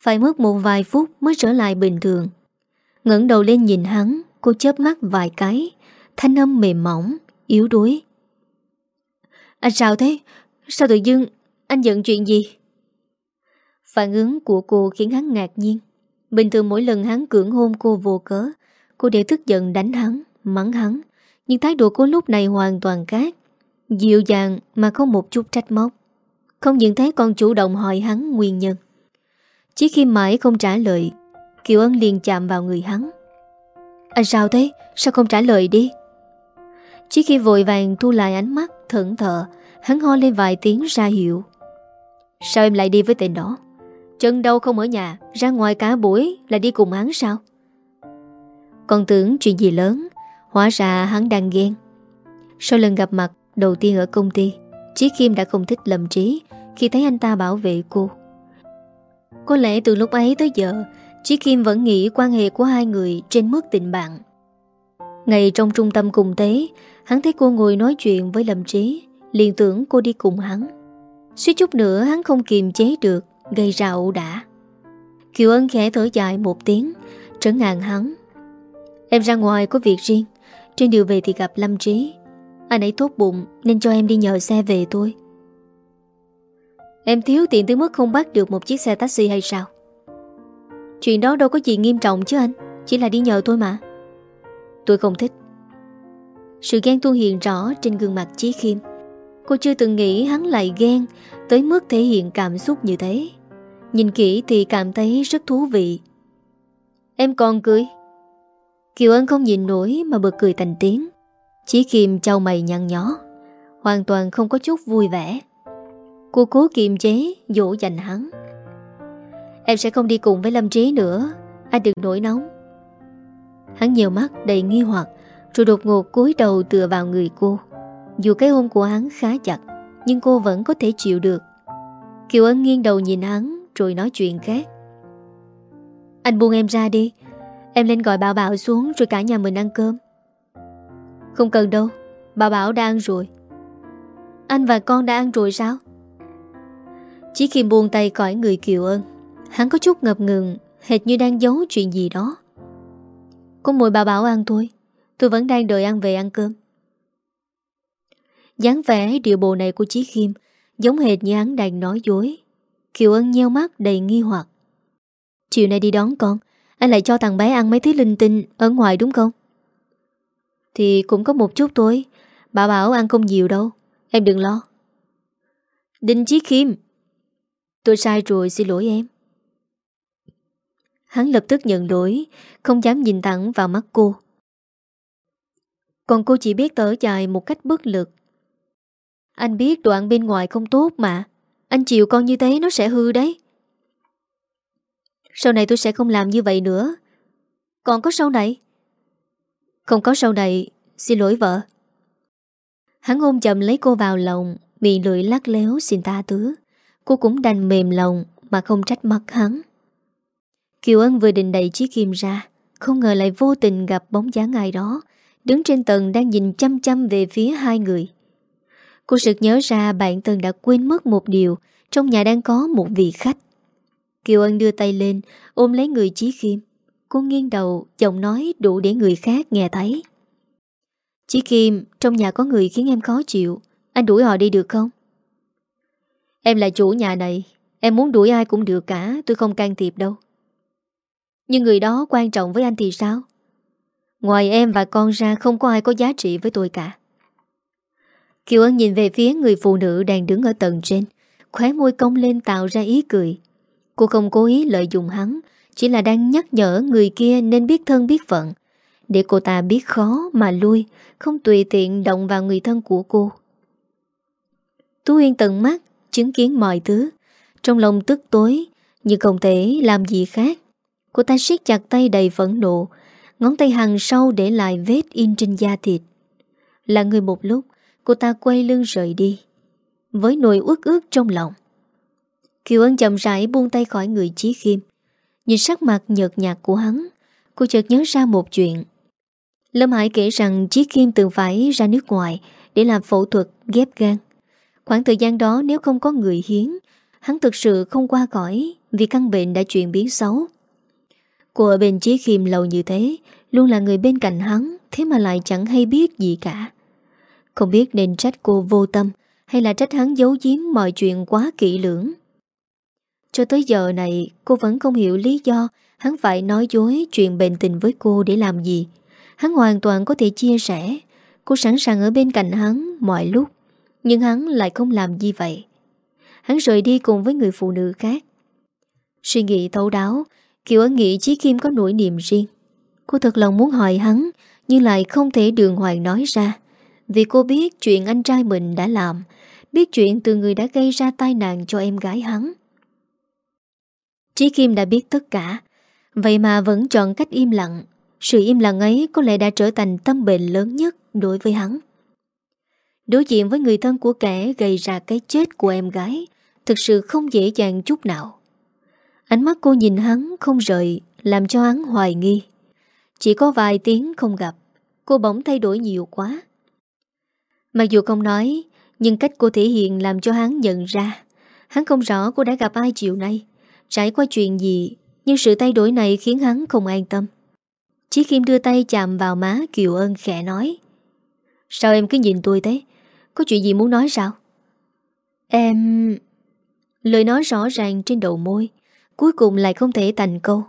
Phải mất một vài phút mới trở lại bình thường. ngẩng đầu lên nhìn hắn, Cô chớp mắt vài cái. Thanh âm mềm mỏng, yếu đuối Anh sao thế? Sao tự dưng anh giận chuyện gì? Phản ứng của cô khiến hắn ngạc nhiên Bình thường mỗi lần hắn cưỡng hôn cô vô cớ Cô đều tức giận đánh hắn Mắng hắn Nhưng thái độ cô lúc này hoàn toàn khác Dịu dàng mà không một chút trách móc Không những thế còn chủ động hỏi hắn nguyên nhân Chỉ khi mãi không trả lời Kiều Ân liền chạm vào người hắn Anh sao thế? Sao không trả lời đi? Chỉ khi vội vàng thu lại ánh mắt Thẫn thờ, Hắn ho lên vài tiếng ra hiệu Sao em lại đi với tên đó? Chân đâu không ở nhà, Ra ngoài cả buổi là đi cùng hắn sao? Còn tưởng chuyện gì lớn, Hóa ra hắn đang ghen Sau lần gặp mặt Đầu tiên ở công ty, Chí Kim đã không thích lầm Trí Khi thấy anh ta bảo vệ cô Có lẽ từ lúc ấy tới giờ, Chí Kim vẫn nghĩ quan hệ của hai người Trên mức tình bạn Ngày trong trung tâm cùng tế Hắn thấy cô ngồi nói chuyện với Lâm Trí, liền tưởng cô đi cùng hắn. Suýt chút nữa hắn không kiềm chế được, Gây ra ẩu đả Kiều Ân khẽ thở dài một tiếng Trấn ngàn hắn. Em ra ngoài có việc riêng, Trên đường về thì gặp Lâm Trí. Anh ấy tốt bụng Nên cho em đi nhờ xe về thôi. Em thiếu tiền tới mức không bắt được một chiếc xe taxi hay sao? Chuyện đó đâu có gì nghiêm trọng chứ anh, Chỉ là đi nhờ thôi mà. Tôi không thích. Sự ghen tuôn hiện rõ trên gương mặt Chí Khiêm. Cô chưa từng nghĩ hắn lại ghen Tới mức thể hiện cảm xúc như thế. Nhìn kỹ thì cảm thấy rất thú vị. Em còn cười. Kiều Ân không nhìn nổi mà bật cười thành tiếng. Chí Kim trao mày nhăn nhó. Hoàn toàn không có chút vui vẻ. Cô cố kiềm chế, Dỗ dành hắn. Em sẽ không đi cùng với Lâm Trí nữa. Anh đừng nổi nóng. Hắn nhiều mắt đầy nghi hoặc. Rồi đột ngột cúi đầu tựa vào người cô. Dù cái ôm của hắn khá chặt, Nhưng cô vẫn có thể chịu được. Kiều Ân nghiêng đầu nhìn hắn, Rồi nói chuyện khác. Anh buông em ra đi. Em lên gọi Bảo Bảo xuống Rồi cả nhà mình ăn cơm. Không cần đâu, Bảo Bảo đã ăn rồi. Anh và con đã ăn rồi sao? Chỉ khi buông tay khỏi người Kiều Ân, Hắn có chút ngập ngừng, Hệt như đang giấu chuyện gì đó. Có mồi Bảo Bảo ăn thôi. Tôi vẫn đang đợi ăn về ăn cơm. Dáng vẻ điệu bộ này của Chí Khiêm Giống hệt như hắn đang nói dối. Kiều Ân nheo mắt đầy nghi hoặc. Chiều nay đi đón con, Anh lại cho thằng bé ăn mấy thứ linh tinh Ở ngoài đúng không? Thì cũng có một chút thôi, Bà bảo ăn không nhiều đâu, Em đừng lo. Đinh Chí Khiêm. Tôi sai rồi, xin lỗi em. Hắn lập tức nhận lỗi, Không dám nhìn thẳng vào mắt cô. Còn cô chỉ biết tở dài một cách bất lực. Anh biết đoạn bên ngoài không tốt mà. Anh chịu con như thế nó sẽ hư đấy. Sau này tôi sẽ không làm như vậy nữa. Còn có sau này? Không có sau này, Xin lỗi vợ. Hắn ôm chậm lấy cô vào lòng Miệng lưỡi lắc léo xin ta thứ. Cô cũng đành mềm lòng Mà không trách mắt hắn. Kiều Ân vừa định đẩy chiếc kim ra, Không ngờ lại vô tình gặp bóng dáng ai đó. Đứng trên tầng đang nhìn chăm chăm về phía hai người. Cô sực nhớ ra bạn Tần đã quên mất một điều, Trong nhà đang có một vị khách. Kiều Ân đưa tay lên, Ôm lấy người Chí Kim Cô nghiêng đầu, Giọng nói đủ để người khác nghe thấy. Chí Kim Trong nhà có người khiến em khó chịu. Anh đuổi họ đi được không? Em là chủ nhà này. Em muốn đuổi ai cũng được cả, Tôi không can thiệp đâu. Nhưng người đó quan trọng với anh thì sao? Ngoài em và con ra Không có ai có giá trị với tôi cả. Kiều Ân nhìn về phía người phụ nữ đang đứng ở tầng trên, Khóe môi cong lên tạo ra ý cười. Cô không cố ý lợi dụng hắn, Chỉ là đang nhắc nhở người kia nên biết thân biết phận. Để cô ta biết khó mà lui, Không tùy tiện động vào người thân của cô. Tú Yên tận mắt Chứng kiến mọi thứ. Trong lòng tức tối, Nhưng không thể làm gì khác. Cô ta siết chặt tay đầy phẫn nộ Ngón tay hằng sâu để lại vết in trên da thịt. Là người một lúc, Cô ta quay lưng rời đi, Với nỗi uất ước trong lòng. Kiều Ân chậm rãi buông tay khỏi người Chí Khiêm. Nhìn sắc mặt nhợt nhạt của hắn, Cô chợt nhớ ra một chuyện. Lâm Hải kể rằng Chí Khiêm từng phải ra nước ngoài Để làm phẫu thuật ghép gan. Khoảng thời gian đó nếu không có người hiến, Hắn thực sự không qua khỏi Vì căn bệnh đã chuyển biến xấu. Cô ở bên Chí Khiêm lâu như thế, Luôn là người bên cạnh hắn, Thế mà lại chẳng hay biết gì cả. Không biết nên trách cô vô tâm, Hay là trách hắn giấu giếm mọi chuyện quá kỹ lưỡng. Cho tới giờ này, Cô vẫn không hiểu lý do Hắn phải nói dối chuyện bệnh tình với cô để làm gì. Hắn hoàn toàn có thể chia sẻ, Cô sẵn sàng ở bên cạnh hắn mọi lúc, Nhưng hắn lại không làm gì vậy. Hắn rời đi cùng với người phụ nữ khác. Suy nghĩ thấu đáo Kiều Ân nghĩ Chí Kim có nỗi niềm riêng. Cô thật lòng muốn hỏi hắn, Nhưng lại không thể đường hoàng nói ra. Vì cô biết chuyện anh trai mình đã làm, Biết chuyện từ người đã gây ra tai nạn cho em gái hắn. Chí Kim đã biết tất cả, Vậy mà vẫn chọn cách im lặng. Sự im lặng ấy có lẽ đã trở thành tâm bệnh lớn nhất đối với hắn. Đối diện với người thân của kẻ gây ra cái chết của em gái, Thực sự không dễ dàng chút nào. Ánh mắt cô nhìn hắn không rời, Làm cho hắn hoài nghi. Chỉ có vài tiếng không gặp, Cô bỗng thay đổi nhiều quá. Mặc dù không nói, Nhưng cách cô thể hiện làm cho hắn nhận ra. Hắn không rõ cô đã gặp ai chiều nay. Trải qua chuyện gì, Nhưng sự thay đổi này khiến hắn không an tâm. Chí Kim đưa tay chạm vào má Kiều Ân khẽ nói, Sao em cứ nhìn tôi thế? Có chuyện gì muốn nói sao? Em... Lời nói rõ ràng trên đầu môi Cuối cùng lại không thể thành câu.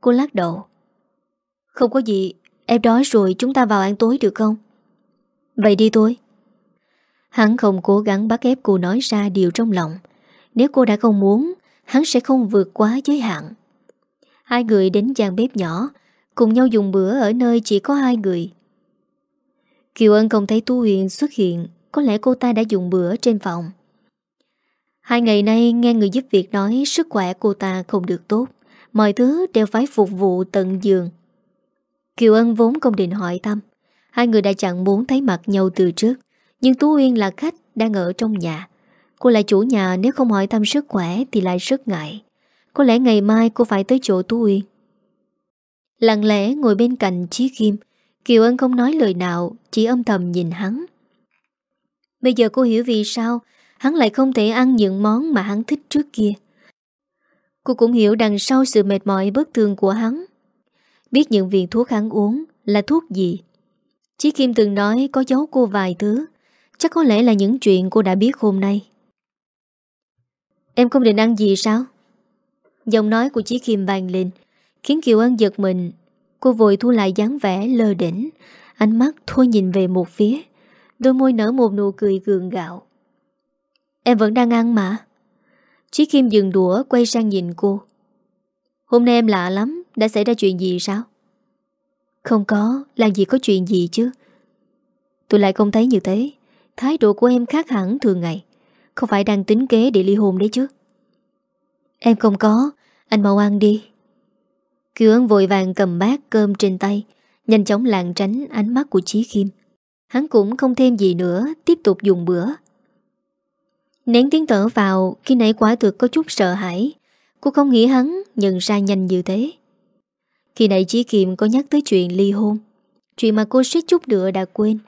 Cô lắc đầu. Không có gì, Em đói rồi chúng ta vào ăn tối được không? Vậy đi tôi Hắn không cố gắng bắt ép cô nói ra điều trong lòng. Nếu cô đã không muốn, Hắn sẽ không vượt quá giới hạn. Hai người đến gian bếp nhỏ, Cùng nhau dùng bữa ở nơi chỉ có hai người. Kiều Ân không thấy Tu Huyền xuất hiện, Có lẽ cô ta đã dùng bữa trên phòng. Hai ngày nay nghe người giúp việc nói sức khỏe cô ta không được tốt. Mọi thứ đều phải phục vụ tận giường. Kiều Ân vốn không định hỏi thăm. Hai người đã chẳng muốn thấy mặt nhau từ trước. Nhưng Tú Uyên là khách, đang ở trong nhà. Cô là chủ nhà, nếu không hỏi thăm sức khỏe thì lại rất ngại. Có lẽ ngày mai cô phải tới chỗ Tú Uyên. Lặng lẽ ngồi bên cạnh Chí Kim, Kiều Ân không nói lời nào, Chỉ âm thầm nhìn hắn Bây giờ cô hiểu vì sao Hắn lại không thể ăn những món mà hắn thích trước kia. Cô cũng hiểu đằng sau sự mệt mỏi bất thường của hắn. Biết những viên thuốc hắn uống Là thuốc gì. Chí Kim từng nói có giấu cô vài thứ. Chắc có lẽ là những chuyện cô đã biết hôm nay. Em không định ăn gì sao? Giọng nói của Chí Kim vàng lên, Khiến Kiều Ân giật mình. Cô vội thu lại dáng vẻ lơ đỉnh Ánh mắt thôi nhìn về một phía. Đôi môi nở một nụ cười gượng gạo. Em vẫn đang ăn mà. Chí Kim dừng đũa, quay sang nhìn cô. Hôm nay em lạ lắm, Đã xảy ra chuyện gì sao? Không có Làm gì có chuyện gì chứ? Tôi lại không thấy như thế. Thái độ của em khác hẳn thường ngày. Không phải đang tính kế để ly hôn đấy chứ? Em không có, Anh mau ăn đi. Kiều Ân vội vàng cầm bát cơm trên tay, Nhanh chóng lạng tránh ánh mắt của Chí Kim. Hắn cũng không thêm gì nữa, Tiếp tục dùng bữa. Nén tiếng thở vào, Khi nãy quả thực có chút sợ hãi. Cô không nghĩ hắn nhận ra nhanh như thế. Khi nãy Chí Kiệm có nhắc tới chuyện ly hôn, Chuyện mà cô suýt chút nữa đã quên.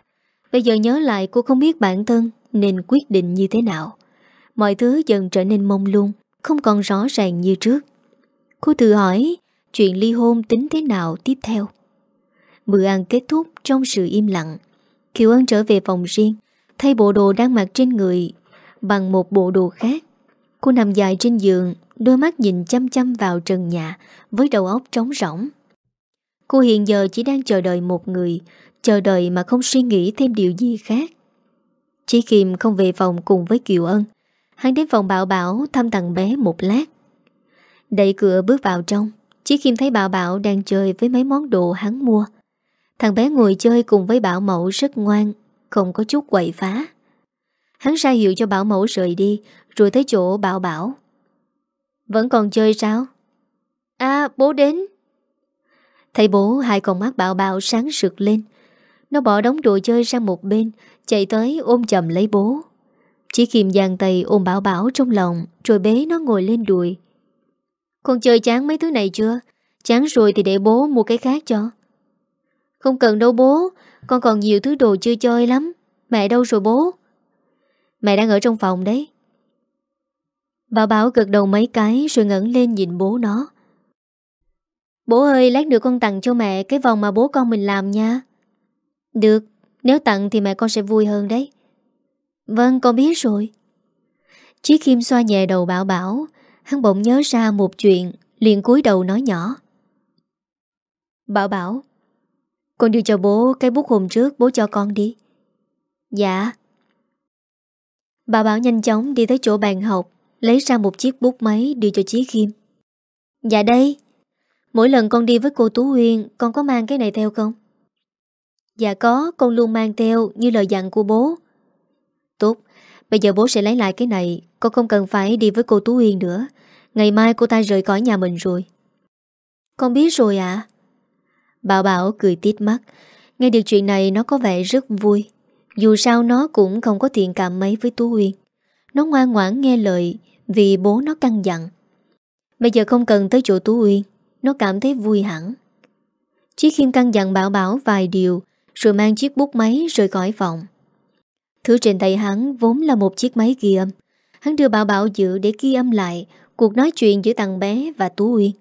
Bây giờ nhớ lại cô không biết bản thân Nên quyết định như thế nào. Mọi thứ dần trở nên mông lung, Không còn rõ ràng như trước. Cô tự hỏi Chuyện ly hôn tính thế nào tiếp theo. Bữa ăn kết thúc trong sự im lặng. Kiều Ân trở về phòng riêng, Thay bộ đồ đang mặc trên người Bằng một bộ đồ khác. Cô nằm dài trên giường, Đôi mắt nhìn chăm chăm vào trần nhà, Với đầu óc trống rỗng. Cô hiện giờ chỉ đang chờ đợi một người, Chờ đợi mà không suy nghĩ thêm điều gì khác. Chỉ Kim không về phòng cùng với Kiều Ân. Hắn đến phòng bảo bảo thăm thằng bé một lát. Đẩy cửa bước vào trong, Chí Kim thấy Bảo Bảo đang chơi với mấy món đồ hắn mua. Thằng bé ngồi chơi cùng với Bảo Mẫu rất ngoan, Không có chút quậy phá. Hắn ra hiệu cho Bảo Mẫu rời đi, Rồi tới chỗ Bảo Bảo. Vẫn còn chơi sao? À bố đến. Thấy bố, hai con mắt Bảo Bảo sáng sực lên. Nó bỏ đống đồ chơi sang một bên, Chạy tới ôm chầm lấy bố. Chỉ Kim giang tay ôm Bảo Bảo trong lòng, Rồi bế nó ngồi lên đùi. Con chơi chán mấy thứ này chưa? Chán rồi thì để bố mua cái khác cho. Không cần đâu bố, Con còn nhiều thứ đồ chưa chơi lắm. Mẹ đâu rồi bố? Mẹ đang ở trong phòng đấy. Bảo Bảo gật đầu mấy cái Rồi ngẩn lên nhìn bố nó. Bố ơi, lát nữa con tặng cho mẹ Cái vòng mà bố con mình làm nha. Được, Nếu tặng thì mẹ con sẽ vui hơn đấy. Vâng con biết rồi. Chí Kim xoa nhẹ đầu Bảo Bảo. Hắn bỗng nhớ ra một chuyện liền cúi đầu nói nhỏ. Bảo bảo, Con đưa cho bố cái bút hôm trước Bố cho con đi. Dạ. Bà Bảo nhanh chóng đi tới chỗ bàn học, Lấy ra một chiếc bút máy đưa cho Chí Khiêm. Dạ đây, Mỗi lần con đi với cô Tú Huyên Con có mang cái này theo không? Dạ có, con luôn mang theo, Như lời dặn của bố. Tốt, Bây giờ bố sẽ lấy lại cái này, Con không cần phải đi với cô Tú Huyên nữa, Ngày mai cô ta rời khỏi nhà mình rồi. Con biết rồi ạ. À? Bảo Bảo cười tít mắt, Nghe được chuyện này nó có vẻ rất vui. Dù sao nó cũng không có thiện cảm mấy với Tú Uyên. Nó ngoan ngoãn nghe lời Vì bố nó căng dặn. Bây giờ không cần tới chỗ Tú Uyên, Nó cảm thấy vui hẳn. Chí Khiêm căng dặn Bảo Bảo vài điều, Rồi mang chiếc bút máy rời khỏi phòng. Thứ trên tay hắn vốn là một chiếc máy ghi âm. Hắn đưa Bảo Bảo giữ để ghi âm lại Cuộc nói chuyện giữa thằng bé và Tú Uyên.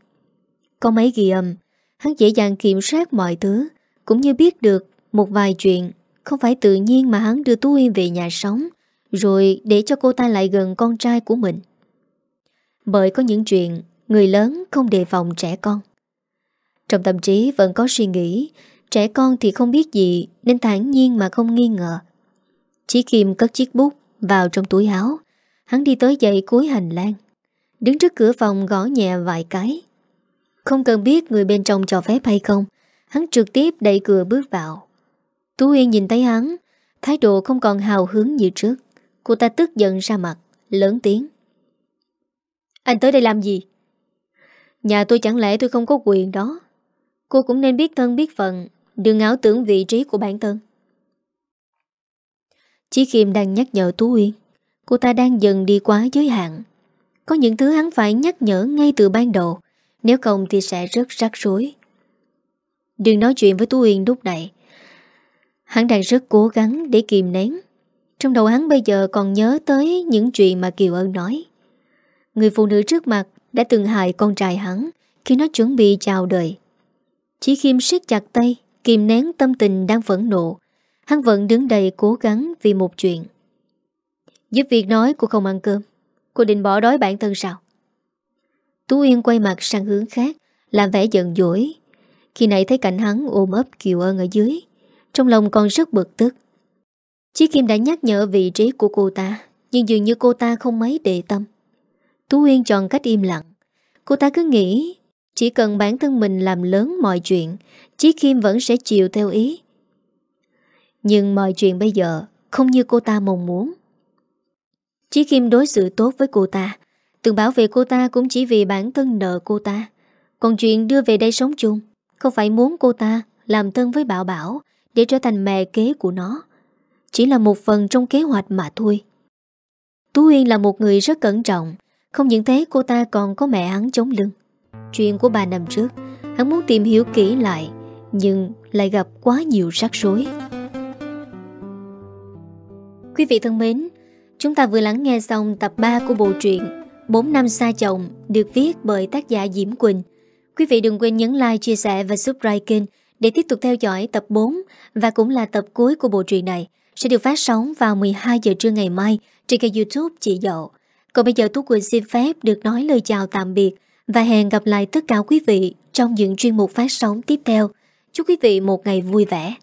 Có máy ghi âm, Hắn dễ dàng kiểm soát mọi thứ, Cũng như biết được một vài chuyện. Không phải tự nhiên mà hắn đưa Tú Uyên về nhà sống, Rồi để cho cô ta lại gần con trai của mình. Bởi có những chuyện, Người lớn không đề phòng trẻ con. Trong tâm trí vẫn có suy nghĩ, Trẻ con thì không biết gì Nên thản nhiên mà không nghi ngờ. Chí Kim cất chiếc bút vào trong túi áo, Hắn đi tới dậy cuối hành lang, Đứng trước cửa phòng gõ nhẹ vài cái. Không cần biết người bên trong cho phép hay không, Hắn trực tiếp đẩy cửa bước vào. Tú Yên nhìn thấy hắn, Thái độ không còn hào hứng như trước. Cô ta tức giận ra mặt, Lớn tiếng. Anh tới đây làm gì? Nhà tôi chẳng lẽ tôi không có quyền đó? Cô cũng nên biết thân biết phận, Đừng ảo tưởng vị trí của bản thân. Chí Khiêm đang nhắc nhở Tú Uyên. Cô ta đang dần đi quá giới hạn. Có những thứ hắn phải nhắc nhở ngay từ ban đầu, Nếu không thì sẽ rất rắc rối. Đừng nói chuyện với Tú Uyên lúc này. Hắn đang rất cố gắng để kìm nén Trong đầu hắn bây giờ còn nhớ tới những chuyện mà Kiều Ân nói Người phụ nữ trước mặt đã từng hại con trai hắn khi nó chuẩn bị chào đời. Chỉ khiêm siết chặt tay, kìm nén tâm tình đang phẫn nộ. Hắn vẫn đứng đầy cố gắng vì một chuyện. Giúp việc nói cô không ăn cơm. Cô định bỏ đói bản thân sao? Tú Yên quay mặt sang hướng khác, làm vẻ giận dỗi. Khi nãy thấy cảnh hắn ôm ấp Kiều Ân ở dưới, trong lòng còn rất bực tức. Chí Kim đã nhắc nhở vị trí của cô ta, nhưng dường như cô ta không mấy để tâm. Tú Uyên chọn cách im lặng. Cô ta cứ nghĩ chỉ cần bản thân mình làm lớn mọi chuyện, Chí Kim vẫn sẽ chịu theo ý. Nhưng mọi chuyện bây giờ không như cô ta mong muốn. Chí Kim đối xử tốt với cô ta, từng bảo vệ cô ta cũng chỉ vì bản thân nợ cô ta. Còn chuyện đưa về đây sống chung, không phải muốn cô ta làm thân với Bảo Bảo để trở thành mẹ kế của nó. Chỉ là một phần trong kế hoạch mà thôi. Tú Uyên là một người rất cẩn trọng, không những thế cô ta còn có mẹ hắn chống lưng. Chuyện của ba năm trước. Hắn muốn tìm hiểu kỹ lại Nhưng lại gặp quá nhiều rắc rối. Quý vị thân mến Chúng ta vừa lắng nghe xong tập 3 của bộ truyện 4 năm xa chồng Được viết bởi tác giả Diễm Quỳnh. Quý vị đừng quên nhấn like, chia sẻ và subscribe kênh để tiếp tục theo dõi tập 4 Và cũng là tập cuối của bộ truyện này, Sẽ được phát sóng vào 12 giờ trưa ngày mai Trên kênh youtube Chị Dậu còn bây giờ Tú Quỳnh xin phép được nói lời chào tạm biệt và hẹn gặp lại tất cả quý vị trong những chuyên mục phát sóng tiếp theo. Chúc quý vị một ngày vui vẻ.